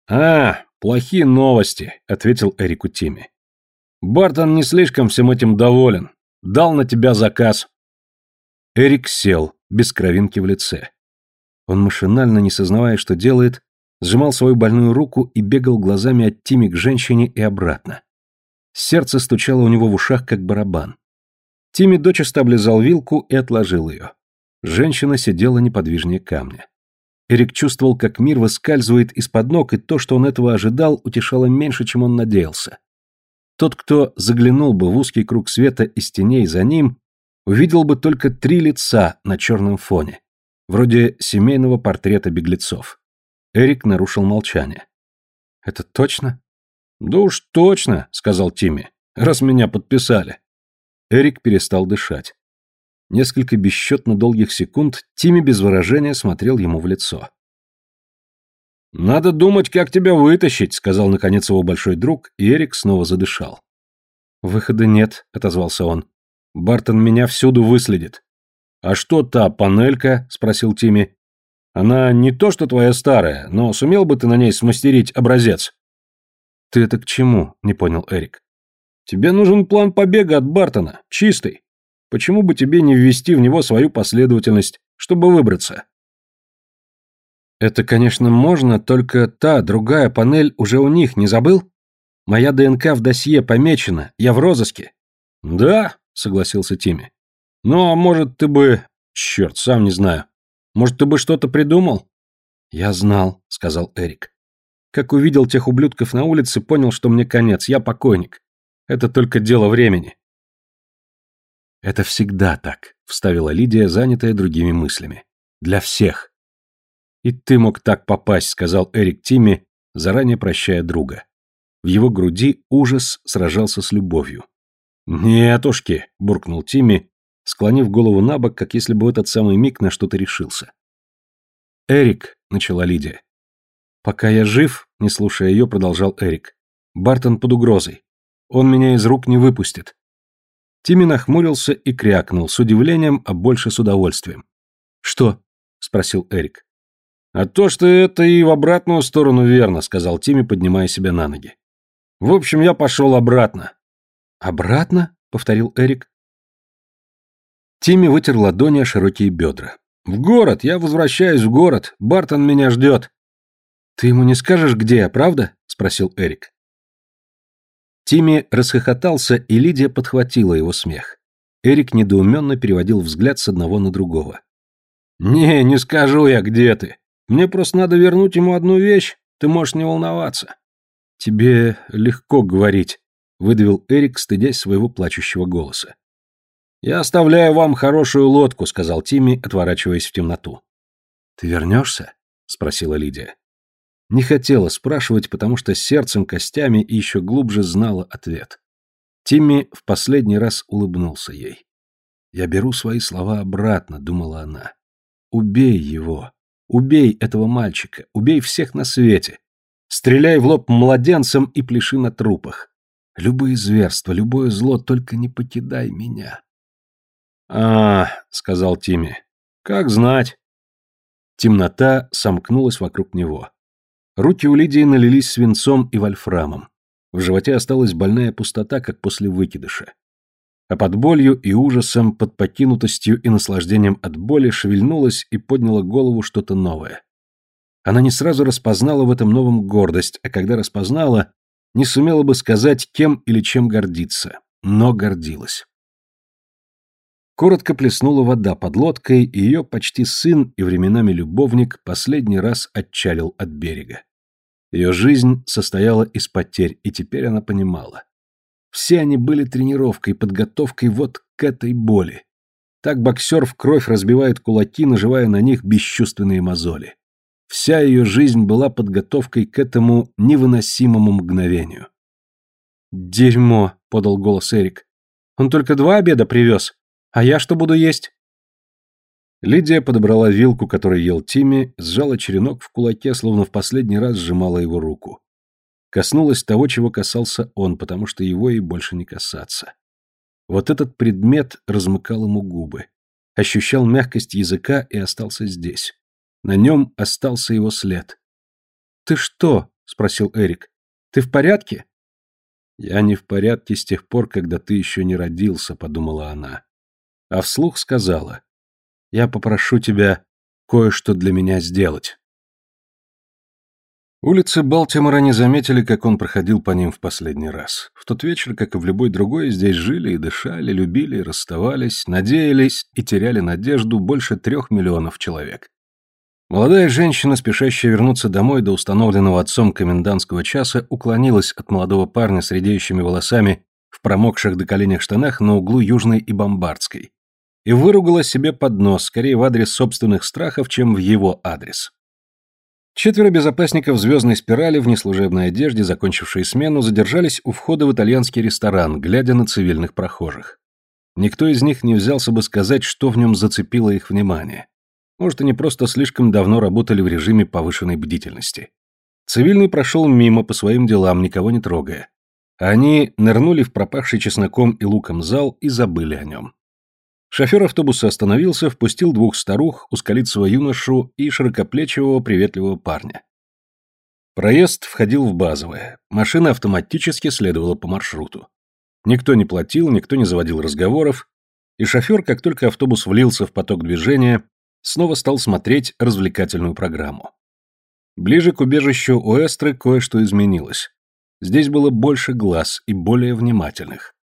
«А, «Плохие новости», — ответил Эрику Тимми. «Бартон не слишком всем этим доволен. Дал на тебя заказ». Эрик сел, без кровинки в лице. Он машинально, не сознавая, что делает, сжимал свою больную руку и бегал глазами от Тимми к женщине и обратно. Сердце стучало у него в ушах, как барабан. Тимми дочисто облизал вилку и отложил ее. Женщина сидела неподвижнее камня. Эрик чувствовал, как мир выскальзывает из-под ног, и то, что он этого ожидал, утешало меньше, чем он надеялся. Тот, кто заглянул бы в узкий круг света из теней за ним, увидел бы только три лица на черном фоне, вроде семейного портрета беглецов. Эрик нарушил молчание. «Это точно?» «Да уж точно», — сказал Тимми, — «раз меня подписали». Эрик перестал дышать. Несколько бесчетно долгих секунд Тимми без выражения смотрел ему в лицо. «Надо думать, как тебя вытащить», — сказал наконец его большой друг, и Эрик снова задышал. «Выхода нет», — отозвался он. «Бартон меня всюду выследит». «А что та панелька?» — спросил Тимми. «Она не то, что твоя старая, но сумел бы ты на ней смастерить образец?» «Ты это к чему?» — не понял Эрик. «Тебе нужен план побега от Бартона, чистый. Почему бы тебе не ввести в него свою последовательность, чтобы выбраться? Это, конечно, можно, только та, другая панель уже у них, не забыл? Моя ДНК в досье помечена, я в розыске. Да, согласился Тимми. Ну, а может, ты бы... Черт, сам не знаю. Может, ты бы что-то придумал? Я знал, сказал Эрик. Как увидел тех ублюдков на улице, понял, что мне конец, я покойник. Это только дело времени. «Это всегда так», — вставила Лидия, занятая другими мыслями. «Для всех». «И ты мог так попасть», — сказал Эрик Тимми, заранее прощая друга. В его груди ужас сражался с любовью. «Нетушки», — буркнул Тимми, склонив голову на бок, как если бы в этот самый миг на что-то решился. «Эрик», — начала Лидия. «Пока я жив», — не слушая ее, продолжал Эрик. «Бартон под угрозой. Он меня из рук не выпустит». Тимми нахмурился и крякнул, с удивлением, а больше с удовольствием. «Что?» — спросил Эрик. «А то, что это и в обратную сторону верно», — сказал Тимми, поднимая себя на ноги. «В общем, я пошел обратно». «Обратно?» — повторил Эрик. Тимми вытер ладони о широкие бедра. «В город! Я возвращаюсь в город! Бартон меня ждет!» «Ты ему не скажешь, где я, правда?» — спросил Эрик. Тимми расхохотался, и Лидия подхватила его смех. Эрик недоуменно переводил взгляд с одного на другого. «Не, не скажу я, где ты. Мне просто надо вернуть ему одну вещь, ты можешь не волноваться». «Тебе легко говорить», — выдавил Эрик, стыдясь своего плачущего голоса. «Я оставляю вам хорошую лодку», — сказал Тимми, отворачиваясь в темноту. «Ты вернешься?» — спросила Лидия. Не хотела спрашивать, потому что сердцем, костями и еще глубже знала ответ. Тимми в последний раз улыбнулся ей. «Я беру свои слова обратно», — думала она. «Убей его. Убей этого мальчика. Убей всех на свете. Стреляй в лоб младенцам и пляши на трупах. Любые зверства, любое зло, только не покидай меня». «А, — сказал Тимми, — как знать». Темнота сомкнулась вокруг него. Руки у Лидии налились свинцом и вольфрамом. В животе осталась больная пустота, как после выкидыша. А под болью и ужасом, под покинутостью и наслаждением от боли шевельнулась и подняла голову что-то новое. Она не сразу распознала в этом новом гордость, а когда распознала, не сумела бы сказать, кем или чем гордиться, но гордилась. Коротко плеснула вода под лодкой, и ее почти сын и временами любовник последний раз отчалил от берега. Ее жизнь состояла из потерь, и теперь она понимала. Все они были тренировкой, подготовкой вот к этой боли. Так боксер в кровь разбивает кулаки, наживая на них бесчувственные мозоли. Вся ее жизнь была подготовкой к этому невыносимому мгновению. «Дерьмо», — подал голос Эрик. «Он только два обеда привез. А я что буду есть? Лидия подобрала вилку, которой ел Тимми, сжала черенок в кулаке, словно в последний раз сжимала его руку. Коснулась того, чего касался он, потому что его и больше не касаться. Вот этот предмет размыкал ему губы. Ощущал мягкость языка и остался здесь. На нем остался его след. «Ты что?» — спросил Эрик. «Ты в порядке?» «Я не в порядке с тех пор, когда ты еще не родился», — подумала она а вслух сказала, «Я попрошу тебя кое-что для меня сделать». Улицы Балтимора не заметили, как он проходил по ним в последний раз. В тот вечер, как и в любой другой, здесь жили и дышали, любили и расставались, надеялись и теряли надежду больше трех миллионов человек. Молодая женщина, спешащая вернуться домой до установленного отцом комендантского часа, уклонилась от молодого парня с редеющими волосами в промокших до коленях штанах на углу Южной и Бомбардской, и выругала себе под нос, скорее в адрес собственных страхов, чем в его адрес. Четверо безопасников звездной спирали в неслужебной одежде, закончившие смену, задержались у входа в итальянский ресторан, глядя на цивильных прохожих. Никто из них не взялся бы сказать, что в нем зацепило их внимание. Может, они просто слишком давно работали в режиме повышенной бдительности. Цивильный прошел мимо по своим делам, никого не трогая. Они нырнули в пропахший чесноком и луком зал и забыли о нем. Шофер автобуса остановился, впустил двух старух, ускалицего юношу и широкоплечего приветливого парня. Проезд входил в базовое. Машина автоматически следовала по маршруту. Никто не платил, никто не заводил разговоров, и шофер, как только автобус влился в поток движения, снова стал смотреть развлекательную программу. Ближе к убежищу Уэстры кое-что изменилось. Здесь было больше глаз и более внимательных.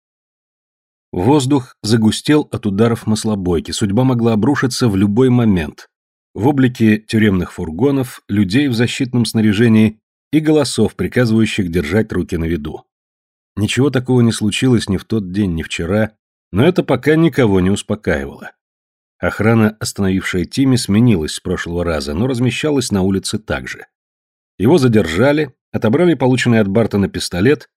Воздух загустел от ударов маслобойки, судьба могла обрушиться в любой момент. В облике тюремных фургонов, людей в защитном снаряжении и голосов, приказывающих держать руки на виду. Ничего такого не случилось ни в тот день, ни вчера, Но это пока никого не успокаивало. Охрана, остановившая Тимми, сменилась с прошлого раза, но размещалась на улице также. Его задержали, отобрали полученный от Бартона пистолет,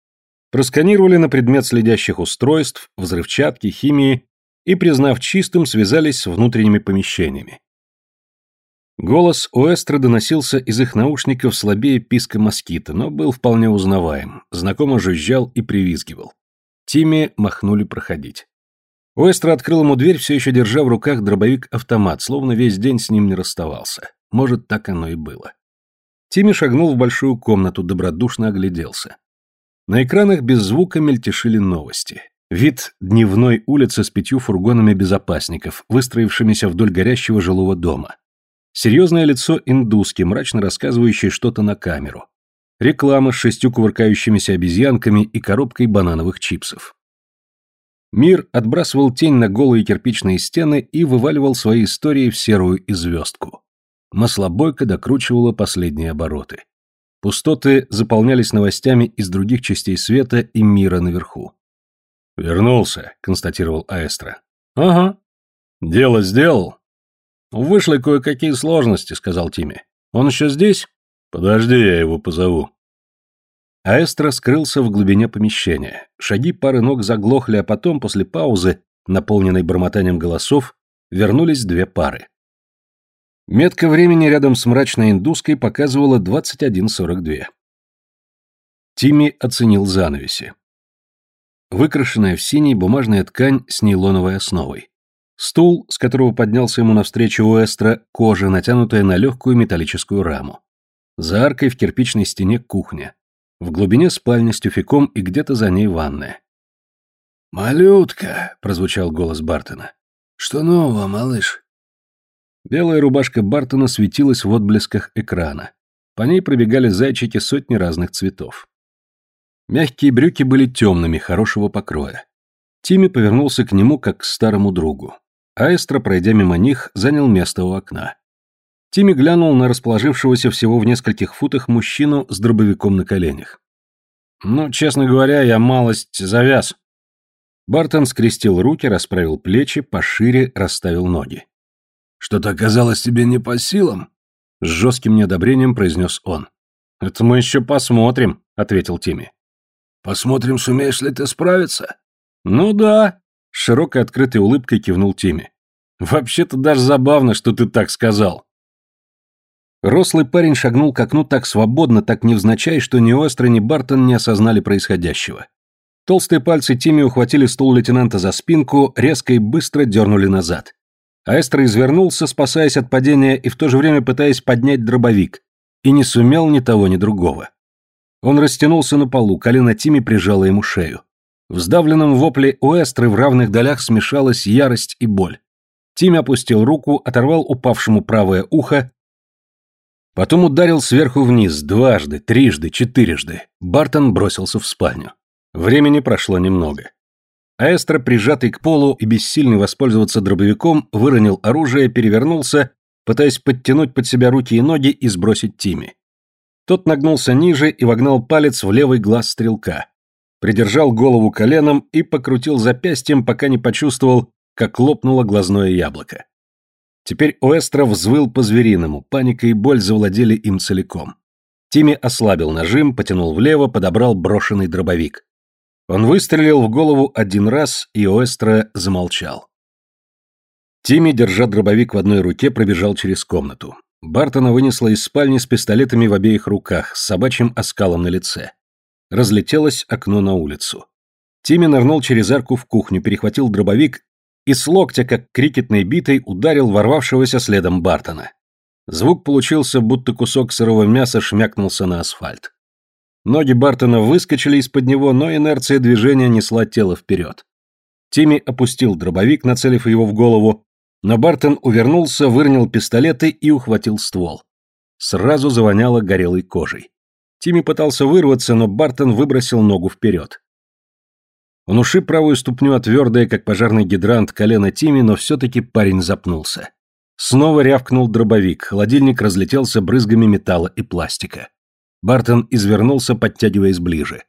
просканировали на предмет следящих устройств, взрывчатки, химии и, признав чистым, связались с внутренними помещениями. Голос Уэстра доносился из их наушников слабее писка москита, но был вполне узнаваем, знакомо жужжал и привизгивал. Тимми махнули проходить. Уэстра открыл ему дверь, все еще держа в руках дробовик-автомат, словно весь день с ним не расставался. Может, так оно и было. Тимми шагнул в большую комнату, добродушно огляделся. На экранах без звука мельтешили новости. Вид дневной улицы с пятью фургонами безопасников, выстроившимися вдоль горящего жилого дома. Серьезное лицо индуски, мрачно рассказывающее что-то на камеру. Реклама с шестью кувыркающимися обезьянками и коробкой банановых чипсов. Мир отбрасывал тень на голые кирпичные стены и вываливал свои истории в серую известку. Маслобойка докручивала последние обороты. Пустоты заполнялись новостями из других частей света и мира наверху. «Вернулся», — констатировал Аэстро. «Ага». «Дело сделал?» «Вышли кое-какие сложности», — сказал Тимми. «Он еще здесь?» «Подожди, я его позову». Аэстро скрылся в глубине помещения. Шаги пары ног заглохли, а потом, после паузы, наполненной бормотанием голосов, вернулись две пары. Метка времени рядом с мрачной индуской показывала 21.42. Тимми оценил занавеси. Выкрашенная в синий бумажная ткань с нейлоновой основой. Стул, с которого поднялся ему навстречу Уэстра, кожа, натянутая на легкую металлическую раму. За аркой в кирпичной стене кухня. В глубине спальня с тюфяком и где-то за ней ванная. «Малютка!» — прозвучал голос Бартона. «Что нового, малыш?» Белая рубашка Бартона светилась в отблесках экрана. По ней пробегали зайчики сотни разных цветов. Мягкие брюки были темными, хорошего покроя. Тимми повернулся к нему, как к старому другу. Аэстро, пройдя мимо них, занял место у окна. Тимми глянул на расположившегося всего в нескольких футах мужчину с дробовиком на коленях. «Ну, честно говоря, я малость завяз». Бартон скрестил руки, расправил плечи, пошире расставил ноги. «Что-то оказалось тебе не по силам?» С жестким неодобрением произнес он. «Это мы еще посмотрим», — ответил Тимми. «Посмотрим, сумеешь ли ты справиться?» «Ну да», — широкой открытой улыбкой кивнул Тимми. «Вообще-то даже забавно, что ты так сказал». Рослый парень шагнул к окну так свободно, так невзначай, что ни Остро, ни Бартон не осознали происходящего. Толстые пальцы Тимми ухватили стул лейтенанта за спинку, резко и быстро дернули назад. Аэстро извернулся, спасаясь от падения и в то же время пытаясь поднять дробовик, и не сумел ни того, ни другого. Он растянулся на полу, колено Тими прижало ему шею. В сдавленном вопле Уэстры в равных долях смешалась ярость и боль. Тимми опустил руку, оторвал упавшему правое ухо, потом ударил сверху вниз дважды, трижды, четырежды. Бартон бросился в спальню. Времени прошло немного. Аэстро, прижатый к полу и бессильный воспользоваться дробовиком, выронил оружие, перевернулся, пытаясь подтянуть под себя руки и ноги и сбросить Тими. Тот нагнулся ниже и вогнал палец в левый глаз стрелка. Придержал голову коленом и покрутил запястьем, пока не почувствовал, как лопнуло глазное яблоко. Теперь Оэстро взвыл по-звериному, паника и боль завладели им целиком. Тими ослабил нажим, потянул влево, подобрал брошенный дробовик. Он выстрелил в голову один раз, и Оэстро замолчал. Тимми, держа дробовик в одной руке, пробежал через комнату. Бартона вынесла из спальни с пистолетами в обеих руках, с собачьим оскалом на лице. Разлетелось окно на улицу. Тимми нырнул через арку в кухню, перехватил дробовик и с локтя, как крикетной битой, ударил ворвавшегося следом Бартона. Звук получился, будто кусок сырого мяса шмякнулся на асфальт. Ноги Бартона выскочили из-под него, но инерция движения несла тело вперед. Тимми опустил дробовик, нацелив его в голову, но Бартон увернулся, выронил пистолеты и ухватил ствол. Сразу завоняло горелой кожей. Тимми пытался вырваться, но Бартон выбросил ногу вперед. Он ушиб правую ступню от твердое, как пожарный гидрант, колено Тимми, но все-таки парень запнулся. Снова рявкнул дробовик, холодильник разлетелся брызгами металла и пластика. Бартон извернулся, подтягиваясь ближе.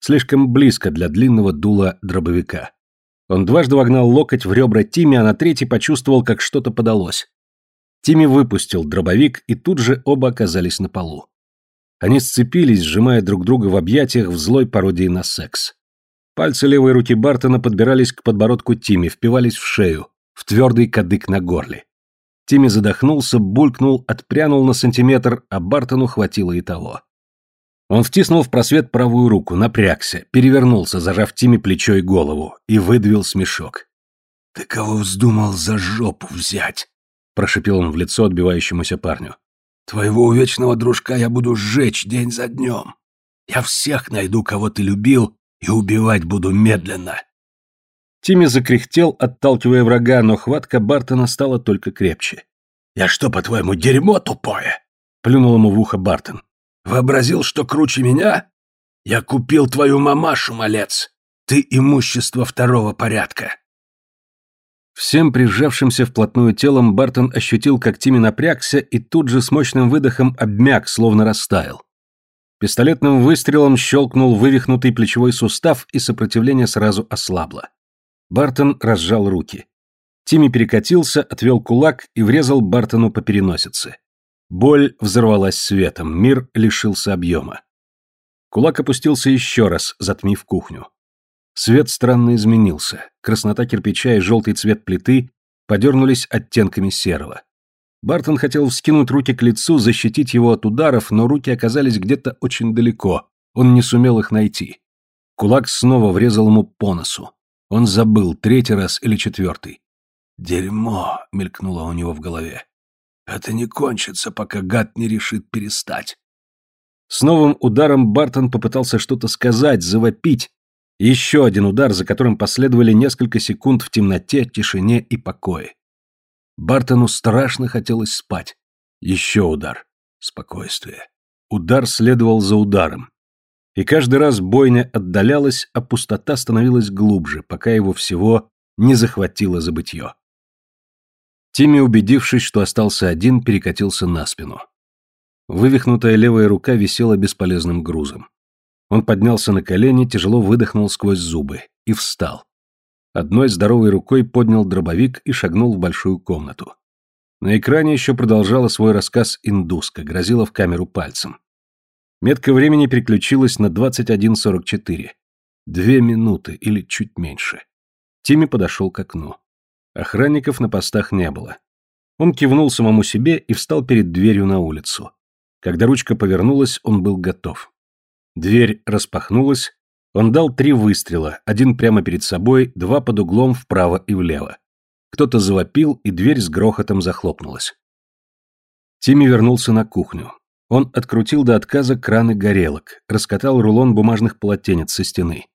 Слишком близко для длинного дула дробовика. Он дважды вогнал локоть в ребра Тимми, а на третий почувствовал, как что-то подалось. Тимми выпустил дробовик, и тут же оба оказались на полу. Они сцепились, сжимая друг друга в объятиях в злой пародии на секс. Пальцы левой руки Бартона подбирались к подбородку Тимми, впивались в шею, в твердый кадык на горле. Тимми задохнулся, булькнул, отпрянул на сантиметр, а Бартону хватило и того. Он втиснул в просвет правую руку, напрягся, перевернулся, зажав Тимми плечо и голову, и выдавил смешок. «Ты кого вздумал за жопу взять?» – прошипел он в лицо отбивающемуся парню. «Твоего увечного дружка я буду сжечь день за днем. Я всех найду, кого ты любил, и убивать буду медленно». Тимми закряхтел, отталкивая врага, но хватка Бартона стала только крепче. «Я что, по-твоему, дерьмо тупое?» — плюнул ему в ухо Бартон. Вообразил, что круче меня? Я купил твою мамашу, малец. Ты имущество второго порядка. Всем прижавшимся вплотную телом Бартон ощутил, как Тимми напрягся и тут же с мощным выдохом обмяк, словно растаял. Пистолетным выстрелом щелкнул вывихнутый плечевой сустав, и сопротивление сразу ослабло. Бартон разжал руки. Тимми перекатился, отвел кулак и врезал Бартону по переносице. Боль взорвалась светом, мир лишился объема. Кулак опустился еще раз, затмив кухню. Свет странно изменился. Краснота кирпича и желтый цвет плиты подернулись оттенками серого. Бартон хотел вскинуть руки к лицу, защитить его от ударов, но руки оказались где-то очень далеко. Он не сумел их найти. Кулак снова врезал ему по носу. Он забыл, третий раз или четвертый. «Дерьмо!» — мелькнуло у него в голове. Это не кончится, пока гад не решит перестать. С новым ударом Бартон попытался что-то сказать, завопить. Еще один удар, за которым последовали несколько секунд в темноте, тишине и покое. Бартону страшно хотелось спать. Еще удар. Спокойствие. Удар следовал за ударом. И каждый раз бойня отдалялась, а пустота становилась глубже, пока его всего не захватило забытье. Тимми, убедившись, что остался один, перекатился на спину. Вывихнутая левая рука висела бесполезным грузом. Он поднялся на колени, тяжело выдохнул сквозь зубы и встал. Одной здоровой рукой поднял дробовик и шагнул в большую комнату. На экране еще продолжала свой рассказ индуска, грозила в камеру пальцем. Метка времени переключилась на 21.44. Две минуты или чуть меньше. Тимми подошел к окну. Охранников на постах не было. Он кивнул самому себе и встал перед дверью на улицу. Когда ручка повернулась, он был готов. Дверь распахнулась, он дал три выстрела, один прямо перед собой, два под углом вправо и влево. Кто-то завопил, и дверь с грохотом захлопнулась. Тимми вернулся на кухню. Он открутил до отказа краны горелок, раскатал рулон бумажных полотенец со стены.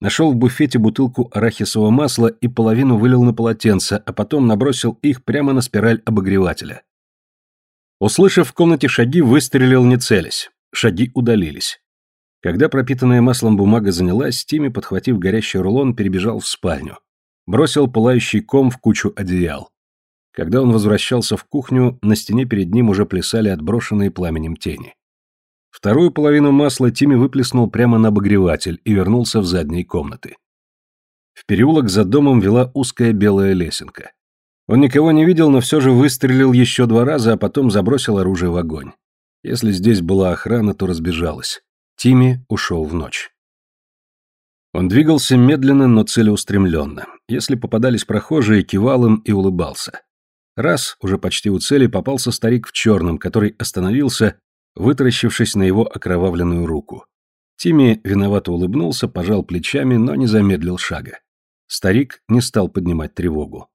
Нашел в буфете бутылку арахисового масла и половину вылил на полотенце, а потом набросил их прямо на спираль обогревателя. Услышав в комнате шаги, выстрелил не целясь. Шаги удалились. Когда пропитанная маслом бумага занялась, Тимми, подхватив горящий рулон, перебежал в спальню. Бросил пылающий ком в кучу одеял. Когда он возвращался в кухню, на стене перед ним уже плясали отброшенные пламенем тени. Вторую половину масла Тимми выплеснул прямо на обогреватель и вернулся в задние комнаты. В переулок за домом вела узкая белая лесенка. Он никого не видел, но все же выстрелил еще два раза, а потом забросил оружие в огонь. Если здесь была охрана, то разбежалась. Тимми ушел в ночь. Он двигался медленно, но целеустремленно. Если попадались прохожие, кивал им и улыбался. Раз, уже почти у цели, попался старик в черном, который остановился вытаращившись на его окровавленную руку. Тимми виновато улыбнулся, пожал плечами, но не замедлил шага. Старик не стал поднимать тревогу.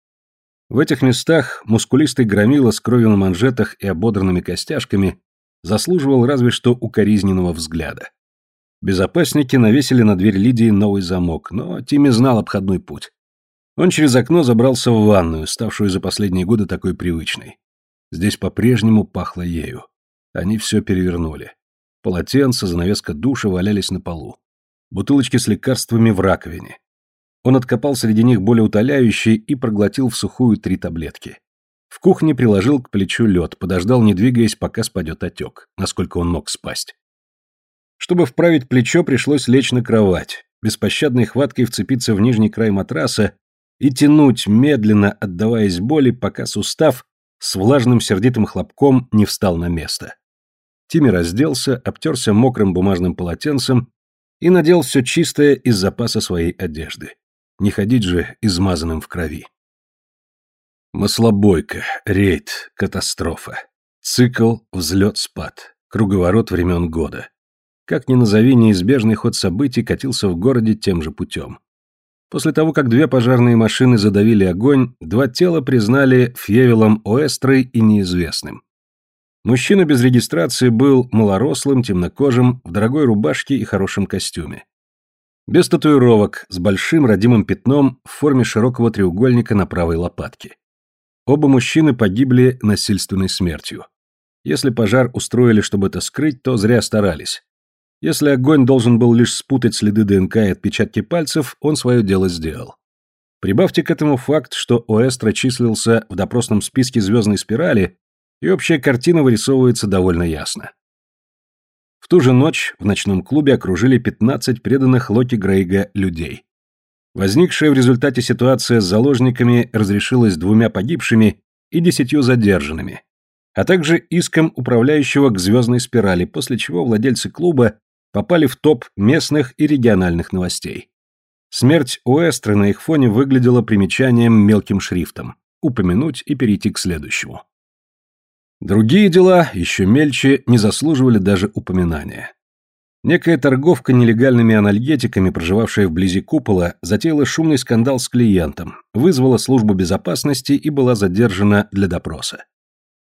В этих местах мускулистый громила с кровью на манжетах и ободранными костяшками заслуживал разве что укоризненного взгляда. Безопасники навесили на дверь Лидии новый замок, но Тимми знал обходной путь. Он через окно забрался в ванную, ставшую за последние годы такой привычной. Здесь по-прежнему пахло ею. Они все перевернули. Полотенца, занавеска душа валялись на полу. Бутылочки с лекарствами в раковине. Он откопал среди них более утоляющие и проглотил в сухую три таблетки. В кухне приложил к плечу лед, подождал, не двигаясь, пока спадет отек, насколько он мог спасть. Чтобы вправить плечо, пришлось лечь на кровать. беспощадной хваткой вцепиться в нижний край матраса и тянуть, медленно отдаваясь боли, пока сустав с влажным сердитым хлопком не встал на место. Тимми разделся, обтерся мокрым бумажным полотенцем и надел все чистое из запаса своей одежды. Не ходить же измазанным в крови. Маслобойка, рейд, катастрофа. Цикл взлет-спад. Круговорот времен года. Как ни назови, неизбежный ход событий катился в городе тем же путем. После того, как две пожарные машины задавили огонь, два тела признали Фьевелом Оэстрой и неизвестным. Мужчина без регистрации был малорослым, темнокожим, в дорогой рубашке и хорошем костюме. Без татуировок, с большим родимым пятном в форме широкого треугольника на правой лопатке. Оба мужчины погибли насильственной смертью. Если пожар устроили, чтобы это скрыть, то зря старались. Если огонь должен был лишь спутать следы ДНК и отпечатки пальцев, он свое дело сделал. Прибавьте к этому факт, что Оэстро числился в допросном списке звездной спирали, и общая картина вырисовывается довольно ясно. В ту же ночь в ночном клубе окружили 15 преданных Локи Грейга людей. Возникшая в результате ситуация с заложниками разрешилась двумя погибшими и десятью задержанными, а также иском управляющего к звездной спирали, после чего владельцы клуба попали в топ местных и региональных новостей. Смерть Уэстры на их фоне выглядела примечанием мелким шрифтом. Упомянуть и перейти к следующему. Другие дела, еще мельче, не заслуживали даже упоминания. Некая торговка нелегальными анальгетиками, проживавшая вблизи купола, затеяла шумный скандал с клиентом, вызвала службу безопасности и была задержана для допроса.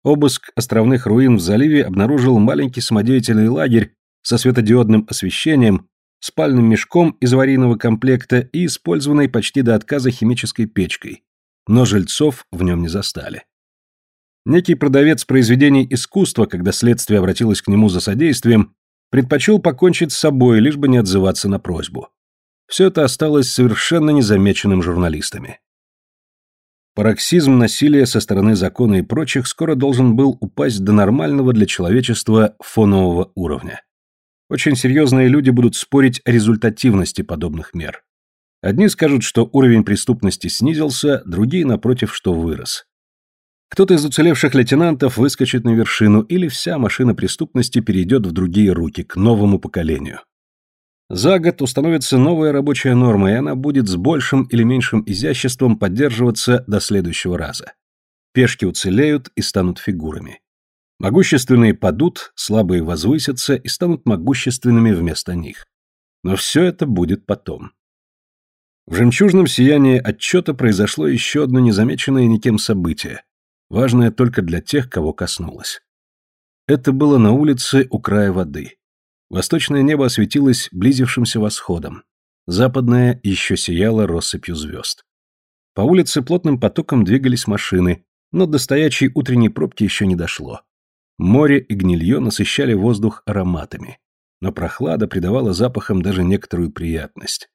Обыск островных руин в заливе обнаружил маленький самодеятельный лагерь со светодиодным освещением, спальным мешком из аварийного комплекта и использованной почти до отказа химической печкой, но жильцов в нем не застали. Некий продавец произведений искусства, когда следствие обратилось к нему за содействием, предпочел покончить с собой, лишь бы не отзываться на просьбу. Все это осталось совершенно незамеченным журналистами. Пароксизм насилия со стороны закона и прочих скоро должен был упасть до нормального для человечества фонового уровня. Очень серьезные люди будут спорить о результативности подобных мер. Одни скажут, что уровень преступности снизился, другие, напротив, что вырос. Кто-то из уцелевших лейтенантов выскочит на вершину, или вся машина преступности перейдет в другие руки, к новому поколению. За год установится новая рабочая норма, и она будет с большим или меньшим изяществом поддерживаться до следующего раза. Пешки уцелеют и станут фигурами. Могущественные падут, слабые возвысятся и станут могущественными вместо них. Но все это будет потом. В жемчужном сиянии отчета произошло еще одно незамеченное никем событие, важное только для тех, кого коснулось. Это было на улице у края воды. Восточное небо осветилось близившимся восходом. Западное еще сияло россыпью звезд. По улице плотным потоком двигались машины, но до стоячей утренней пробки еще не дошло. Море и гнилье насыщали воздух ароматами, но прохлада придавала запахам даже некоторую приятность.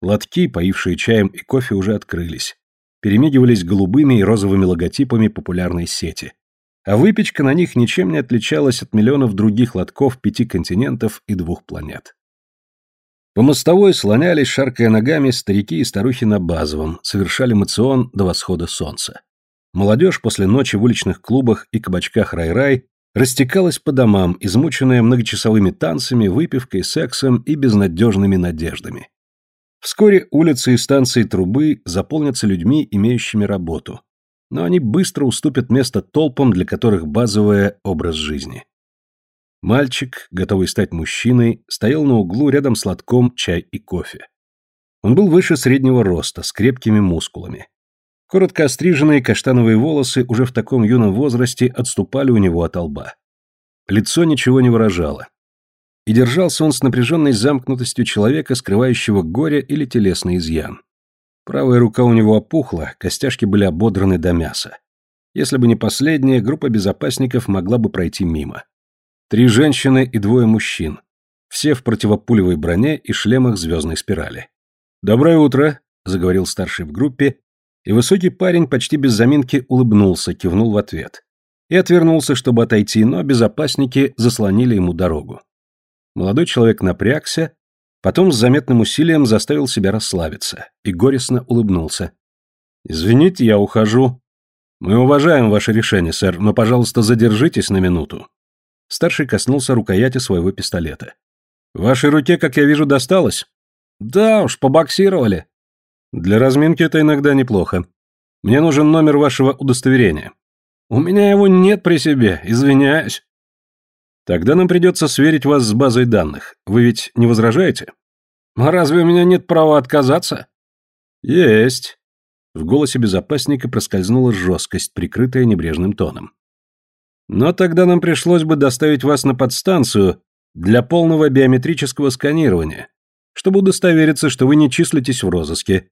Лотки, поившие чаем и кофе, уже открылись. Перемигивались голубыми и розовыми логотипами популярной сети. А выпечка на них ничем не отличалась от миллионов других лотков пяти континентов и двух планет. По мостовой слонялись, шаркая ногами, старики и старухи на базовом, совершали мацион до восхода солнца. Молодежь после ночи в уличных клубах и кабачках рай-рай растекалась по домам, измученная многочасовыми танцами, выпивкой, сексом и безнадежными надеждами. Вскоре улицы и станции трубы заполнятся людьми, имеющими работу. Но они быстро уступят место толпам, для которых базовая образ жизни. Мальчик, готовый стать мужчиной, стоял на углу рядом с лотком чай и кофе. Он был выше среднего роста, с крепкими мускулами. Коротко остриженные каштановые волосы уже в таком юном возрасте отступали у него от лба. Лицо ничего не выражало. И держался он с напряженной замкнутостью человека, скрывающего горе или телесный изъян. Правая рука у него опухла, костяшки были ободраны до мяса. Если бы не последняя, группа безопасников могла бы пройти мимо. Три женщины и двое мужчин. Все в противопулевой броне и шлемах звездной спирали. «Доброе утро», — заговорил старший в группе, и высокий парень почти без заминки улыбнулся, кивнул в ответ. И отвернулся, чтобы отойти, но безопасники заслонили ему дорогу. Молодой человек напрягся, Потом с заметным усилием заставил себя расслабиться и горестно улыбнулся. «Извините, я ухожу. Мы уважаем ваше решение, сэр, но, пожалуйста, задержитесь на минуту». Старший коснулся рукояти своего пистолета. «Вашей руке, как я вижу, досталось?» «Да уж, побоксировали». «Для разминки это иногда неплохо. Мне нужен номер вашего удостоверения». «У меня его нет при себе, извиняюсь». Тогда нам придется сверить вас с базой данных. Вы ведь не возражаете? А разве у меня нет права отказаться? Есть. В голосе безопасника проскользнула жесткость, прикрытая небрежным тоном. Но тогда нам пришлось бы доставить вас на подстанцию для полного биометрического сканирования, чтобы удостовериться, что вы не числитесь в розыске.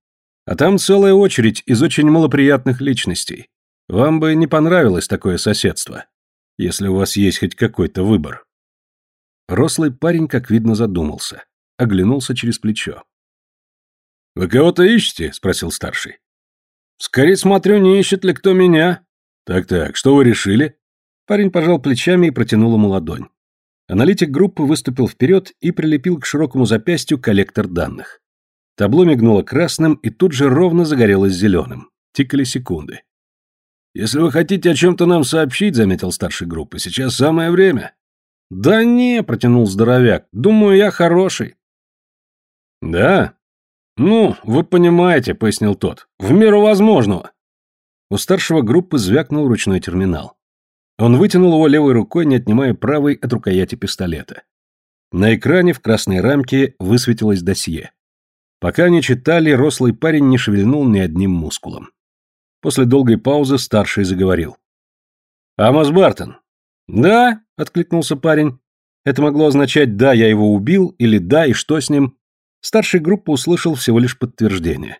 А там целая очередь из очень малоприятных личностей. Вам бы не понравилось такое соседство если у вас есть хоть какой-то выбор. Рослый парень, как видно, задумался. Оглянулся через плечо. «Вы кого-то ищете?» — спросил старший. «Скорее смотрю, не ищет ли кто меня». «Так-так, что вы решили?» Парень пожал плечами и протянул ему ладонь. Аналитик группы выступил вперед и прилепил к широкому запястью коллектор данных. Табло мигнуло красным и тут же ровно загорелось зеленым. Тикали секунды. «Если вы хотите о чем-то нам сообщить», — заметил старший группы, — «сейчас самое время». «Да не», — протянул здоровяк, — «думаю, я хороший». «Да? Ну, вы понимаете», — пояснил тот, — «в меру возможного». У старшего группы звякнул ручной терминал. Он вытянул его левой рукой, не отнимая правой от рукояти пистолета. На экране в красной рамке высветилось досье. Пока они читали, рослый парень не шевельнул ни одним мускулом. После долгой паузы старший заговорил. «Амос Бартон». «Да», — откликнулся парень. Это могло означать «да, я его убил» или «да, и что с ним». Старший группы услышал всего лишь подтверждение.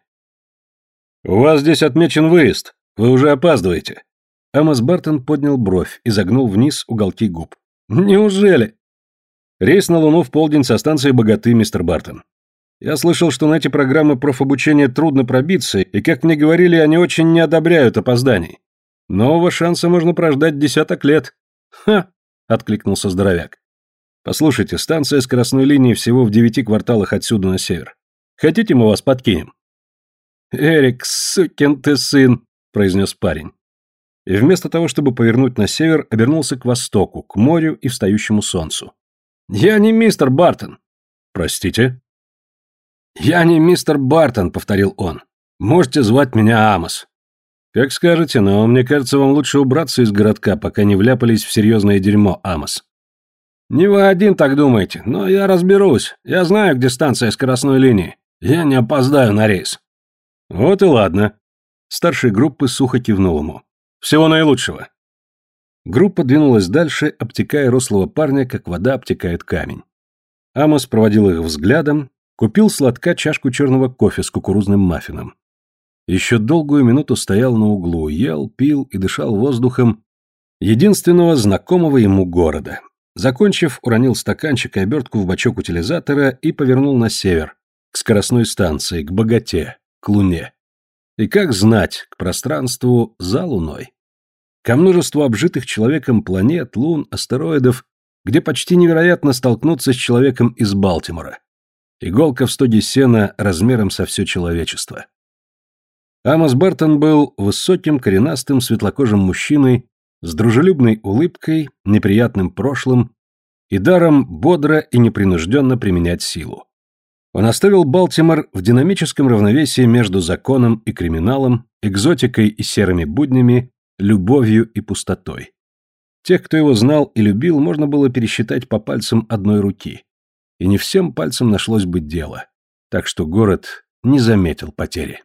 «У вас здесь отмечен выезд. Вы уже опаздываете». Амос Бартон поднял бровь и загнул вниз уголки губ. «Неужели?» «Рейс на Луну в полдень со станции Богаты, мистер Бартон. Я слышал, что на эти программы профобучения трудно пробиться, и, как мне говорили, они очень не одобряют опозданий. Нового шанса можно прождать десяток лет. Ха! откликнулся здоровяк. Послушайте, станция скоростной линии всего в девяти кварталах отсюда на север. Хотите, мы вас подкинем? Эрик, сукин ты сын, произнес парень. И вместо того, чтобы повернуть на север, обернулся к востоку, к морю и встающему солнцу. Я не мистер Бартон. Простите? «Я не мистер Бартон», — повторил он. «Можете звать меня Амос». «Как скажете, но мне кажется, вам лучше убраться из городка, пока не вляпались в серьезное дерьмо, Амос». «Не вы один так думаете, но я разберусь. Я знаю, где станция скоростной линии. Я не опоздаю на рейс». «Вот и ладно». Старший группы сухо кивнул ему. «Всего наилучшего». Группа двинулась дальше, обтекая рослого парня, как вода обтекает камень. Амос проводил их взглядом, Купил сладка чашку черного кофе с кукурузным маффином. Еще долгую минуту стоял на углу, ел, пил и дышал воздухом единственного знакомого ему города. Закончив, уронил стаканчик и обертку в бачок утилизатора и повернул на север, к скоростной станции, к богате, к луне. И как знать, к пространству за луной. Ко множеству обжитых человеком планет, лун, астероидов, где почти невероятно столкнуться с человеком из Балтимора. Иголка в стоге сена размером со все человечество. Амос Бартон был высоким, коренастым, светлокожим мужчиной с дружелюбной улыбкой, неприятным прошлым и даром бодро и непринужденно применять силу. Он оставил Балтимор в динамическом равновесии между законом и криминалом, экзотикой и серыми буднями, любовью и пустотой. Тех, кто его знал и любил, можно было пересчитать по пальцам одной руки и не всем пальцем нашлось бы дело, так что город не заметил потери.